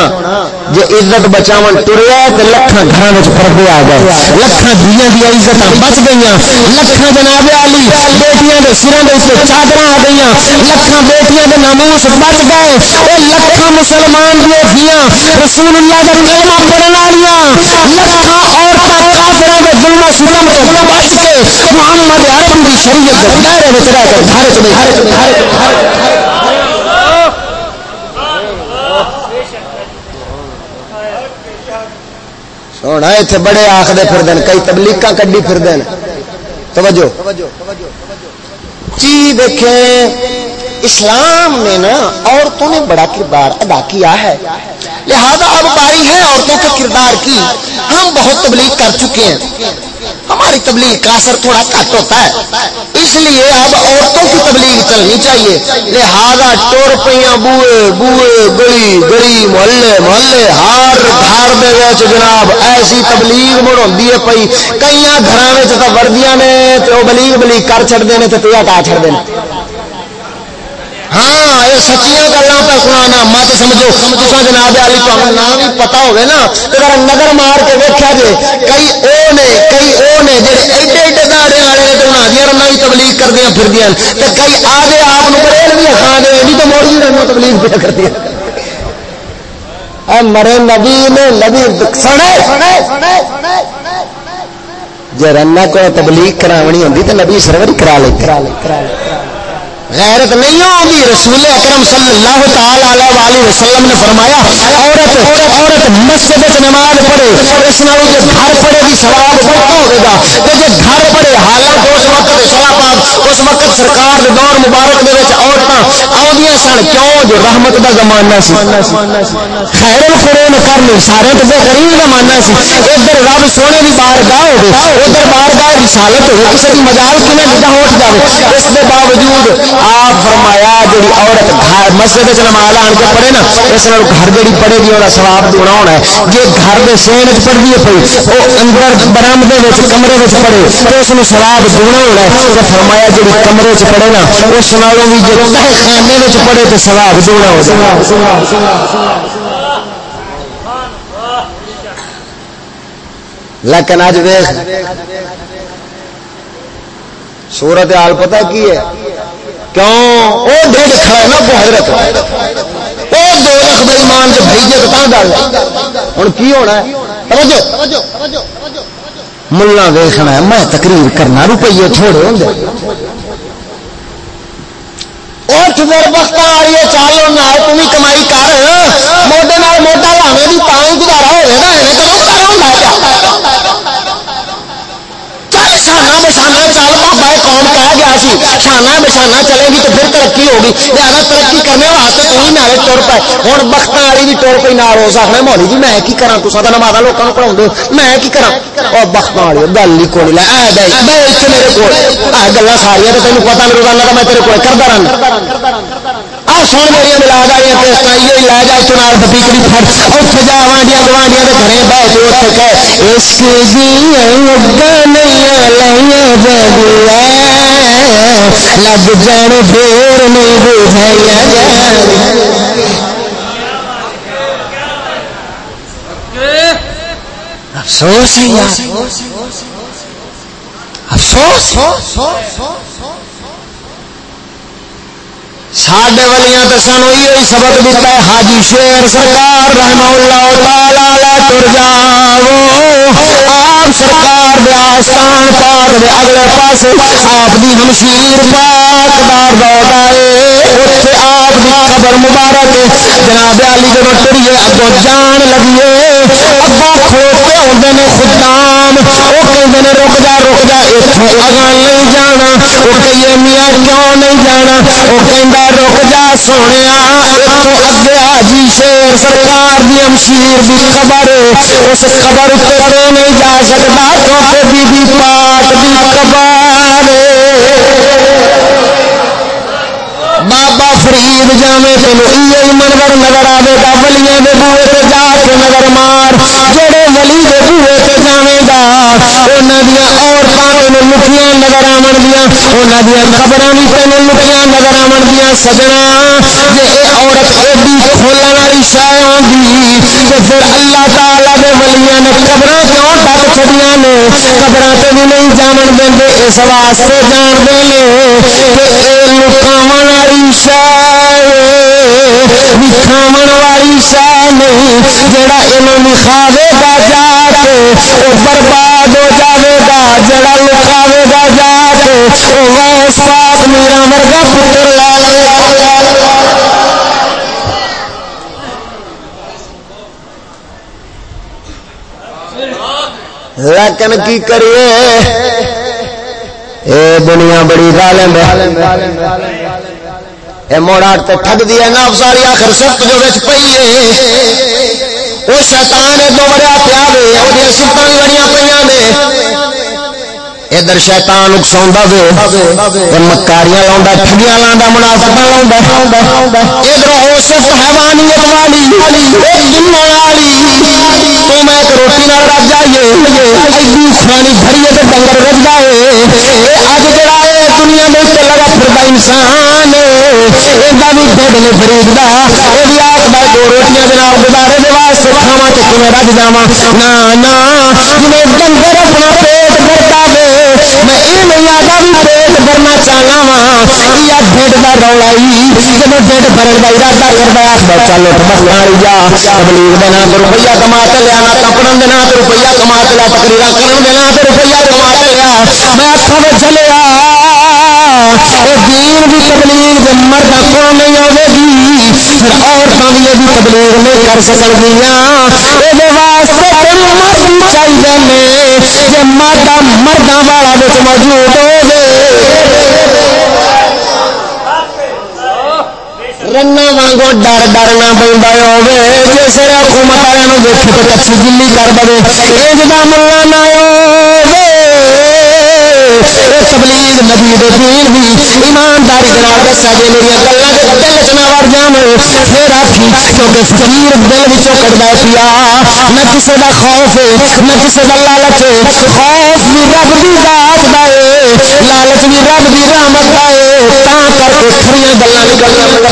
جی عزت بچاو ٹریا تو لکھان گھر پردے آ گئے لکھان دیا دیا عزت بچ گئی لکھان جناب علی بیٹیاں کے سروں کے اتنے چادر آ گئی لکھان بیٹیاں کے ناموس بچ گئے وہ لکھان مسلمان دیا دیا رسول اللہ کا کلمہ پڑھنے والی لکھان عورتیں کافروں کے ظلم و ستم تو بچ کے محمد عرب کی شریعت دائرے میں رہ کر گھر چ ہونا اتنے بڑے آخر پھر کئی تبلیغ کڈی پھر دن توجہ۔ جی دیکھیں، اسلام نے نا عورتوں نے بڑا کردار ادا کیا ہے۔ لہذا اب باری ہے عورتوں کے کردار کی۔ ہم بہت تبلیغ کر چکے ہیں۔ ہماری تبلیغ کا اثر تھوڑا کٹ ہوتا ہے۔ اس لیے اب عورتوں کی تبلیغ چلنی چاہیے۔ لہذا ٹور پہ بوئے بوئے، گلی گلی، محلے محلے، ہر گھر جناب ایسی تبلیغ مڑ ہوتی ہے پی کئی گھر وردیاں نے تو بلیغ بلیغ کر چڑھتے ہیں تو پیا کا چڑھتے ہیں ہاں یہ سچیاں گلا پہ سنا مت سمجھو تصا جناب علی تو نام بھی پتا ہوے نا، تو ذرا نظر مار کے ویکیا جی کئی او نے، کئی او نے جڑے ایڈے ایڈے داڑے والے نے تو انہاں دی رنا بھی تبلیغ کردیا پھردیاں تے کئی آگے آپ بڑے بھی کھا ہاں دے نہیں تو موڑ بھی رنا تبلیغ پہ کردیا مرے نبی نے نبی سنے سنے جی رنا کو تبلیغ کراونی ہوندی تے نبی سرور کرا لے کرا لے کرا لے غیرت نہیں ہوگی رسول اکرم صلی اللہ تعالی علیہ وسلم نے فرمایا، عورت عورت مسجد نماز پڑھے، اس نالوں جو گھر پڑھے بھی ثواب بہت ہوگا گا۔ کہ جو گھر پڑھے، حالانکہ اس وقت دے صلاح اس وقت سرکار دے دور مبارک دے وچ عورتاں آوندیاں سن، کیوں؟ جو رحمت دا زمانہ سی۔ خیر القرون کرن سارے تے بہترین زمانہ سی۔ ادھر رب سونے دی بارگاہ ہوے ادھر بارگاہ رسالت ہوے کسی دی مجال کنے نگاہ اٹھ جاوے؟ اس دے باوجود آپ فرمایا جی عورت گھر مسجد چ نماز آن کے پڑھے نا اس گھر جی پڑھے گی وہ سواب دونا ہونا ہے۔ جی گھر کے سین چ پڑھتی ہے پی وہ اندر برامدے کمرے میں پڑھے، تو اس سواب دونا ہونا ہے۔ تو فرمایا جی کمرے چ پڑھے نا اس نالوں بھی جب خانے میں پڑھے تو سواب دونا ہو لیکن اج ویخ، سورت حال پتہ کی ہے؟ کیوں؟ وہ ڈیڑھ کھڑا نا کو حضرت، وہ دو لکھ بے ایمان سے بھیجے تو کہاں گل ہوں کی ہونا ہے؟ توجہ۔ ملا ویخنا ہے، میں تقریر کرنا، روپیے تھوڑے ہوں اٹھ در بخت آ چالو نہ تم کمائی کر۔ موٹے موٹا لانے کی پانی گزارا ہوئے گا شانہ بشانہ چل بابا قوم کہا گیا سی، شانہ بشانہ چلے گی تو پھر ترقی ہوگی۔ لہٰذا ترقی کرنے واسطے تو ہی نارے تر پائے ہوں بخت والی بھی تر پی نار ہو سکنا مولی جی میں کی کرا تو سا نمازہ لوگوں کو پڑھاؤں میں کی کرا اور بخت والی گل ہی کوئی لے۔ میرے کو گلا ساریا تو تین پتا میرے گل میں تیرے کو کرتا رہا آ سن میری ملاد والی لے جا اتنے جا گوانڈیا کے گھرے بہ اتنے لگ جان پھر نہیں بجھایا افسوس افسوس ساڈے ولیاں تو سانو یہ سبق دیتا ہے حاجی شیر سرکار رحمہ اللہ تعالی تر جاؤ آپ سرکار دے آستان پاک دے اگلے پاس آپ دی ہمشیر پاک دار دور آئے اتنے آپ دی قبر مبارک جناب علی جب ٹریے اگو جان لگیے ابا کھوتے ہوتے نے خدام وہ کہتے ہیں رک جا رک جا اتوں اگاں نہیں جانا وہ کہیے میاں کیوں نہیں جانا وہ کہہ رک جا سونے اتوں اگے آجی شیر سرکار دی امشیر دی خبر اس خبر اتنے نہیں جا سکتا، کیونکہ بی بی پاک دی خبر بابا فرید جاوے تین یہ منور نظر آئے گا، ولیاں دے بوے تے جا کے نظر مار، جڑے ولی دے بوے تے گا دیا نظر آون گیا دیا بھی نظر آون گیا سجنا، جے اے عورت ایڈی کھولن والی شے ہوندی تے پھر اللہ تعالی دے ولیاں نے قبراں کیوں ڈک چھڈیاں نے؟ قبراں تے بھی نہیں جان دیندے اس واسطے جان دے کہ اے لکاون والی دکھاون والی شے نہیں جڑا انہوں لکھاوے گا جا کے، وہ برباد ہو جاوے گا، جڑا لکھاوے گا جا کے، وہ ویس پاک میرا مرگا پتر لا لے لیکن کی کریے؟ اے دنیا بڑی ظالم ہے۔ اے موڑا تے ٹھگ دیا نا افساری آخر سخت جو وچ پئی ہے وہ شیطان دو بڑا پیا وے، او دی سفتاں بھی بڑیاں پیاں نے ادھر شیطان اکساؤں وے مکاریاں لاؤں ٹھگیاں لاؤں منافقہ لاؤں ادھر او سفت حیوانیت والی دن والی۔ تو میں ایک روٹی نال رج جائیے، ایڈی خوانی بھری تے ڈنگر رج جائے۔ اج جڑا ہے دنیا میں لگا پھردا انسان ایڈا بھی ڈڈ نے فرید دا او بھی آکھدا دو روٹیاں دے نال گزارے دے واسطے کھاواں تے کیویں رج جاواں۔ نا نا، جویں ڈنگر اپنا پیٹ بھرتا وے، میں یہ نہیں آتا بھی پیٹ بھرنا چاہنا وا یا ڈیڈ کا رولا ہی جب ڈیڈ بھرن کا ارادہ کرتا ہے چلو بس جا۔ تبلیغ دینا تو روپیہ کما کے لیا، نہ کپڑا دینا تو روپیہ کما کے لیا تقریر کرن دینا تو روپیہ کما کے لیا۔ میں اکھا میں چلیا دین کی تبلیغ جب مرد کو نہیں آئے گی۔ پھر عورتیں بھی یہ تبلیغ نہیں کر سکن گیا یہ واسطے مرد چاہیے جب مادہ مردوں والا بچ موجود ہو رنا وانگو ڈر ڈر نہ پہ ہوے جس حکومت والوں دیکھے تو کچھ گلی کر دے۔ یہ جا ملا نہ ہو تبلیغ نبی دین بھی ایمانداری کے نال دسا جی میری گلا کے دل چ نہ وڑ جان، پھر آخی کیونکہ فقیر دل وچوں کٹدا پیا۔ نہ کسی دا خوف نہ کسی دا لالچ خوف بھی رب دی ذات دا ہے، لالچ بھی رب دی رحمت دا ہے۔ تا کر کے کھڑیاں گلاں نکل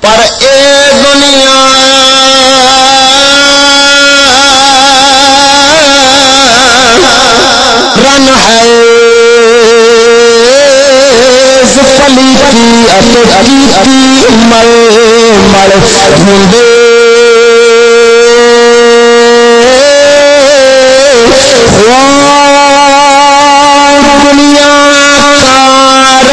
پر اے دنیا مل مل ڈھونڈے دنیا کار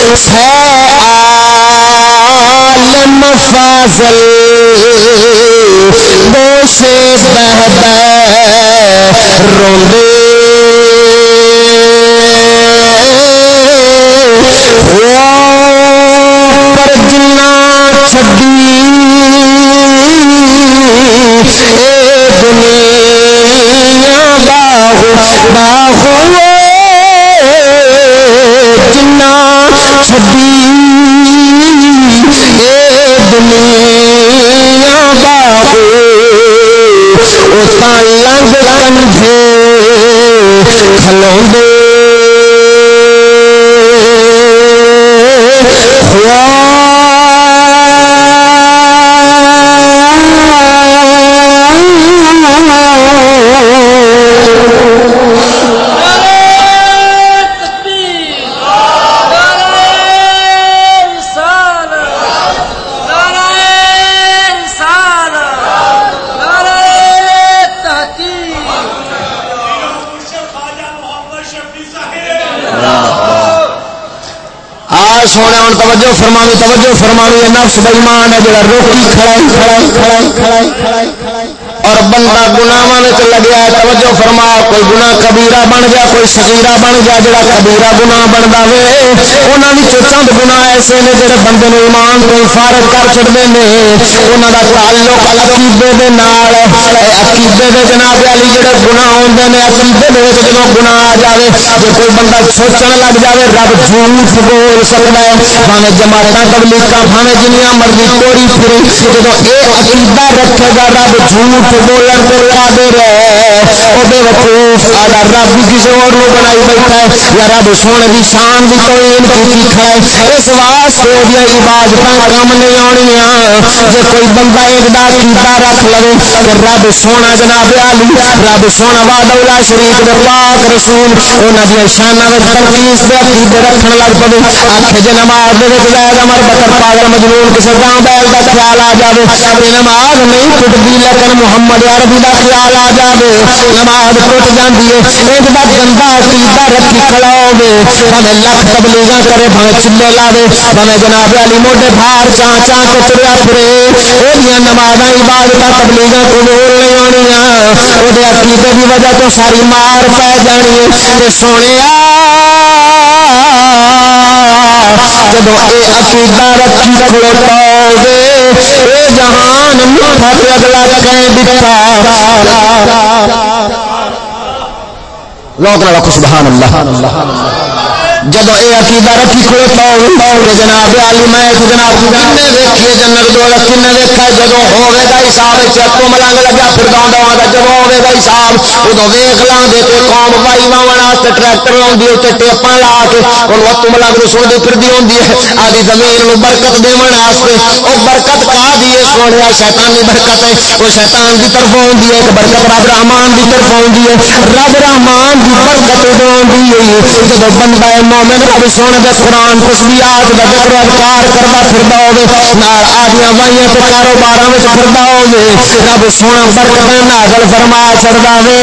لو چارے فاضل بوشے سے بہ روندے کنڈے سونے ہوں، توجہ فرماوی توجہ فرماوی نفس بےمان ہے، جڑا روکی کھڑائی کھڑائی کھڑائی کھڑائی کھڑائی۔ اور بندہ گناواں لگیا ہے، توجہ فرما، کوئی گناہ کبیرہ بن گیا کوئی صغیرہ بن گیا جڑا کبیرہ گناہ بندا وے، انہاں وچوں چند گناہ ایسے نے جڑے بندے نو ایمان تو فارغ کر چھڑدے نے، انہاں دا تعلق عقیدے دے نال اے عقیدے دے جناب علی، جڑے گناہ ہوندے نے عقیدے دے وچ جدوں گناہ آ جاوے، جے کوئی بندہ سوچن لگ جاوے، رب جھوٹ بول سکدا ہے۔ بھاویں جماعتاں تبلیغاں، بھاویں جنیاں مرضی توڑی پھرے جدوں اے عقیدہ رکھے گا، رب جھوٹ بولن کو قادر ہے او بے وقوف آدھا رب بھی کسی اور نو بنائی بیٹھا ہے۔ یا رب سونے دی شان دی توہین کی کھڑا ہے۔ اس واسطے دی عبادتاں کم نہیں آنیاں جے کوئی بندہ ایک دا عقیدہ رکھ لے کہ رب سونا جناب علی رب سونا وعدہ الا شریک دے پاک رسول۔ انہاں دی شاناں وچ تنقیس دے عقیدے رکھن لگ پے آکھے جے نماز دے وچ زائد امر بکر پاگل مجنون کسے گاں بیل دا خیال آ جاوے۔ نماز نہیں ٹوٹدی لیکن محمد محمد عربی دا خیال آ جاوے، نماز ٹوٹ جاندی ہے، ایک دا گندا عقیدہ رکھی کھڑا ہوے بھاویں لکھ تبلیغاں کرے بھاویں چلے لاوے بھاویں جناب علی موٹے بھار چاں چاں کے تریا پھرے۔ او دیاں نمازاں، عبادتاں، تبلیغاں قبول نہیں ہونیاں۔ او دے عقیدے دی وجہ تو ساری مار پے جانی ہے۔ تے سونیا جب اے عقیدہ رکھی کھڑوتا ہوے اے جہان میٹھا تے اگلا کہیں دتا لوگ نہ رکھو سبحان اللہ۔ جب اے عقیدہ رکھی کھڑوتا ہوے جناب علی میں جناب کنے ویکھیے جنت دو کنے ویکھا جدوں ہوے گا حساب چتو ملنگ لگا پھرداوندا ہوندا جب ہوے گا حساب اودوں ویکھ لاں دے تے قوم وائی واون واسطے ٹریکٹر لاوندی تے ٹیپاں لا کے اون وقت ملنگ نو سن پھردی ہوندی ہے۔ آدی زمین نو برکت دیون واسطے او برکت کا دی سونیا شیطانی برکت ہے۔ او شیطان دی طرف ہوندی ہے ایک برکت رب رحمان دی طرف ہوندی ہے۔ رب رحمان دی برکت ہوندی ہے۔ جب بندہ مومن رب سونے دے قرآن تسبیحات دا ذکر اذکار کردا پھردا ہوے نال آدیاں وائیاں تے کاروباراں وچ پھردا ہوے رب سونا برکتاں نازل فرما چھڑدا وے۔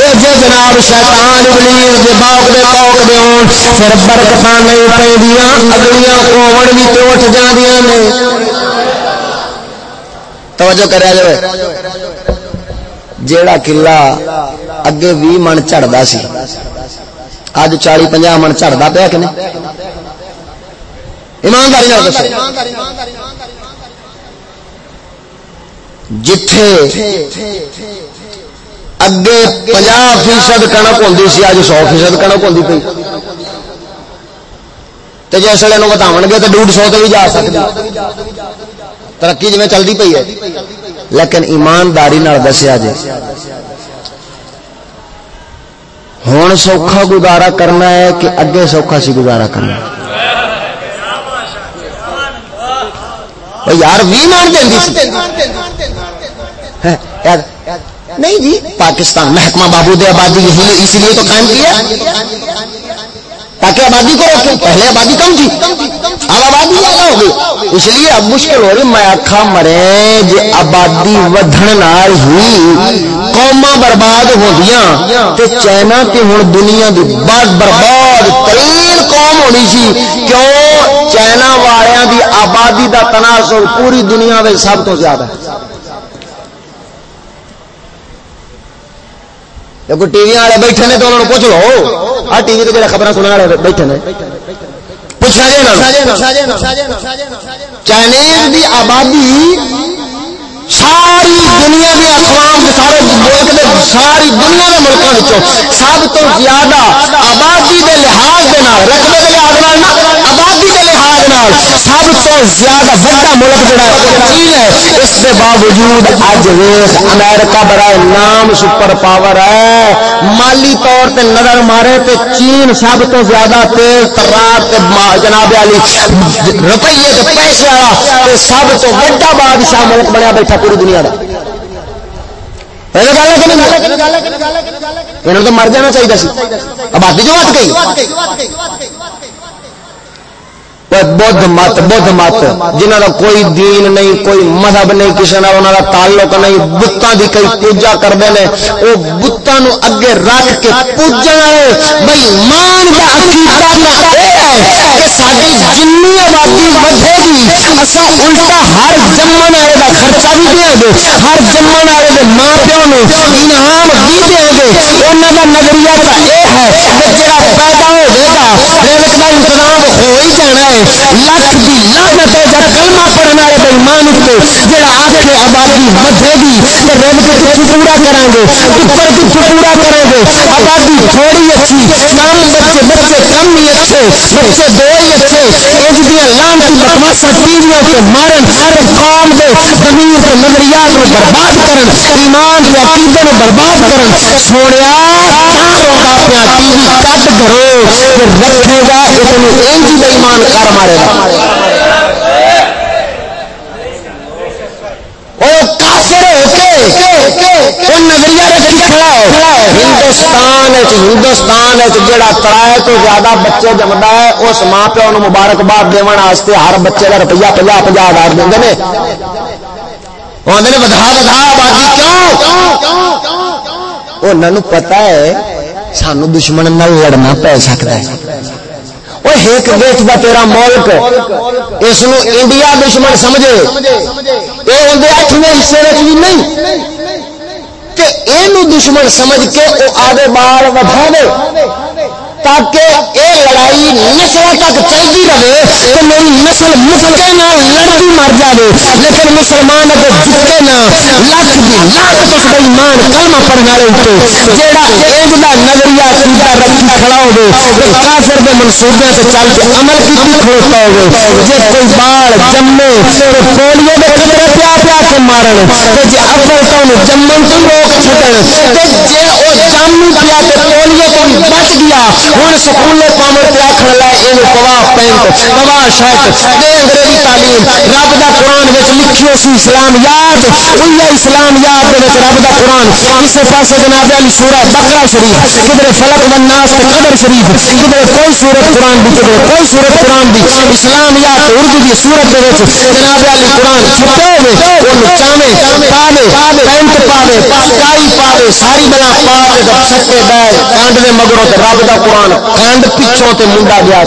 اے جے جناب شیطان ابلیس دے باغ دے کوک دے ہون، پھر برکتاں نہیں پیندیاں اگلیاں کووڑ وی تے اٹھ جاندیاں نے۔ توجہ کریا جائے جیڑا قلعہ اگے 20 من چڑھدا سی اج چالی پنجا من چڑھتا پیا کہ نہیں ایمانداری جتھے اگے پنجا فیصد کنک ہوتی سی اج سو فیصد کنک ہوتی پی تو جس ویلے بتاؤ گے تو ڈوڑھ سو تو بھی جا سکتی ترقی جی چلتی پی ہے لیکن ایمانداری دسیا جی ہوں سوکھا گزارا کرنا ہے کہ اگے سوکھا سی گزارا کرنا یار بھی مان دینی نہیں جی پاکستان محکمہ بابو دے آبادی یہی اس لیے تو قائم کیا۔ تاکہ آبادی کو روکیں۔ پہلے آبادی کم تھی، اب آبادی زیادہ ہو گئی۔ اس لیے اب مشکل ہو رہی میں آخا مرے جی آبادی ودھن ہی قوما برباد ہو تے چائنا تے ہوں دنیا دی بڑ برباد ترین قوم ہونی سی۔ کیوں؟ چائنا والوں دی آبادی دا تناسب پوری دنیا میں سب تو زیادہ ہے۔ کوئی ٹی وی والے بیٹھے نے تو انہوں نے پوچھ لو۔ آ ٹی وی تو جڑے خبر سننے والے بیٹھے نے۔ پوچھا جی چائنیز دی آبادی ساری دنیا دی اقوام سارے ملک دے ساری دنیا کے ملکوں سب تو زیادہ آبادی دے لحاظ دے نال، رقبے دے لحاظ نال نا دے نال سب تو زیادہ بڑا ملک جڑا چین ہے اس کے باوجود اج ویخ امریکہ بڑا نام سپر پاور ہے مالی طور تے نظر مارے تے چین سب تو زیادہ تیز ترات جناب علی روپیے تے پیسے والا تے سب تو بڑا بادشاہ ملک بنیا بیٹھا پوری دنیا کا تو مر جانا چاہیے آبادی جو مت گئی بدھ مت بدھ مت جنہ کا کوئی دین نہیں کوئی مذہب نہیں کسی نے انہوں کا تعلق نہیں بتان کی کئی پوجا کرتے ہیں وہ بتان اگے رکھ کے پوجنا ہے بھائی مان کا عقیدہ ساری جن آبادی ودے گی اصا الٹا ہر جمن والے کا خرچہ بھی دیا گے ہر جمن والے کے ماں پیو نے انعام بھی دیا گے انہوں کا نظریہ یہ ہے کہ جڑا پیدا ہوگا رزق کا انتظام ہو ہی جانا ہے لکھ دی لعنت ہے جب کلمہ پڑھنے والے بےمان اتنے جڑا آخر آبادی ودے گی تو رزق کچھ پورا کریں گے اوپر کچھ پورا کریں گے آبادی تھوڑی اچھی کم بچے بچے کم ہی اچھے بچے دو ہی اچھے ایج دیا لانتی بکواسا ٹیویوں کے مارن ہر قوم دے زمین کے نظریات کو برباد کرن ایمان کے عقیدے کو برباد کرن سوڑیا روکا پیا ٹی وی کٹ کرو رکھے گا اتنی انج بے ایمان کر مارے ہندوستان ہندوستان جڑا ترائے تو زیادہ بچے جمدا ہے، اس ماں پیو نو مبارکباد دون ہر بچے کا روپیہ پنجا پنجا ہزار دیں آدھے بدھا بدھا آبادی کیوں؟ انہوں پتا ہے سانو دشمن نہ لڑنا پی سکتا ہے۔ وہ ایک دیش دا تیرا ملک اس انڈیا دشمن سمجھے یہ اندر اٹھویں حصے بھی نہیں کہ یہ دشمن سمجھ کے وہ آگے بال ودھا تاکہ یہ لڑائی نسل تک چلتی رہے تو میری نسل مسکے نہ لڑتی مر جائے لیکن مسلمان اگر جھکے نہ لکھ دی لاکھ تو بے ایمان کلمہ پڑھنے والے اتنے جیڑا ایک دا نظریہ سیدھا رکھی کھڑا ہو گئے کافر دے منصوبے سے چل کے عمل کی کھڑوتا ہو گئے جے کوئی بال جمے تو پولیو دے قدرے پیا پیا کے مارن۔ تے جے اول تو انہوں جمن تو روک چھٹن تے جے او جم پیا تے پولیو تو بچ گیا۔ ہوں سکولے پامر پہ آخر لے یہ گواہ پینٹ، گواہ شرط دے انگریزی تعلیم، رب دا قرآن وچ لکھی سی اسلام یاد وہی اسلام یاد رب دا قرآن۔ کسے پاسے جناب علی سورہ بقرہ شریف، کدھر فلق و الناس قدر شریف، کدھر کوئی سورت قرآن دی، کدھر کوئی سورت قرآن دی۔ اسلام یاد اردو دی سورت دے جناب علی قرآن چھپے ہوئے اون چاوے پاوے پینٹ پاوے ٹائی پاوے ساری بلا پاوے جب سکے بیٹھ کانڈ دے مگروں رب دا قرآن۔ کنڈ پچھوں تے منڈا گیا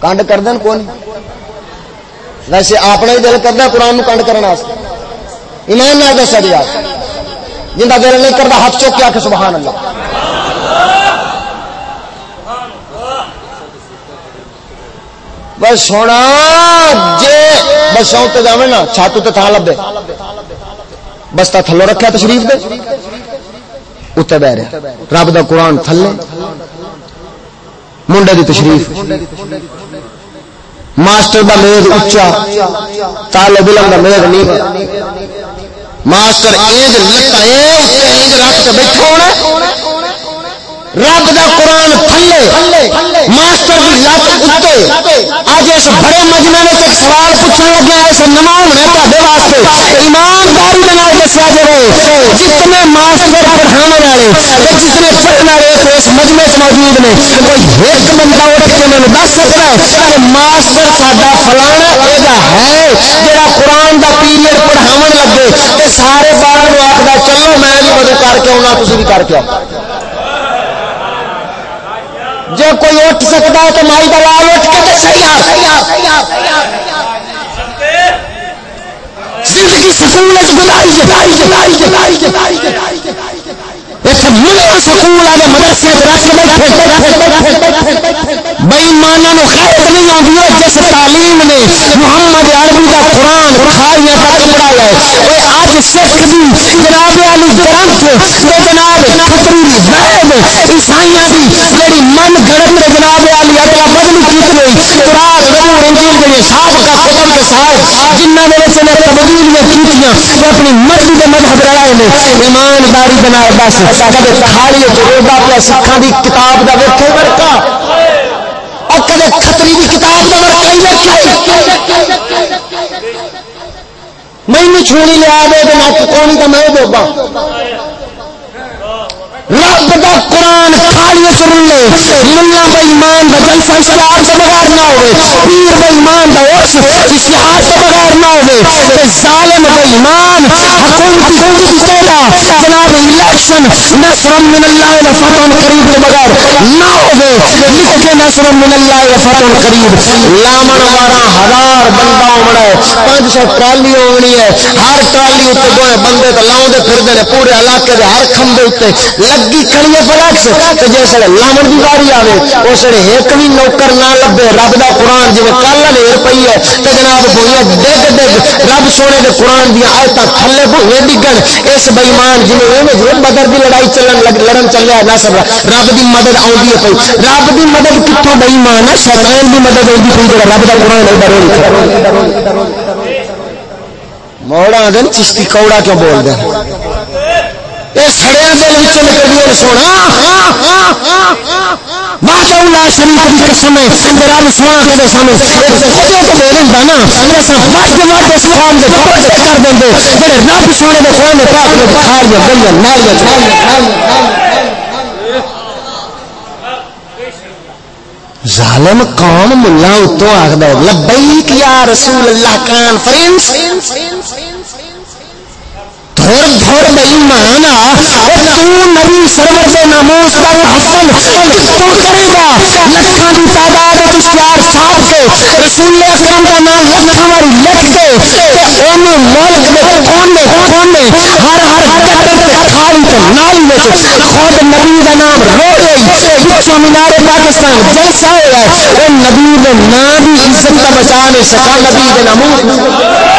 کنڈ کر دین کون ویسے اپنا ہی دل کرتا قرآن کنڈ کرنے ایمان نہ دسا جی آپ جن کا دل نہیں کرتا ہاتھ چوک کے آ کے سبحان اللہ بس سونا جے بس سو تو جاوے نا چھت تو تھان لبے بستا تھلو رکھا تشریف دے؟ اتنے بہ رہے۔ رب دا قرآن تھلے۔ منڈے دی تشریف۔ ماسٹر دا میز اچا طالب علم دا میز نہیں ماسٹر اینج لتا اینج رکھ کے بیٹھا ہونا رب دا قرآن تھلے، ماسٹر کی لت اتنے اج اس بڑے مجمے میں ایک سوال پوچھنے لگے اس نماز نے تے واسطے ایمانداری کے نال دسیا جائے جتنے ماسٹر پڑھانے والے جتنے پڑھنے والے اس مجمے چ موجود نے، کوئی ایک بندہ اٹھ کے میں دس سکتا ہے کہ ماسٹر ساڈا فلانا یہ ہے جڑا قرآن دا پیریڈ پڑھاو لگے۔ تے سارے بار آخر چلو میں بھی مدد کر کے آنا تھی بھی کر کے آؤ۔ جو کوئی اٹھ سکتا ہے تو مائی دلال اٹھ کے زندگی سکون گزاری جدائی جدائی جدائی جدائی جدائی سکول والے مدرسے بئی مانا خیر نہیں آتی جس تعلیم نے محمد عربی کا قرآن بخاریاں ہے اج سکھ جناب علی گرنتھ جناب کھتری وید عیسائیاں دی جڑی من جناب علی اگلا بدلی قرآن زبور انجیل دے صاحب کا کتب کے صاحب دے وچ نے تبدیلیاں کیتیاں اپنی مرضی دے مذہب رائے نے۔ ایمانداری بنائے، بس۔ کدے روزہ پہ سکھان کی کتاب کا ویکے ورکا اور کدے کتاب کا ورکا ہی میں چھوڑی لیا دے تو میں دے رب دا قرآن کھاڑی چرلے ملا بےمان کا جلسہ اشتہار سے بغیر نہ ہوئے، پیر بےمان کا عرص اشتہار سے بغیر نہ ہوئے ظالم بےمان حکومتی تیرا جناب الیکشن نصر من اللہ فتح قریب کے بغیر نہ ہوئے، لکھ کے نصر من اللہ فتح قریب، لامن بارہ ہزار بندہ ہونا ہے، پانچ سو ٹرالی ہونی ہے ہر ٹرالی اتنے دو بندے تو لاؤں دے پھر دے پورے علاقے دے ہر کھمبے اتنے لگی کھڑی فلکس تو جس لامن کی باری آئے اس ایک بھی نوکر نہ لبے رب کا قرآن جی کل لیر پی ہے تو جناب بوئیاں ڈگ ڈگ رب سونے کے قرآن دیا آیت تھلے بوئے ڈگن اس بئیمان جی بدر کی لڑائی چلن لگ لڑن چلیا نہ سب رب کی مدد آئی ہے پی رب کی مدد کتوں بئیمان ہے شیطان کی مدد آئی پی جا رب کا قرآن موڑا دن چشتی کوڑا کیوں بول دیں سڑیا دل نکل سونا۔ شریف کی قسم رب سونا کے سامنے۔ تو دے نا۔ اس کر جڑے رب سونے پاک نال ظالم قوم ملا اتوں آخر لبیک یا رسول اللہ کانفرنس دھر دھر بئی مانا نبی سرور دے ناموس کا حسن کتوں کرے گا۔ لکھاں دی تعداد اشتہار چھاپ کے۔ رسول اکرم کا نام لکھاں والی لکھ کے۔ تے اونوں ملک دے کونے کونے ہر ہر گٹر تے کھاڑی تے نالی وچ خود نبی دا نام رو گئی۔ وچوں مینار پاکستان جلسہ ہوا ہے۔ او نبی دے نام دی عزت کا بچا نہیں سکا، نبی دے ناموس۔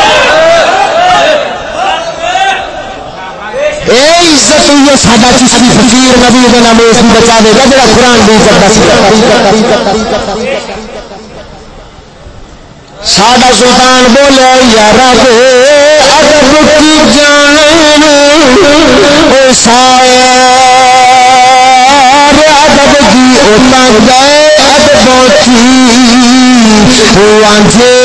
اے عزت ہوئی ہے ساڈا چشتی فقیر نبی دے نام اس بچا دے گا، جڑا قرآن دی عزت ساڈا سلطان بولے یار ادب کی جان سارے ادب کی اوتا گئے ادبوں کی آنجے۔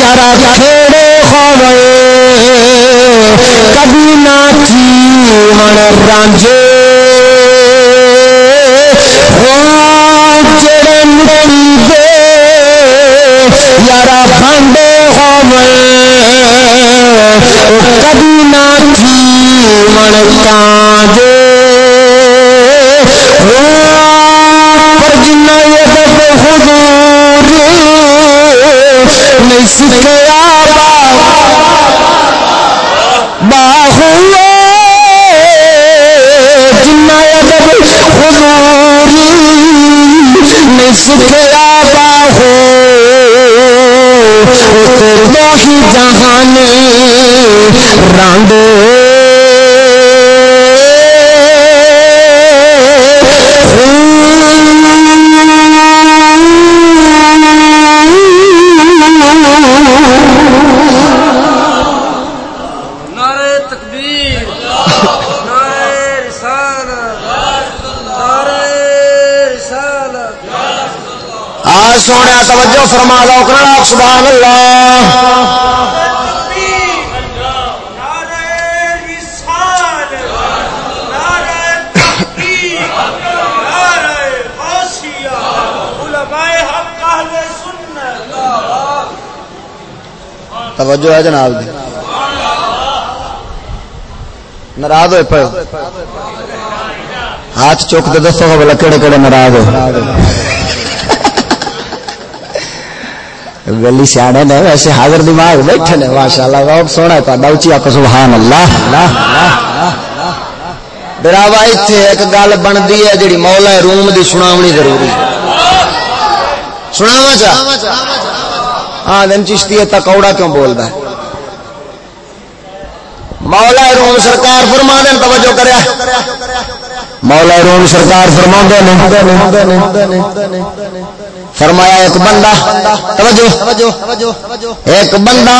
یارا کھیڑے ہوئے کبھی نہ من رانجے۔ جڑے مڑی دے۔ یارا بانڈے ہوئے کبھی نہ تھی من کانجے اس کے آبا باہو جنا ادب حضوری آبا ہو اتر دو ہی جہان رنگ سونے توجہ فرما لو کرنا سبحان اللہ۔ توجہ ہے جناب دی ناراض ہوئے پے ہاتھ چوک دے دسو بلا کہڑے کہڑے ناراض ہو گلی سیاڑے نے ویسے حاضر دماغ بیٹھے نے ماشاء اللہ بہت سونا ہے اچھی آپ سبحان اللہ ڈراوا اتنے ایک گل بنتی ہے جی مولا روم دی سناونی ضروری سناوا چاہ ہاں دن چشتی ہے تکوڑا کیوں بول رہا ہے؟ مولا روم سرکار فرما دین توجہ کریا۔ مولا روم سرکار فرما دین فرمایا ایک بندہ، توجہ، ایک بندہ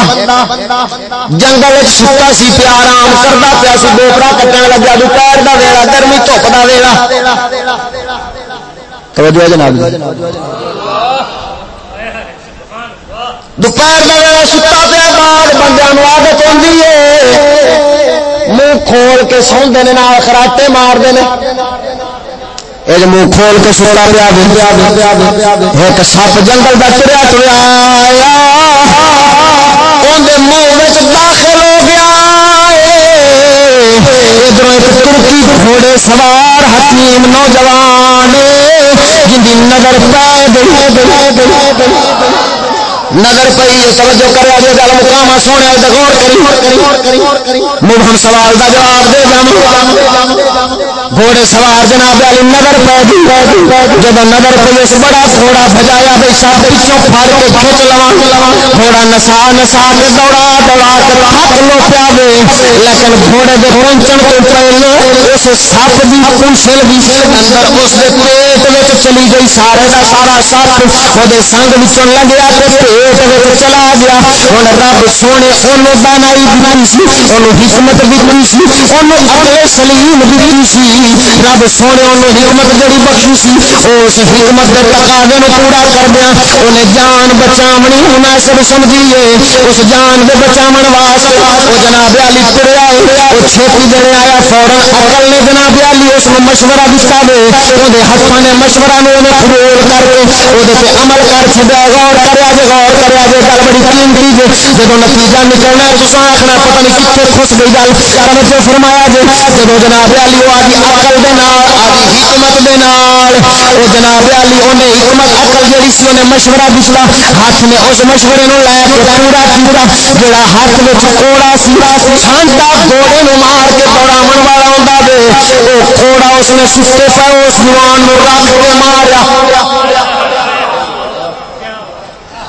جنگل ستا سی پیا، آرام کرتا پیا سی بوپڑا کٹن لگا دوپہر کا ویلا، گرمی دھوپ کا ویلا۔ توجہ جناب جی۔ دوپہر کا ویلا ستا پیا، بعد بندے آدت ہوتی ہے منہ کھول کے سوندے نے خراٹے مارتے ہیں ایک منہ کھول کے سوڑا پیا ایک سپ جنگل کا چڑیا چڑیا اندر منہ داخل ہو گیا ادھر ایک ترکی گھوڑے سوار حکیم نوجوان جن نظر پہ نظر پی توجہ کرے جو گل مقام سونے غور کری۔ مبہم سوال دا جواب دے جا گھوڑے سوار جناب علی، نظر پی جب نظر پی اس بڑا گھوڑا بجایا بھائی سب پچھوں پھڑ کے کھچ لوا گھوڑا نسا نسا کے دوڑا دوڑا کے تھک لو پیا دے لیکن گھوڑے دے پہنچن تو پہلے اس سپ دی پنچل بھی اندر اس دے پیٹ وچ چلی گئی، سارے دا سارا سپ وہ سنگ وچوں لگیا تے پیٹ چلا گیا ہوں رب سونے انہوں دانائی بھی سی انہوں حکمت بھی دی سی انہوں اگلے سلیم بھی دی سی رب سونے انہوں حکمت جڑی بخشی سی اس حکمت کے تقاضے پورا کر دیا انہیں جان بچاونی مناسب سمجھیے اس جان کے بچاون واسطے وہ جناب علی تریا وہ چھوٹی جنے آیا فورن اکل نے جناب علی اس میں مشورہ دتا دے وہ ہاتھوں نے مشورہ نے انہیں قبول کر کے وہ عمل کر چڑیا غور کریا جے غور کریا جی گل بڑی قیمتی جی جب نتیجہ نکلنا تو آخنا پتہ نہیں کتنے گئی گل۔ توجہ فرمایا جی جب جناب علی وہ آدھی دے نال، آدھی حکمت دے نال جناب علی انہیں حکمت اقل جڑی سی انہیں مشورہ دتا ہاتھ نے اس مشورے نو لے کے پورا پورا جڑا ہاتھ میں کوڑا سی۔ چھانٹا گھوڑے نو مار کے دوڑاون والا ہوندا دے وہ کوڑا اس نے سستے پہ اس جوان نو رکھ کے ماریا۔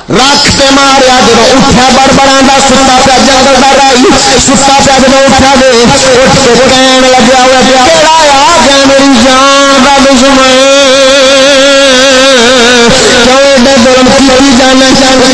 رکھ کے ماریا جب اٹھا بڑ بڑا ستا پیا، جنگل کا رائی ستا پیا جب اٹھا دے اٹھ کے کہن لگا ہوا پیا آ گیا میری جان کا دشمن جانا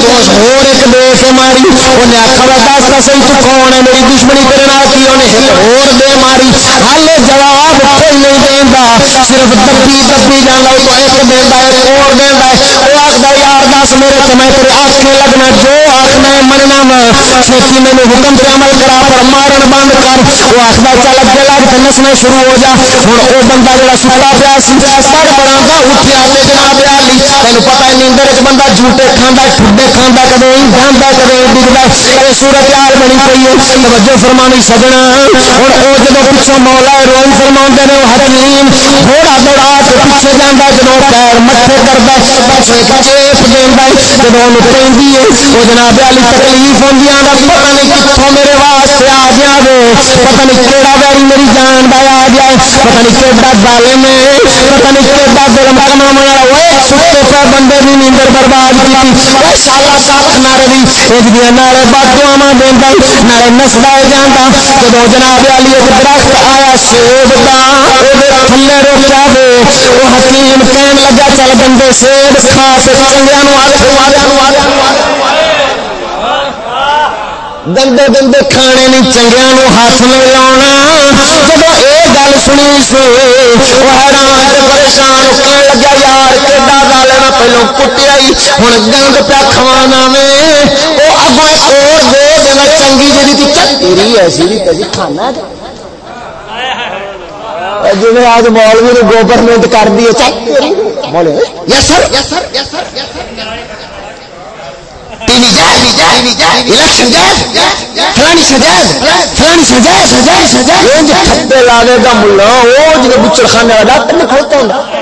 اور ایک دے کے ماری انہیں آخر دس کا سی تو کون ہے میری دشمنی تیرے نال کی انہیں اور دے ماری ہال جواب کوئی نہیں دینا صرف دبی دبی جانا تو ایک دینا ایک اور دینا وہ آخر یار دس میرے تو میں تیرے آخے لگنا جو آخنا مننا وا چھتی میرے حکم سے عمل کرا پر مارن بند کر وہ آخر چل اگے لگ کے نسنا شروع ہو جا ہوں وہ بندہ جڑا ستا پیا سی پڑ بڑا اٹھیا جناب علی تین پتا ہی نیندر ایک بندہ جھوٹے کھانا ٹھڈے کھانا کدے جانا کدے ڈگتا یہ صورت حال بنی پی ہے توجہ فرمانی سجنا ہوں وہ جب پچھوں مولا روئی فرما نے حکیم گھوڑا دوڑا کے پیچھے جانا جب پیر مٹھے کرتا چیپ دینا جب وہ پہ وہ جناب والی تکلیف ہوں پتا نہیں کتوں میرے واسطے آ گیا پتا نہیں کہڑا ویری میری جان کا آ گیا پتا نہیں کہڑا گالے میں پتا نہیں کہڑا دل مرما وہ ستے پہ بندے بھی نیندر برباد کی سالا ساتھ نہ رہی ایک دیا نالے بادوا دینا نالے نسدا جانا جب جناب علی ایک درخت آیا سیب دا تھلے روکا دے وہ حکیم کہن لگا، چل بندے سیب کھا کے چنگیا گندے گندے کھانے نہیں چنگیا نو ہاتھ میں لاؤنا جب یہ گل سنی سو وہ حیران پریشان کہنے لگا یار کہ گل ہے میں پہلو کٹیا ہوں گند پیا کھوانا میں وہ اگوں ایک اور دے دینا چنگی جی چکری ایسی کھانا جی آج مولوی نے گورنمنٹ کر دی یس سر یس سر یس سر یس سر لاگے گا ملا وہ جب بچڑ خانے والا ڈاکٹر کھڑتا ہوں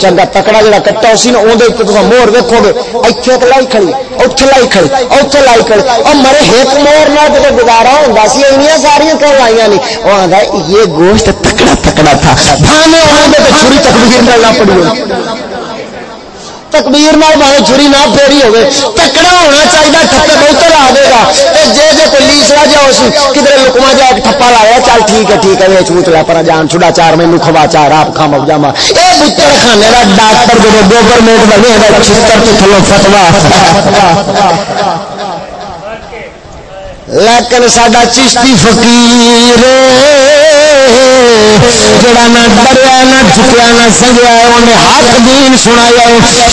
چنگا تکڑا جا کٹا اسی نا اندر مور ویکو گے اتنے تو لائی کھڑی اتنے لائی کھڑی اتنے لائی کھڑی اور مرے ایک مور نہ جب گزارا ہوتا سی این ساری کر لائیا نہیں وہ آتا یہ گوشت تکڑا تکڑا تھا چھری تکبیر کرنا پڑی تکبیر نال بھاوے چھری نہ پھیری ہوے تکڑا ہونا چاہیے ٹھپے بہت لا دے گا جے جے کوئی لیسڑا جا اس کدھر لکما جا ایک ٹھپا لایا چل ٹھیک ہے ٹھیک ہے یہ چوت لا پر جان چھڑا چار مینو کھوا چار آپ کھا مو جاما اے بچڑ خانے دا ڈاکٹر جو گورنمنٹ بنے دا چھتر تو تھلو فتوا لیکن ساڈا چشتی فقیر جڑا نہ ڈریا، نہ جھکیا، نہ سنگیا انہیں ہاتھ دین سنایا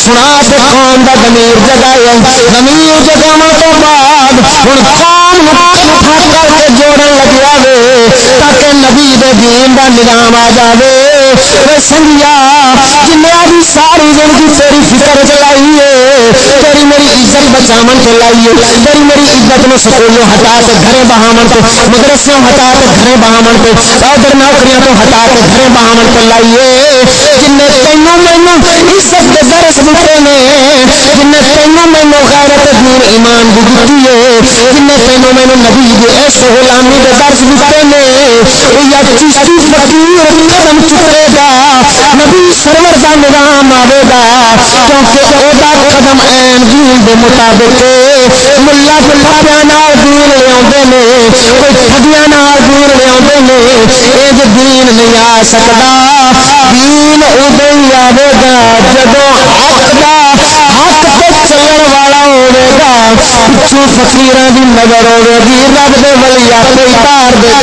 سنا تو قوم کا دمیر جگایا دمیر جگاو تو بعد ہوں قوم کر کے جوڑن لگیا وے، تاکہ نبی دے دین دا نظام آ جائے سنگیا جن بھی ساری زندگی تیری فکر چلائی ہے تیری میری عزت بچاو چلائی ہے تیری میری عزت میں سکولوں ہٹا کے گھرے بہاون تو مدرسوں ہٹا کے گھرے بہاون تو ادھر نوکریاں تو ہٹا کے گھر بہان کر لائیے جن تینوں مینو عزت کے درس دیتے نے جن تینوں مینو غیرت دین ایمان دی دیتی ہے جن تینوں مینو نبی دے اس غلامی کے درس دیتے نے یا چیز چشتی فقیر قدم چکے گا نبی سرور دا نظام آئے گا کیونکہ او دا قدم این دین دے مطابق ملا گلابیا نال دین لے آتے نے، کوئی ٹھگیاں نال دین لے آتے نے یہ دین نہیں آ سکتا دین ادو ہی آئے گا جب حق کا حق پہ چلن والا ہوے گا پچھو فکیر کی نظر ہوے گی رب دے ولی آپ تار دے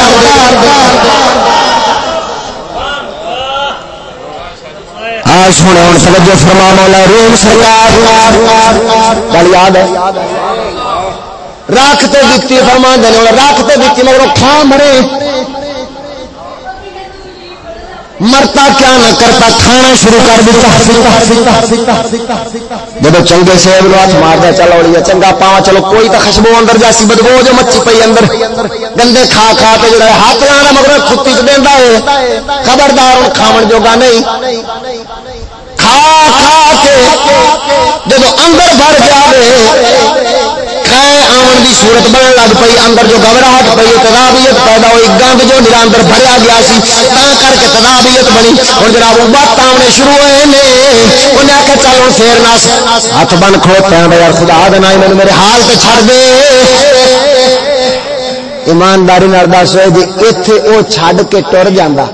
سونے ہوں توجہ فرما مولا روم سرکار گل یاد ہے رکھ تو دیتی فرما دے رکھ تو دیتی مگر کھا مرے مرتا کیا نہ کرتا کھانا شروع کر دیتا جب چنگے سے ہاتھ مار دیا چلو لیا چنگا پاوا چلو کوئی تو خشبو اندر جیسی بدبو جو مچھی پی اندر گندے کھا کھا کے جو ہاتھ لانا مگر کتی چ دینا ہے خبردار کھاو جوگا نہیں کھا کھا کے جب اندر بھر جائے آن کی صورت بننے لگ پی اندر جو گھبراہٹ پی تدابیت پیدا ہوئی، گند جو میرا اندر بھریا گیا سی، تا کر کے تدابیت بنی۔ ہوں جناب بات آنے شروع ہوئے نے، انہیں آخیا چلو پھر نہ ہاتھ بن کھوتے ہیں یار خدا دینا میں میرے حال پہ چھڑ دے۔ ایمانداری دس ہوئے جی اتے وہ چھڈ کے ٹر جانا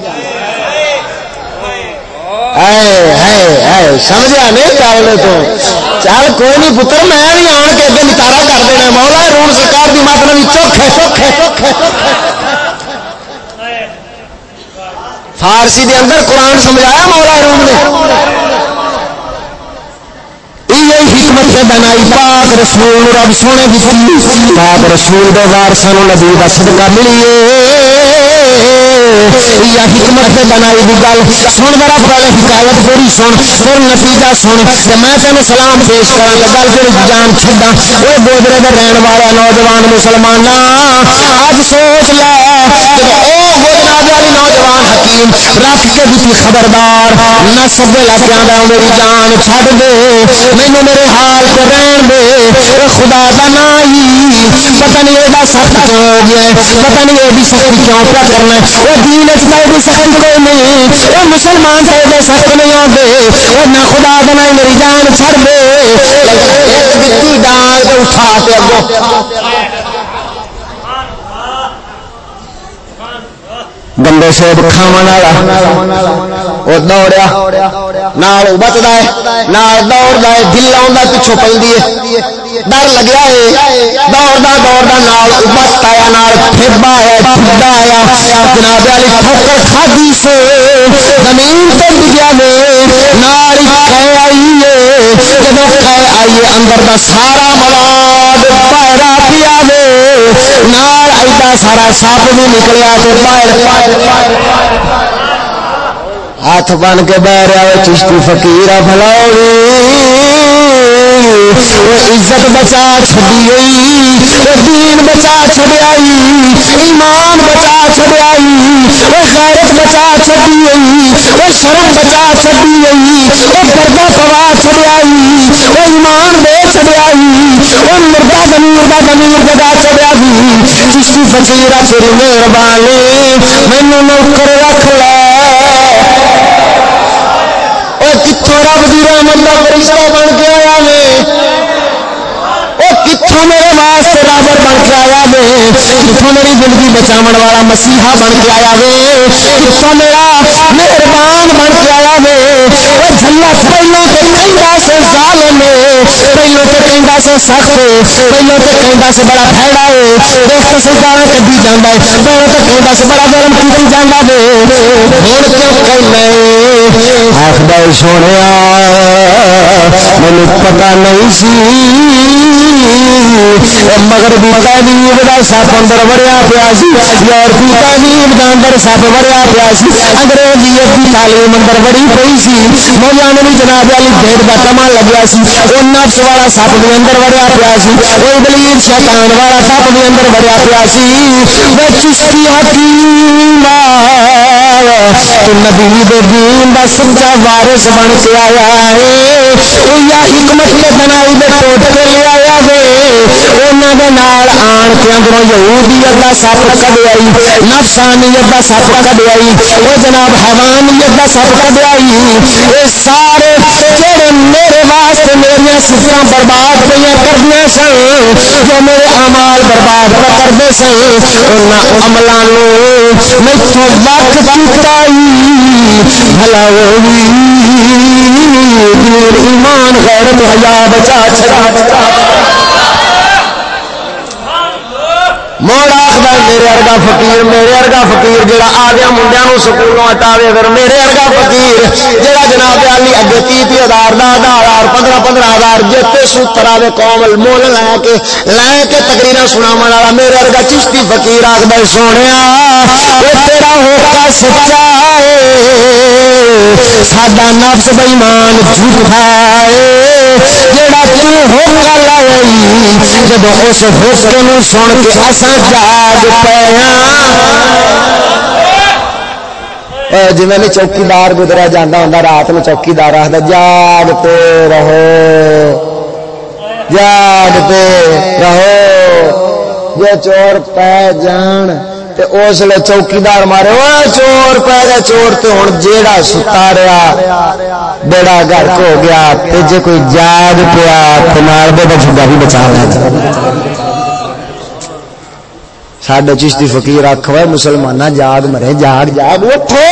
سمجھا نہیں چل تو چل کوئی نہیں پتر میں بھی آن کے اگے نتارا کر دینا مولا رون سرکار کی مت نوی چوکھے فارسی دے اندر قرآن سمجھایا مولا رون نے حکمت سے بنائی پاک رسول رب سونے کی پاک رسول دے وارسوں نبی کا صدقہ ملیے یا حکمت سے بنائی دی گل۔ سن ذرا پہلے حکایت پوری سن، پھر نتیجہ سن۔ تے میں تین سلام پیش کراں کرا گل پھر جان چھڈا اوے گوجرے دے رہن والا نوجوان مسلمان اج سوچ لے کہ والی نوجوان حکیم، رکھ کے دیتی خبردار۔ نہ سب علاقوں کا میری جان چھڈ دے مینو میرے حال کو رہن دے۔ خدا کا نا ہی پتہ نہیں یہ سخت کیوں ہو گیا پتہ نہیں یہ سختی کیوں پیا کرنا ہے۔ وہ دین بھی سخت کوئی نہیں۔ وہ مسلمان سے سخت نہیں آتے وہ نہ خدا دا بنا میری جان چڑ دے۔ ڈال اٹھا کے بندے سیب کھاون دوڑیا بچتا ہے نال دوڑدا دل آوندا پیچھے پلدی ہے ڈر لگیا ہے دوڑدا دوڑدا نال بچتا آیا جناب علی ٹھوکر کھادی سے زمین اندر کا سارا ملاد پیرا پیا نال ایڈا سارا سپ بھی نکلیا ہاتھ بن کے بہ رہا چشتی فکیر فلاؤ عزت بچا چڑی گئی دین بچا چڑیائی ایمان بچا چڑیائی غیرت بچا چڑی گئی وہ شرم بچا چڑی گئی وہ پردہ پوا چڑیائی وہ ایمان دے چڑیائی وہ مردہ دمیر کا دمیر جگا چڑیا گئی چشتی فکیر چڑی مہربانی مینو نوکر رکھ لے۔ کتوں رب دی رحمت کا فرشتہ بن کے آیا وہ کتوں میرے واسطے رابر بن کے آیا وے کتوں میری زندگی بچاو والا مسیحا بن کے آیا وے کتوں میرا مہربان بن کے آیا وے۔ جلا پہلو تو سے ظالم پہلو تو سے سخت پہلو تو سے بڑا پھیڑا ہے دوست جانا ہے پہلو تو سے بڑا گرم کی جانا وے۔ ہوں کیوں آخر سونے مجھے پتا نہیں سی۔ مگر بھی تعلیم کا سپ اندر وڑیا پیا سی یورپی تعلیم کا اندر سپ وڑیا پیا انگریزیت کی تعلیم اندر وڑی پی سی۔ مولا نے جناب والی بھیڑ کا کما لگیا سی۔ وہ نفس والا سپ بھی اندر وڑیا پیا سی۔ وہ دلیل شیطان والا سپ بھی اندر وڑیا پیا سی۔ وہ چشتی حکیم تو نبی دے دین کا سچا وارس بن کے آیا ہے۔ یا حکمت کے بنائی دے ٹوٹ کے لے آیا ہے آن کے اندروں یہودیت کا سپ کد آئی نفسانیت کا سپ کد آئی وہ جناب حیوانیت کا سپ کد آئی یہ سارے جڑے میرے واسطے میرے سفر برباد پہ کردیا سن جو میرے امال برباد پہ کرتے سن ان عملوں میں وقت بھلا ایمان غیرت حیا بچا چھڑا موڑا آخر میرے ارگا فقیر، میرے ارگا فقیر جڑا آ گیا منڈیا سکولوں ہٹاوے پھر میرے ارگا فقیر جڑا جناب علی اگے تی تی ہزار دہ ہزار، پندرہ پندرہ ہزار جتے ستر آئے قوم مول لے کے لے کے تقریر سنا والا میرے ارگا چشتی فقیر آخر سونے تیرا ہوتا سچا ہے ساڈا نفس بےمان جھوٹا ہے جڑا تو ہوکا لائی جب اس ہوکے سن کے اصل جاگ پیا۔ جی میں چوکیدار گزرا جانا ہوں رات میں چوکیدار آخر جاگتے رہو جاگتے رہو جی چور پی جان اس لیے چوکیدار مارے وہ چور پی گیا چور تو ہوں جیڑا ستا رہا بیڑا گرک ہو گیا جی کوئی جاگ پیا تو بچا بھی بچا لیا سڈے چشتی فقیر آخ مسلمان جاگ مرے جاگ جاگ اٹھو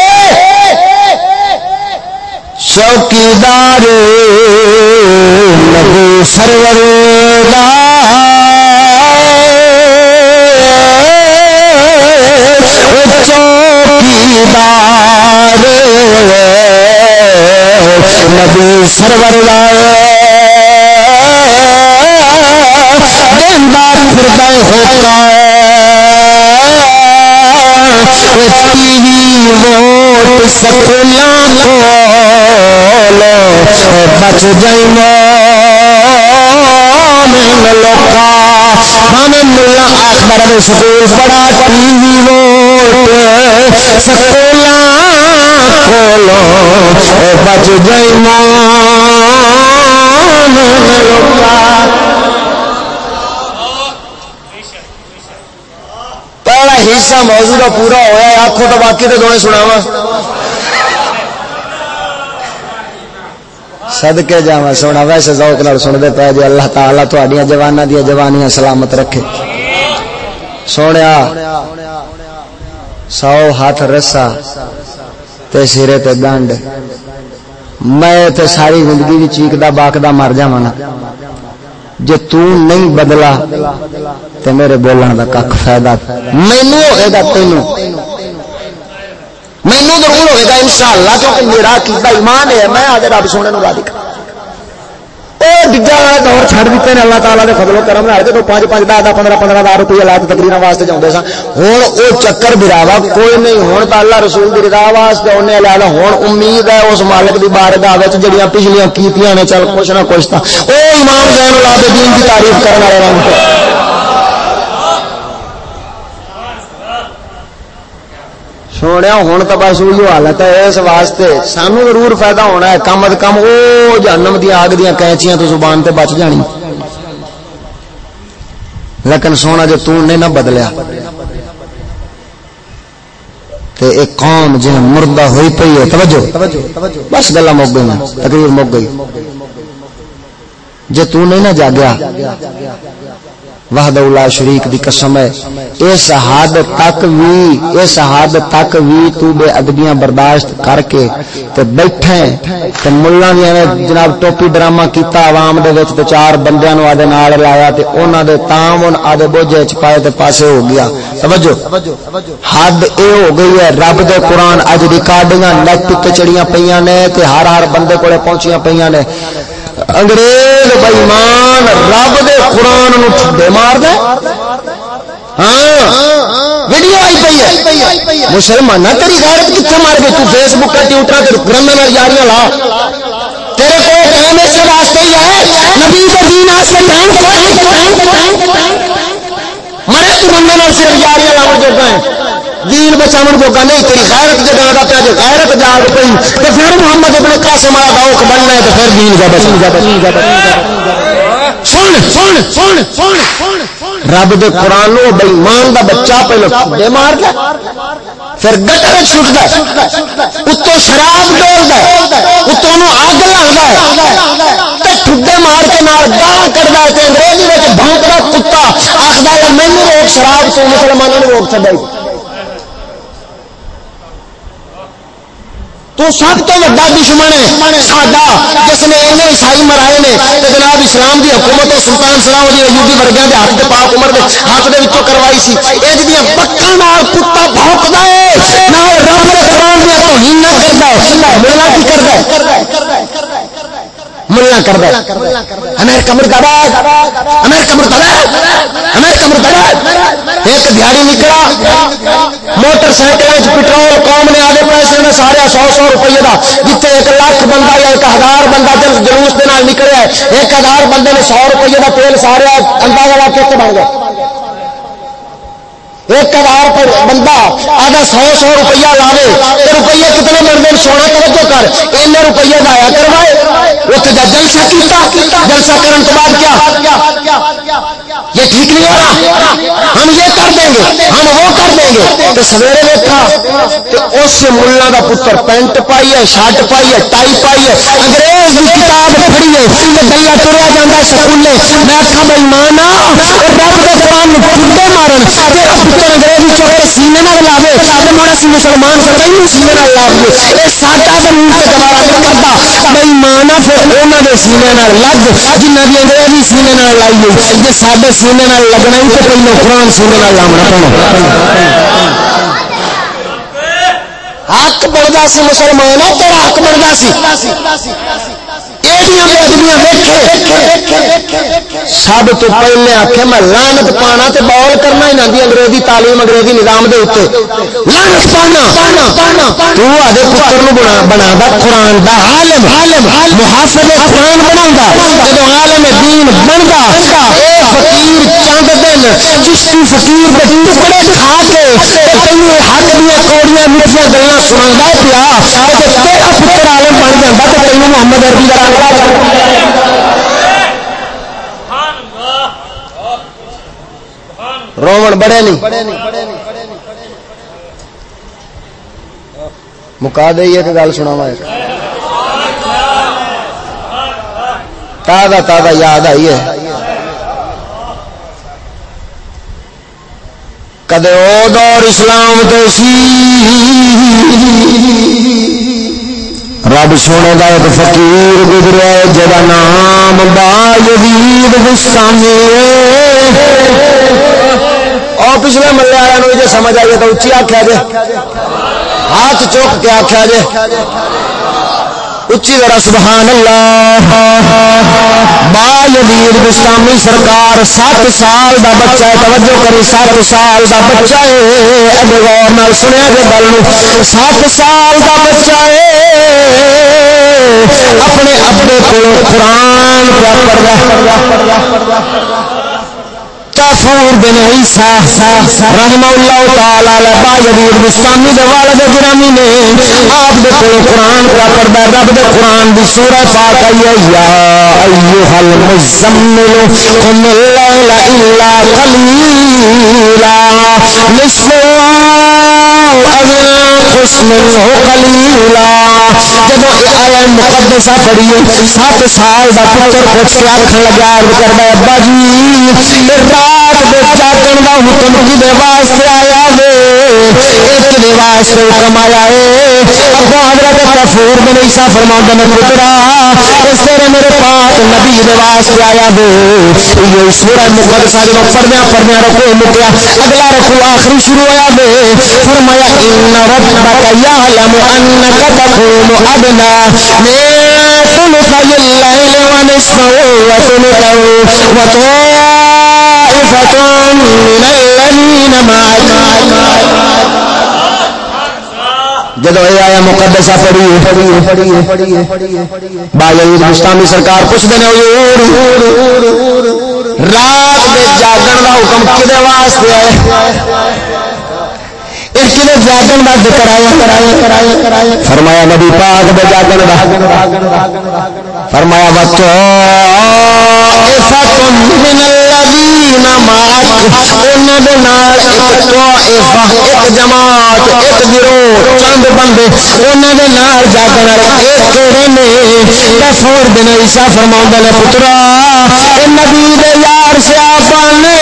چوکیدار لگو سرور چوکیدار نبی سرور پھر ہوتا ووٹ سکولا بچ جائیں لوکا ہم ملا آخر سکول پڑا ٹی وی ووٹ سکولا کھولو بچ جائیں لوکا حصہ موضوع کا پورا ہوا ہے آخو تو باقی تو دونوں سنا وا سد کے جا سونا ویسے ذوق نال سنتے پے جی اللہ تعالیٰ تھوڑی جوانوں دیا جوانیاں سلامت رکھے سونے سو ہاتھ رسا تے سرے تے گنڈ میں تے ساری زندگی چیک دا چیکدا باکدا مر جا جی نہیں بدلا تو میرے بولن کا کھ فائدہ مینو ہوئے گا تینوں۔ مینو ضرور ہوئے گا ان شاء اللہ کیونکہ میرا کیتا ایمان ہے۔ میں آج رب سونے راضی کر ڈجا دور چڑ دیتے ہیں اللہ تعالیٰ کے فضل و کرم نے جب پانچ پانچ دہ دہ پندرہ پندرہ ہزار روپیہ لا کے تقریر واسطے جاتے سن ہوں وہ چکر براوا کوئی نہیں ہوں تو اللہ رسول کی رضا واسطے انہیں لیا ہوں امید ہے اس مالک کی بارگاہ جہاں پچھلیاں کیتیاں نے چل کچھ نہ کچھ تھا وہ امام زین العابدین کی تعریف کرنے والے رنگ سونے ہوں تو بس وہی حالت ہے اس واسطے سانو ضرور فائدہ ہونا ہے کم از کم وہ جنم دیا آگ دیا کینچیاں تو زبان تے بچ جانی لیکن سونا جو تو نے نہ بدلیا تے ایک قوم جی مردہ ہوئی پی ہے توجہ بس گلا مک گئی تقریر مک گئی جی تو نہیں نہ جاگیا وحد اللہ شریک دی قسم ہے۔ اس حد تک بھی اس حد تک بھی تو بے ادبیاں برداشت کر کے تے بیٹھے تے ملہ نے جناب ٹوپی ڈرامہ کیتا، عوام دے وچ تے چار بندیاں نو آدھے نال لایا تے انہاں دے تام ان آدھے بوجھے چ پائے تے پاسے ہو گیا۔ توجہ۔ حد اے ہو گئی ہے، رب دے قرآن اج ریکارڈنگاں نیٹ تے چڑیاں پیاں نے تے ہر ہر بندے کولے پہنچیاں پیاں نے۔ انگریز بےمان رب دے قرآن نو ٹھڈے مار دے ہاں ویڈیو آئی پی ہے۔ مسلمان تیری غیرت کتنے مار گئی؟ تو فیس بک کا ٹویٹر کے کرمنل یاریاں لا۔ تیرے کو ٹائم اس واسطے ہی ہے۔ نبی کے دین واسطے ٹائم مرے تو بندے صرف یاریاں لاون جو ہے دین بچاون جو نہیں، تیری غیرت جگہ دا پیا جو غیرت جاگ پئی تے پھر محمد ابن قاسم والا گاؤں بننا ہے تے پھر دین کا بچ سن سن سن سن رب دے قرآن نو بے ایمان دا بچہ پہلو دے مار دے، پھر گٹر چھٹدا ہے اتوں شراب ڈولدا ہے اتوں نو اگ لگدا ہے تے ٹھڈے مار کے نال گاں کردا ہے تے انگریزی وچ بھونکدا کتا۔ آکھدا ہے مینوں روک شراب تو مسلمانوں نو روک چھڈائی۔ تو سب تو وا دشمن ہے ساڈا، جس نے ایسے عیسائی مرائے نے۔ جناب اسلام کی حکومت اور سلطان سلام علی ایوبی ورگیا کے ہاتھ پاک عمر کے ہاتھ کے وچوں کروائی سی۔ اج دیا پکا نال کتا بھونکدا ہے، نال رب دے قران دی توہین نہ کردا ہے مولا کی کردا ہے؟ ملنا کر دے۔ امریکہ مرداباد امریکہ مرداباد امریکہ مرداباد ایک دیہڑی نکلا۔ موٹر سائیکل پٹرول قوم نے آگے پیسے میں سارے سو سو روپیے کا جتنے ایک لاکھ بندہ یا ایک ہزار بندہ جلوس کے نکلے، ایک ہزار بندے نے سو روپیے کا تیل سارے اندازہ لا کے بن گیا ایک ہزار بندہ آدھا سو سو روپیہ لاوے تو روپیے کتنے مرد سونا توجہ کر۔ این روپیے لایا کروائے۔ اتنے کا جلسہ کیتا۔ جلسہ کرنے کے بعد کیا؟ یہ ٹھیک نہیں ہو رہا۔ ہم یہ کر دیں گے، ہم وہ کر دیں گے۔ تو سویرے دیکھا، تو اس ملا کا پتر پینٹ پائی ہے، شرٹ پائی ہے، ٹائی پائی ہے۔ انگریز کی کتاب پڑھی ہے گلا تریا جانا سکولے۔ میں آخا بھائی مانا رب کے قرآن کتے مارن۔ تیرا پتر انگریزی چوکے سینے نہ لاوے، تو مڑا سی مسلمان کر سینے نہ لاوے۔ یہ ساڈا زمین سے گوارا نہیں کرتا بھائی مانا پھر انہوں نے سینے نہ لگ جنہ انگریزی سینے نہ لائی ہوئی۔ جی سارے سینے نہ لگنا ہی تو پہلے قرآن سینے نہ لامنا پڑنا حق بڑھتا سی مسلمان تیرا حق بڑھتا سی۔ سب تو پہلے آخے میں لانت پانا تے بول کرنا ہی نہ انگریزی تعلیم، انگریزی نظام دے اتنے لانت پانا۔ تو آدھے پتر نو بنا دا قرآن دا عالم۔ محافظ قرآن بنا جب عالم دین بنتا، اے فقیر چند دن چشتی فقیر دے ٹکڑے کھا کے تینوں حق دیا کوڑیاں، میٹھیاں گلا سنا پیا۔ تیرا پتر عالم بن جاتا تو تینوں محمد اربی کا رومن بڑے نہیں۔ مکا دے ایک گل سنا تازہ تازہ یاد آئی ہے۔ کدے او دور اسلام تو سی۔ رب سونے کا ایک فقیر گزرا جا نام با یزید گستامی اور پچھلے ملے والوں جی سمجھ آئیے تو اچھی آخیا جی ہاتھ چوک کے آخیا جی اچھی ذرا سبحان اللہ۔ با یزید بستامی سرکار سات سال دا بچہ ہے، توجہ کری، سات سال دا بچہ ہے۔ اب غور نال سنیا جے گل سات سال دا بچہ ہے۔ اپنے ابے کو قرآن کیا پڑھا کافور بن عیسیٰ رحمہ اللہ تعالی با یزید بستانی دے والد گرامی نے آپ دے کول قرآن کا پڑھدا رب دے قرآن دی سورہ پاک ہے، یا ایھا المزمل قم الليل الا قليلا نصفه مقدسہ سات سال دا پتر کے لگا کردا ابا جی رات دے حکم کی واسطے آیا وے واسطے حکم آیا اے حضرت کفور بن عیسیٰ فرماندے نے پترا اس طرح میرے پاک نبی دے واسطے آیا وے یہ سورہ مقدسہ جو پڑھنا پڑھنا رکو مکیا اگلا رکو آخری شروع ہویا وے فرمایا ان ربک یعلم انک تقوم ادنا من ثلثي الليل ونصفه وثلثه وطائفة من الذين معك. جب یہ آیا مقدسہ پڑھی باجی اسلامی سرکار پوچھ دینا رات میں جاگن کا حکم کدے واسطے ہے جاگن کا ذکر آیا فرمایا نبی پاک دے جاگن کا فرمایا بچو والذین معک انہاں دے نال ایک طائفہ ایک جماعت، ایک گروہ، چند بندے انہوں جاگن ایک کہڑے نے؟ کفور دن عیسیٰ فرما نے پترا، اے نبی دے یار سیاپ نے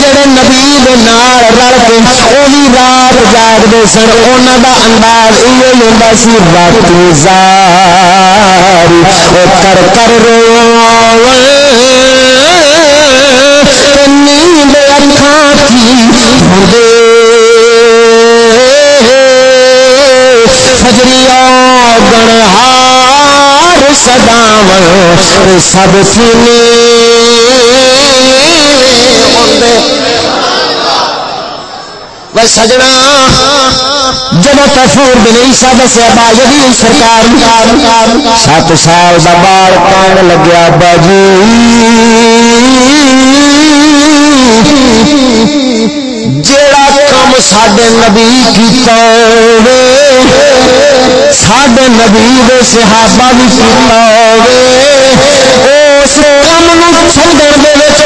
جڑے نبی دے نال رل کے وہ بھی رات جاگتے سن انہوں کا انداز یہ ہوتا سی رات زاری کر کر رو نیند اکھان کی دے فجری گنہار سداو سب سینے سجنا۔ جب تفور بن عیسیٰ دسیا با یدی سرکار سات سال دا بال پان لگیا باجی۔ جیڑا کام ساڈے نبی کیتا ساڈے نبی دے صحابہ بھی کیتا اس کام نو چھڈن دے وچ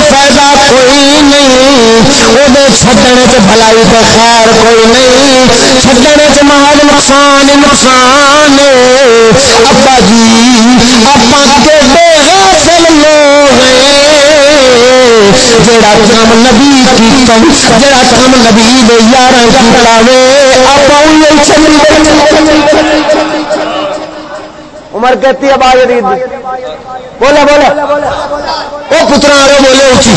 نہیں وہ چھڈن چ بھلائی تو خیر کوئی نہیں۔ چھڈن چ محل نقصان نقصان ابا جی آپ کے بے غافل لوگ جڑا کام نبی کیتا جڑا کام نبی دے یاراں کیتا وے اپا اوہی چلی عمر کہتی ہے باج بولے بولے۔ وہ پترا بولے اچھی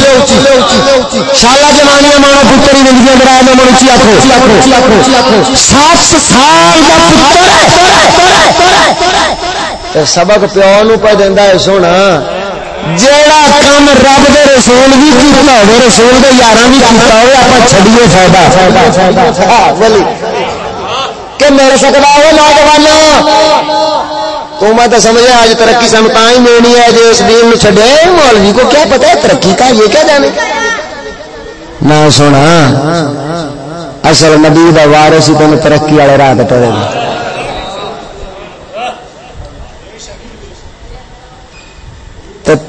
شالا جمانی مانا زندگی من اچھی آخو سات سال کا سبق پیو نو پہ دینا ہے سونا جیڑا کام رب دے رسول بھی کیتا ہوے رسول دے یاراں بھی کیتا ہوے اپا فائدہ کہ میرے سکدا ہو نوجوان تو میں تو سمجھا آج ترقی سن ہی ملنی ہے جو اس دین چڈے مولوی کو کیا پتا ہے ترقی کا یہ کیا جانے نہ سونا اصل نبی کا وارس ہی تین ترقی والے راہ ٹرے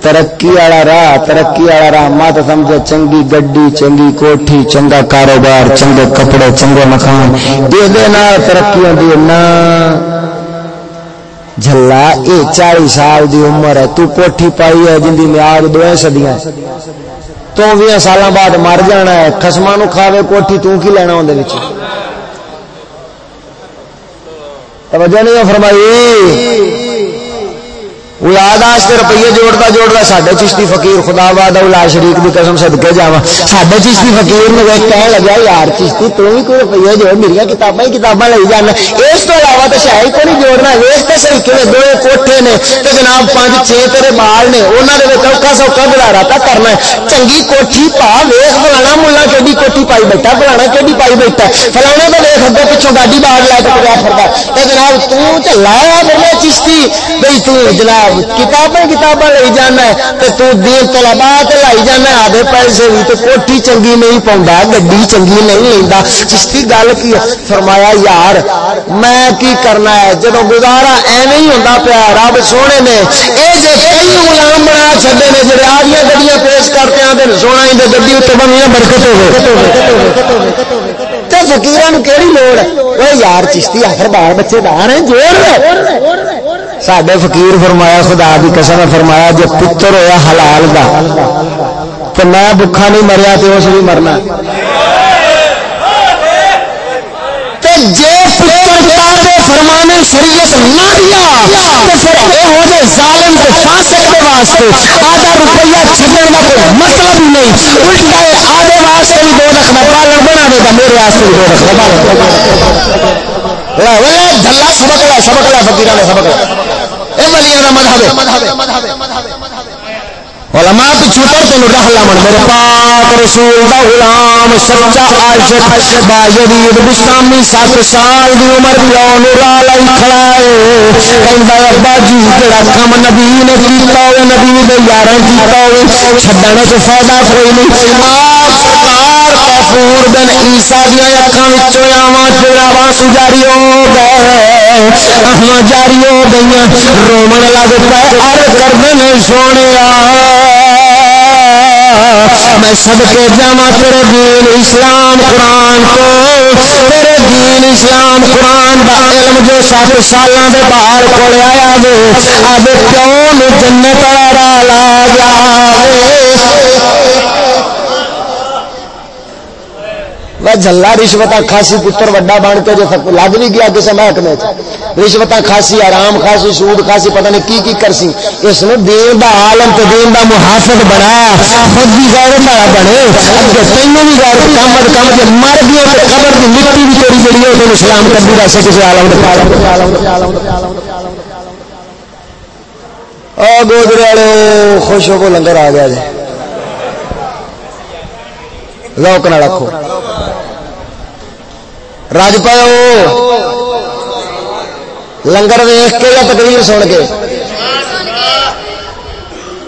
ترقی والا راہ ترقی والا راہ مت سمجھو چنگی گڈی چنگی کوٹھی چنگا کاروبار چنگے کپڑے چنگے مکان دے ترقی ہوتی ہے نہ جلا اے چالی سال دی عمر ہے، تو کوٹھی پائی ہے جن دی میاد دو سدیاں تو بھی سال بعد مر جانا ہے خسما نو کھاوے کوٹھی تو کی لینا اندر توجہ نہیں فرمائی؟ اولاد واسطے روپیے جوڑتا جوڑتا سڈے چشتی فقیر خدا باد اولاد شریف کی قسم سدکے جا سڈے چشتی فقیر نے کہنے لگا یار چشتی تو بھی کوئی روپیے جوڑ میری کتابیں ہی کتابیں لے جانا اس تو علاوہ تو شاید کو نہیں جوڑنا ویس تو صحیح کہ دو کوٹھے نے۔ تو جناب پانچ چھ تیرے بال نے۔ انہوں نے اوکھا سوکھا گزارا تھا کرنا چنگی کوٹھی پا ویس فلانا ملا کہ کوٹھی پائی بیٹھا، فلانا کہ پائی بیٹھا فلانا تو ویس اگے پچھوں گاڈی باغ لے کے پیا پھرتا جناب تلایا بولے چشتی۔ بھائی تو جناب کتابیں کتابیں لے جانا ہے تو تو دین طلبات لائی جانا ہے، آدھے پیسے بھی تو کوٹھی چنگی نہیں پاؤں گڈی چنگی نہیں لینا چشتی گل کی فرمایا، یار، میں کی کرنا ہے؟ جب گزارا ایویں ہی ہوتا پیا رب سونے نے۔ یہ جی کئی غلام بنا چڈے نے، جڑے آدیا گڈیاں پیش کرتے ہیں سونا ہی گڈی اتنے بنی برکت ہو فکیر کہڑی لوڑ ہے؟ یار، چشتی آخر بال بچے دار ہیں، جوڑ سڈے فقیر فرمایا خدا کی قسم فرمایا جو پتر ہوا حلال دا تو میں بکھا نہیں مریا تو اس بھی مرنا فرمانے شریعت نہ دیا تو پھر یہ ہو جائے ظالم کے فاسق کے واسطے آدھا روپیہ چھڈن کا کوئی مطلب ہی نہیں الٹا آدھے واسطے بھی دو رکھنا پالن بنا دے گا میرے واسطے بھی دو رکھنا پالن سبق لا سبق لا فکیر نے سبق لا علماء پچھو پر تین رہ لمن میرے پاک رسول دا غلام سچا عاشق با یزید بستامی سات سال دی عمر پیو نورا لائی کھڑا ہے۔ کہندا ابا جی جڑا کم نبی نے کیتا ہوئے، نبی دے یاراں کیتا ہوئے۔ چھڈنے تو فائدہ کوئی نہیں۔ آپ سرکار کافور بن عیسیٰ دیا اکھاں وچوں آواں تیرا واسو جاری ہو گئے۔ احمد جاری ہو گئی رومن لگ پے ار کردے سونے میں سب کے جمع تیرے دین اسلام قرآن کو، تیرے دین اسلام قرآن دا علم جو سات سالاں دے باہر کو آیا وے اب کیوں جنت والا لا جا جلا رشوت خاسی پتر وڈا بن کے جو لگ بھی گیا کسی محکمے رشوت خاسی آرام خاسی سود خاسی پتہ نہیں کی کی کرسی اس نے دین دا عالم تو دین دا محافظ بنا خود بھی غیرت والا بنے اگے تینوں بھی غیرت کم از کم جے مر گیا تے قبر دی مٹی بھی تیری جڑی ہے تو اسلام کبھی رہ سکے کسی عالم دے پاس او گودرے والے خوش ہو کو لنگر آ گیا جی لوک نہ رکھو رج پاؤ لنگر ویخ کے یا تقریر سن کے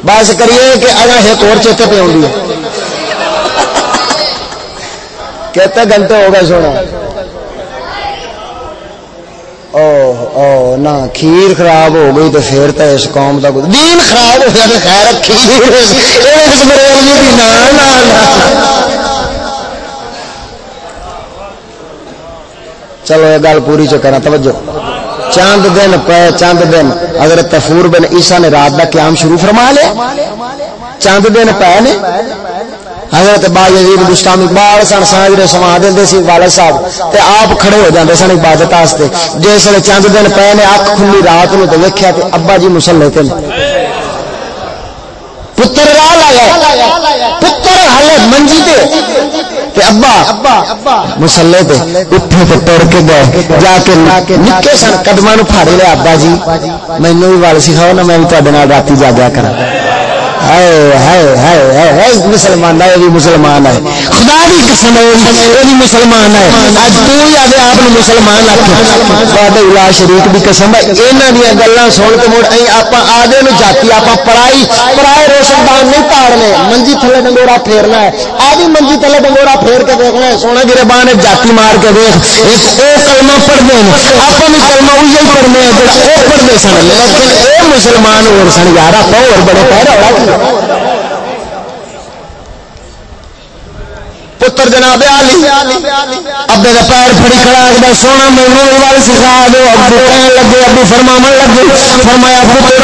بس کریے کہ اگا ایک اور چیتے پہ آؤں کہتے گھنٹے ہو گئے سونا او او نہ کھیر خراب ہو گئی تو پھر تو اس قوم کا دین خراب ہو گیا تو خیر کھیر اس بریلوی بھی نہ چلو یہ گل پوری چکر توجہ۔ چاند دن پہ چاند دن۔ اگر تفور بن عیسا نے رات کا قیام شروع فرما لیا چاند دن پہ نے۔ حضرت با یزید گستام اقبال سن سمجھ رہے سما دے سی، والد صاحب، تے آپ کھڑے ہو جاندے سن عبادت واسطے۔ جس ویلے چند دن پے نے اکھ کھلی رات نو تے ویکھیا تے ابا جی مسلے تے پتر راہ لایا ہلے منجی تے ابا مسلے تے اٹھے تے توڑ کے گئے۔ جا کے نکے سن، قدماں نو پھاڑ لے ابا جی۔ مینوں بھی وال سکھاؤ نہ میں بھی تواڈے نال راتی جاگیا کراں۔ مسلمان ہے بھی مسلمان ہے۔ خدا بھی قسم یہ مسلمان ہے اج تو ہی آدھے آپ مسلمان آ شریف بھی قسم ہے۔ یہاں دیا گلان سن کے مڑ آپ آدھے جاتی آپ پڑھائی، پڑھائے روشن دان نہیں پاڑنے۔ منجی تھلے ڈنگورا پھیرنا ہے۔ آ بھی منجی تھلے ڈنگورا پھیر کے دیکھنا ہے۔ سونا گرے بان جاتی مار کے دیکھ۔ ایک وہ کلمہ پڑھتے ہیں۔ آپ بھی کلمہ وہی پڑھنے ہیں، جڑا وہ پڑھتے سن۔ لیکن یہ مسلمان ہو سن یار آپ اور بڑے پیرا پتر جناب علی ابے کا پیر پھڑی کھڑا ہے سونا مینو وال سکھا دو ابو کہن لگے ابو فرماون لگے فرمایا پتر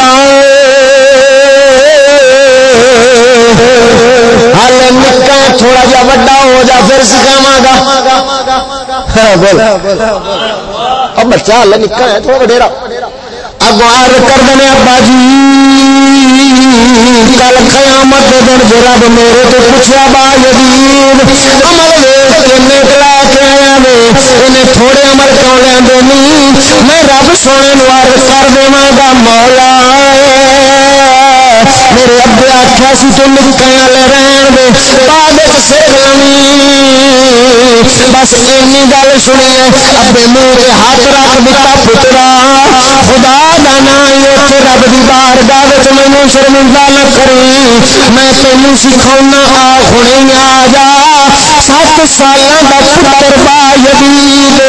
ہال نکا تھوڑا جا وڈا ہو جا پھر سکھاوا گا۔ بول۔ اب بچہ ہال نکا ہے تھوڑا وڈیرا۔ اگوار کر دنے ابا جی۔ کل قیامت دن جو رب میرے تو پوچھا با یزید، عمل ویخ کے نکلا کے آیا وے۔ انہیں تھوڑے عمل کیوں لے دینی میں رب سونے نو عرض کر دیواں گا، مولا میرے ابے آخیا سی تو نکیا لے رہن دے۔ بعد سر بس اینی گل سنی ہے ابے منہ ہاتھ رکھ دیتا پترا۔ خدا دانا اتنے رب کی بار گاہ مینو شرمندہ نہ کری۔ میں تینوں سکھاؤنا، آ ہوں آ جا۔ سات سال کا پتر با یدید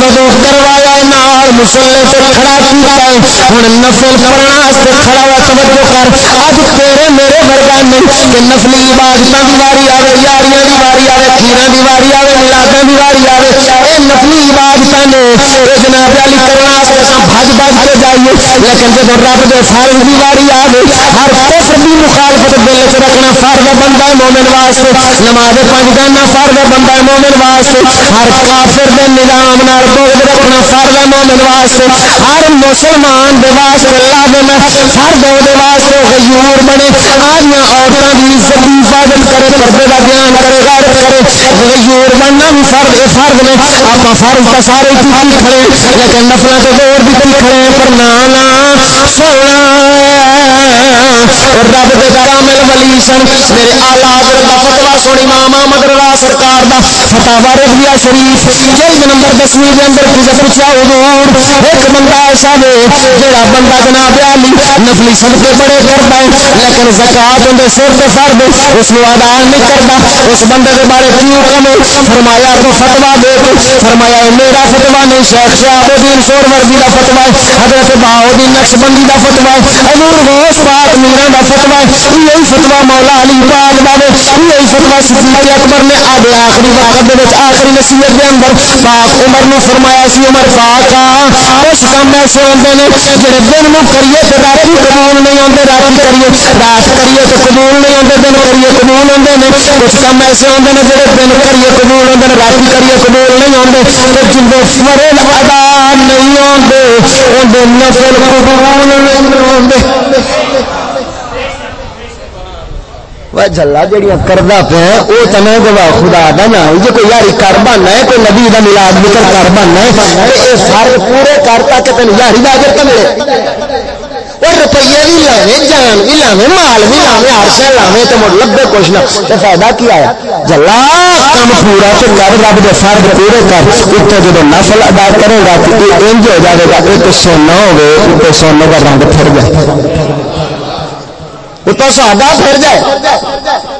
جدو کروایا، نال مسلے سے کھڑا کیا ہوں نفل پڑھنا کھڑا ہوا توجہ کر۔ اج تیرے میرے ورگا نہیں، کہ نفلی عبادت کی واری آئے یاریاں کی واری آئے کھیرا کی واری آئے ملادوں کی واری آئے یہ نفلی عبادت نے یہ جناب علی کرنا بج بج کے جائیے۔ لیکن جب رب کے فرض کی واری آ گئی ہر کفر کی مخالفت دل چ رکھنا فرض بندہ ہے مومن واسطے۔ نماز پنج کرنا فرض بندہ ہے مومن واسطے۔ ہر کافر دے نظام نال بغض رکھنا فرض ہے مومن واسطے۔ ہر مسلمان دے واسطے اللہ دے میں فرض دے واسطے غیور بنے۔ آدیاں عورتوں کی عزت کی حفاظت کرے، پردے دا بیان کرے غیرت کرے۔ غیور بننا بھی فرض فرض نے آپ فرض کا سارے کی کھڑے لیکن نفلوں سے دور بھی کھڑے پر نانا سونا رب دے کامل ولی سن میرے آلہ حضرت دا فتوا سنی امام احمد رضا سرکار دا فتاوا رضویہ شریف جلد نمبر 10ویں دے اندر کسے پوچھا حضور ایک بندہ ایسا وے جڑا بندہ جناب علی نفلی صدقے بڑے کردا ہے لیکن زکات اون دے سر تے فرض اس نو ادا نہیں کردا اس بندے دے بارے کی حکم فرمایا تو فتوا دے تو فرمایا میرا فتوا نہیں شیخ شہاب الدین سورمردی دا فتوا ہے حضرت بہاؤدین نقشبندی دا فتوا ہے حضور غوث پاک میرا دا فتوا ہے، یہی فتوا مولا علی پاک دا ہے، یہی فتوا صدیق اکبر نے آدھے آخری وقت دے وچ، آخری نصیحت دے اندر پاک عمر نے فرمایا سی، عمر پاک اس کام ایسے ہوندے نے جڑے دن نو کریے تے رات نو قبول نہیں ہوندے، رات کریے رات کریے تے قبول نہیں ہوندے، دن کریے قبول ہوندے نے، کچھ کام ایسے ہوندے نے جڑے دن کریے قبول ہوندے نے، رات کریے قبول نہیں ہوندے، تے جندے فرض ادا نہیں ہوندے، اون نفل قبول نہیں ہوندے جلا جہیا کردا پہ وہ تو گوا خدا دا نا جی کوئی یاری کر بننا ہے کوئی نبی دا ملاد نکل کر بننا ہے یہ سارے پورے کر تک تین یاری دا اجر ملے وہ روپیے بھی لاوے جان بھی لاوے مال بھی لاوے ہر لاوے تو مڑ لبے کچھ نہ تو فائدہ کی آیا جلا کام پورا تو کر رب کے فرد پورے کر اتنے جب نفل ادا کرے گا تو یہ انج ہو جائے گا ایک سونا ہوگی سونے کا رنگ پھر جائے اتنا ساڈا پھر جائے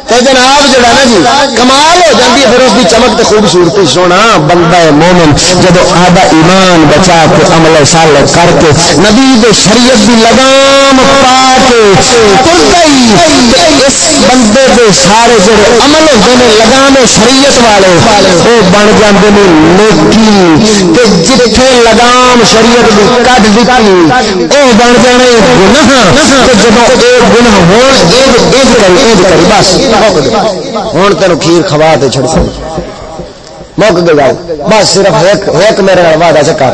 تو جناب جڑا نا جی کمال ہو جاتی ہے پھر اس کی چمک تو خوبصورتی سونا بندہ مومن جب آدھا ایمان بچا کے عمل سال کر کے نبی دے شریعت کی لگام پا کے اس بندے دے سارے جڑے عمل ہوتے ہیں لگام شریعت والے وہ بن جاتے ہیں نیکی جتھے لگام شریعت کی کٹ دیتی وہ بن جانے گناہ جب ایک گناہ ہو ہوں تین کھیر کھوا دے چھڑ مک گیا بس، صرف ایک ایک میرے وعدہ چکر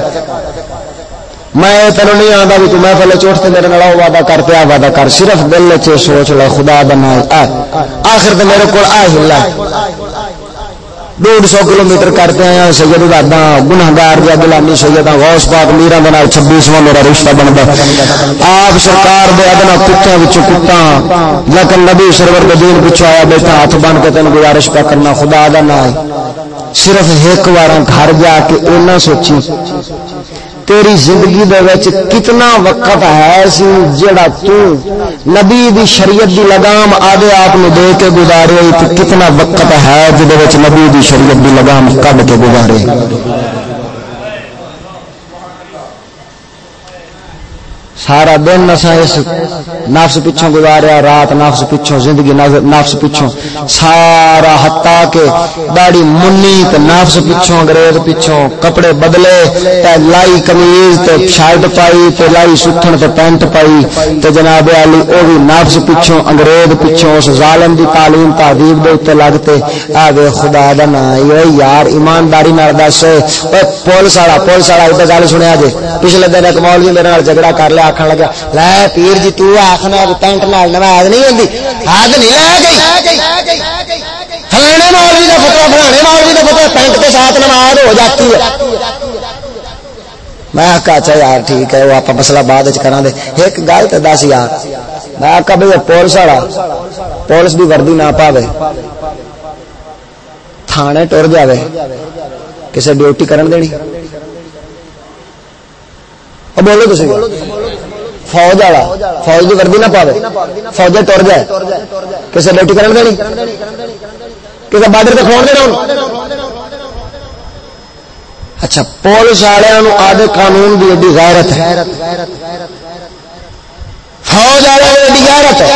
میں تینوں نہیں آتا بھی تو میں پہلے چوٹ سے میرے نال وعدہ کر، پیا وعدہ کر۔ صرف دل چ سوچ لے خدا بنا آخر تو میرے کو آ ہلا ڈیڑھ سو کلو میٹر کرتے ہیں سید دادا گناگار دیا گلانی سید غوث پاک میرا بنا چھبیسواں میرا رشتہ بنتا آپ سرکار دے ادنا کتوں کتا لیکن نبی سرور کے دین پچھو آیا بیٹا ہاتھ بن کے تین گزارش پہ کرنا خدا دا نہ صرف ایک بار گھر جا کے اینا سوچی تیری زندگی دے وچ کتنا وقت ہے سی جڑا تو نبی دی شریعت دی لگام آدھے آپ نے دے کے گزارے کتنا وقت ہے جدے وچ نبی دی شریعت دی لگام کڈ کے گزارے؟ سارا دن نسا اس نفس پچھوں گزاریا، رات نفس پچھوں زندگی نفس پچھوں سارا ہتا کے داڑی منی تے نفس پچھوں انگریز پچھوں کپڑے بدلے تے لائی کمیز تے شرٹ پائی تے لائی ستھن تے پینٹ پائی تے جناب علی او بھی نفس پچھوں انگریز پچھوں اس ظالم دی تعلیم تہذیب دے اوتے لگتے۔ اے وے خدا دا نا اے یار، ایمانداری نال دس۔ اوے پولیس والا پولیس والا ادھر گل سنیا جے۔ پچھلے دن ایک مولوی میرے نال جھگڑا کر لیا۔ آخر لگا لے پیر جی تو آخنا پینٹ نال نماز نہیں ہوتی حد نہیں لے گئی فلانے مولوی کا پتر فلانے مولوی کا پتر پینٹ کے ساتھ نماز ہو جاتی ہے میں آخا اچھا یار ٹھیک ہے وہ آپ مسئلہ بعد کرا دے ایک گل تو دس یار میں آخا بھائی پولیس والا پولیس بھی وردی نہ پاوے تھانے ٹر جائے کسی ڈیوٹی کرن دینی بولو تھی فوج والا فوج کی وردی نہ پاوے فوج ٹر جائے کسی ڈیوٹی کرن دینی کسی بارڈر سے کھول دینا اچھا پولیس والوں آدھے قانون کی ایڈی غیرت ہے فوج والے ایڈی غیرت ہے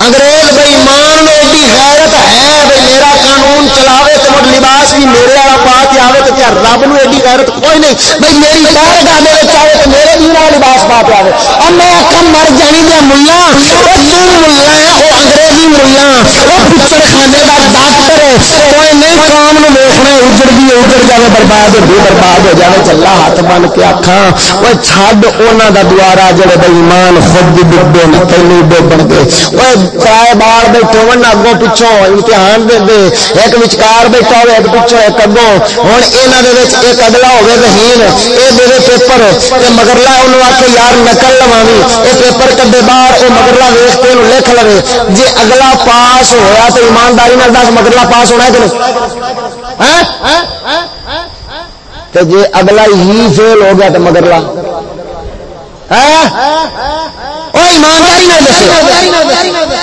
انگریز بھائی مان ایڈی غیرت ہے، بھائی میرا قانون چلاوے تو مجھ لباس بھی میرے والا پا کے آوے تو کیا رب نو ایڈی غیرت کوئی نہیں. بھائی میری بار گاہ میرے چاہے تو میرے بھی والا لباس پا کے آوے۔ اور میں آخا مر جانی دیا ملا وہ تم ملا ہے وہ انگریزی ملا وہ پچڑ خانے کا ڈاکٹر ہے۔ کوئی نہیں کام نو دیکھنا اجڑ بھی اجڑ جائے برباد ہو برباد ہو جائے چلا ہاتھ بن کے آخا وہ چڈ انہوں کا دوارا جڑے بھائی ایمان خود ڈبے تینوں ڈبن گے وہ کرائے بال بیٹھے ہو اگوں پچھوں امتحان دے دے، ایک وچکار بیٹھا ہوئے، ایک پچھوں ایک اگوں۔ ہوں یہاں ایک اگلا ہوگا ذہین۔ یہ دے پیپر یہ مگرلا انہوں آ کے یار نقل لوانی یہ پیپر کدے باہر وہ مگرلا ویخ کے لکھ لو جی اگلا پاس ہوا تو ایمانداری دس مگرلا پاس ہونا کہ نہیں؟ جی اگلا ہی فیل ہو گیا تو ہاں؟ مگرلا ایمانداری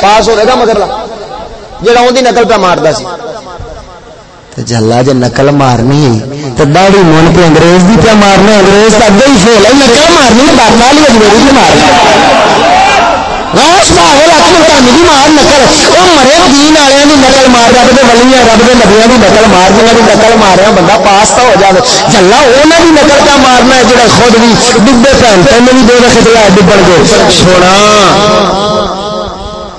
پاس ہوئے گا مگر جڑا ان نقل پہ مارتا سی تے جلا جی نقل مارنی تو داڑی من پہ انگریز کی پہ مارنا انگریز کا اگے ہی فیل ہے نقل مارنی بات والی اجمیری بھی مارنا نقل او مرے دین والے دی نقل مار رب کے ولیاں رب کے نبیا کی نقل مار جنہ کی نقل ماریا بندہ پاس تو ہو جائے جلا وہاں کی نقل کا مارنا ہے جہاں خود بھی ڈبے پہن تین بھی دو رکھے ڈبن گے سونا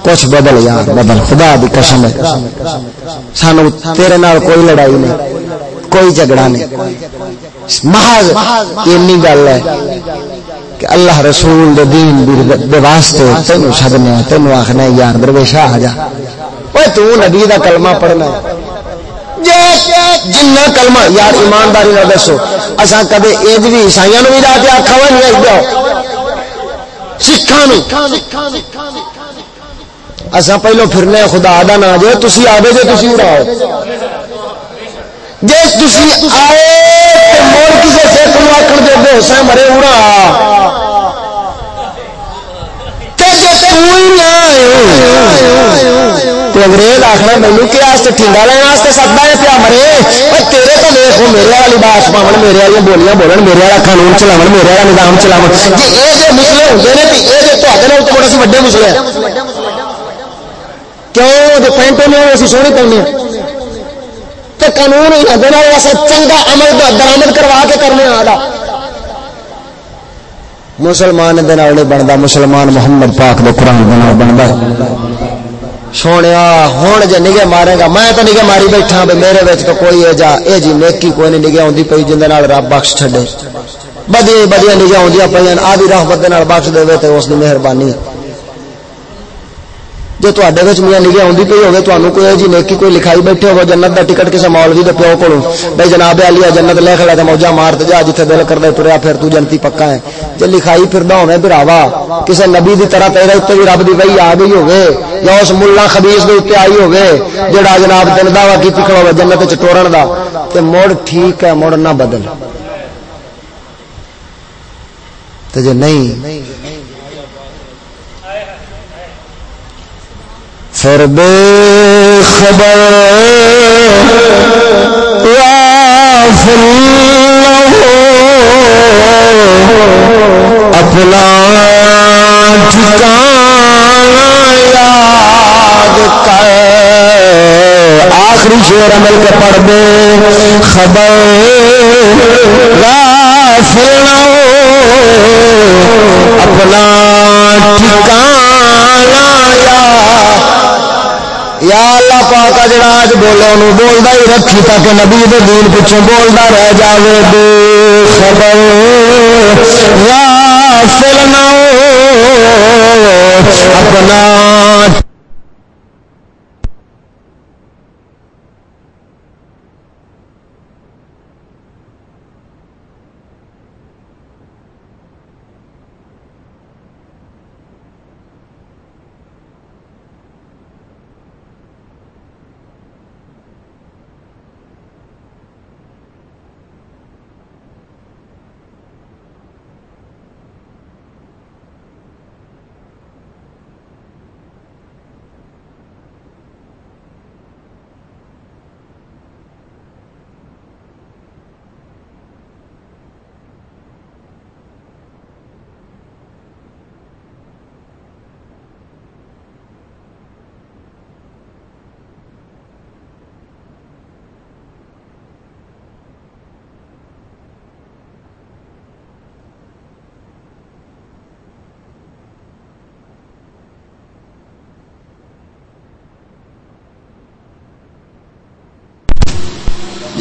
کچھ بدل یار بدل، خدا دی قسم ہے۔ سانو تیرے نال کوئی لڑائی نہیں، کوئی جھگڑا نہیں۔ محض اینی گل ہے کہ اللہ رسول دے دین دے واسطے تینوں چھڈنے تینوں آخنا یار درویشا آ جا۔ اوے تو نبی دا کلمہ پڑھنا ہے۔ جنہ کلمہ، یار ایمانداری نہ دسو، اساں کدے اے بھی عیسائیاں نو بھی رات آکھا وا نہیں آئی سکھاں نو۔ اساں پہلو پھرنے، خدا دا نا جو تسی آوے جے تسی اڑاؤ۔ جے تسی آئے تے مول کسے سکھ نو آکھن دے، بے حسین مرے اڑا۔ تے جے تو ہی نہ تے انگریز آخنا مینو کیا ٹھنڈا لینا سکتا ہے پیا مرے؟ پر تیرے تو دیکھ میرے والا لباس پاؤ میرے والی بولیاں بولن، میرے والا قانون چلاو میرے والا نظام چلاو جی یہ جو مسلے ہوتے ہیں تو یہ جو تے تو بڑے وڈے مسلے ہیں۔ کیوں جو پینٹ نے اسی سونی پہننے تو قانون چنگا عمل درامد کروا کے کرنے آ مسلمان دن نہیں بنتا مسلمان محمد پاک دے قرآن بنتا سونے ہوں جی نگے مارے گا میں تو نگے ماری بیٹھا بھائی میرے بچ تو کوئی جا اے جی نیکی کوئی نہیں نگے آتی پی جن رب بخش چڈے بدیا بدیا نگے آدی پہ آدھی رحمت بخش دے تو اس کی مہربانی جو تے میاں لکھے آدھی پی ہوگی تمہیں کوئی جی نیکی کوئی لکھائی بیٹھے ہو جنت کا ٹکٹ کسی مولوی کے پیو کو بھائی جناب علی جنت لے تو موجہ مار جا جیتے دل کرتا تریا پھر تو جنتی پکا ہے جی لکھائی پھر ہونا براوا کسی نبی کی طرح تیرے اتنے بھی رب کی بھائی آ گئی ہوگی یا اس ملا خبیس کے اتنے آئی ہوگی جہاں جناب تین دعوی کی کھڑا ہوا جنت چٹورن کا تو مڑ ٹھیک ہے مڑ نہ بدل تو جی نہیں پھر بے خبر اپنا ٹھکانا یاد کر۔ آخری شیر عمل کے پڑھ دے خبر غافل ہو اپنا ٹھکانا یاد یا اللہ پاک جڑا اج بولے انہوں بولدا ہی رکھی تاکہ نبی دے دین پچھوں بولدا رہ جاوے بے خبر۔ یا فلنا اپنا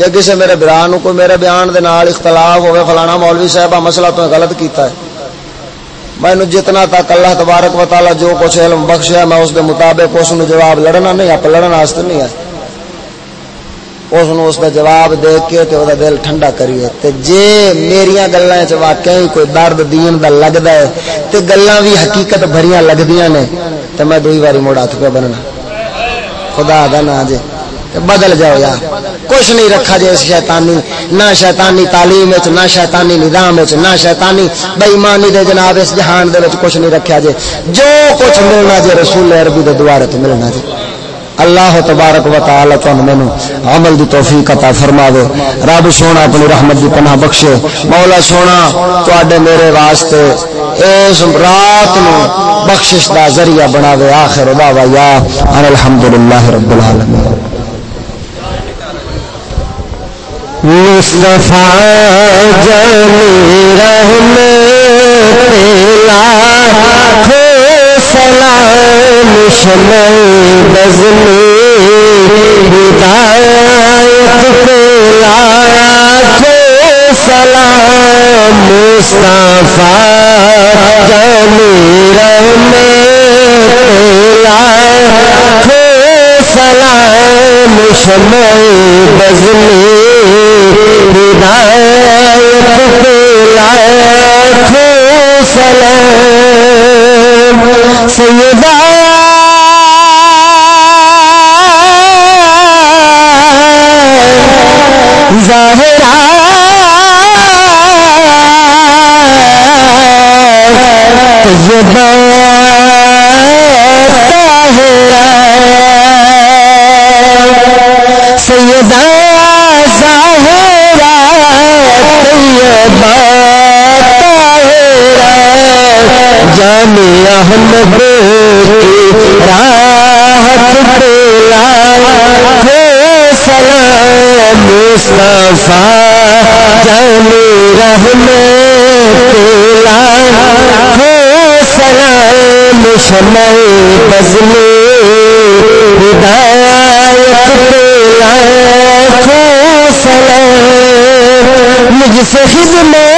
جی کسی میرے برا نو کوئی میرے بیان دے نال اختلاف ہوئے فلانا مولوی صاحب مسئلہ تو غلط کیتا ہے میں نے جتنا تک اللہ تبارک و تعالی جو کچھ علم بخشیا میں اس دے مطابق اس نو جواب لڑنا نہیں آپ لڑن واسطے نہیں ہے اس نو اس دا جواب دے کے تے او دا دل ٹھنڈا کریے تے جے میریاں گلاں وچ واقعی کوئی درد دین دا لگدا ہے تے گلاں بھی حقیقت بھریاں لگدیاں نے تے میں دوئی واری موڑ ہاتھ پہ بننا خدا دا نا جے بدل جاؤ یار۔ کچھ نہیں رکھا جائے شیطانی، نہ شیطانی تعلیم نہ شیطانی نظام نہ شیطانی بےمانی دے جناب اس جہان دے کچھ نہیں رکھا جائے۔ جو کچھ ملنا جائے رسول عربی دے دوارے تو ملنا جائے۔ اللہ تبارک و تعالی تو مینوں عمل دی توفیق عطا فرماوے۔ رب سونا اپنی رحمت دی پناہ بخشے۔ مولا سونا، تواڈے میرے واسطے اس رات نو بخشش دا ذریعہ بناوے۔ آخر دعوا یا الحمدللہ رب العالمین۔ مصطفیٰ جلی رحمے لاکھوں سلام شمع بزمی ہدایت پہ لاکھوں سلام مصطفیٰ جلی رحمے لاکھوں سلام شمع بزمی سلام۔ سیدہ ظاہرہ احمد کی راحت پلا سلام مصطفیٰ جانی رحمت پلا سلام شمع بزمی ہدایت پلا سلام مجھ سے خدمت۔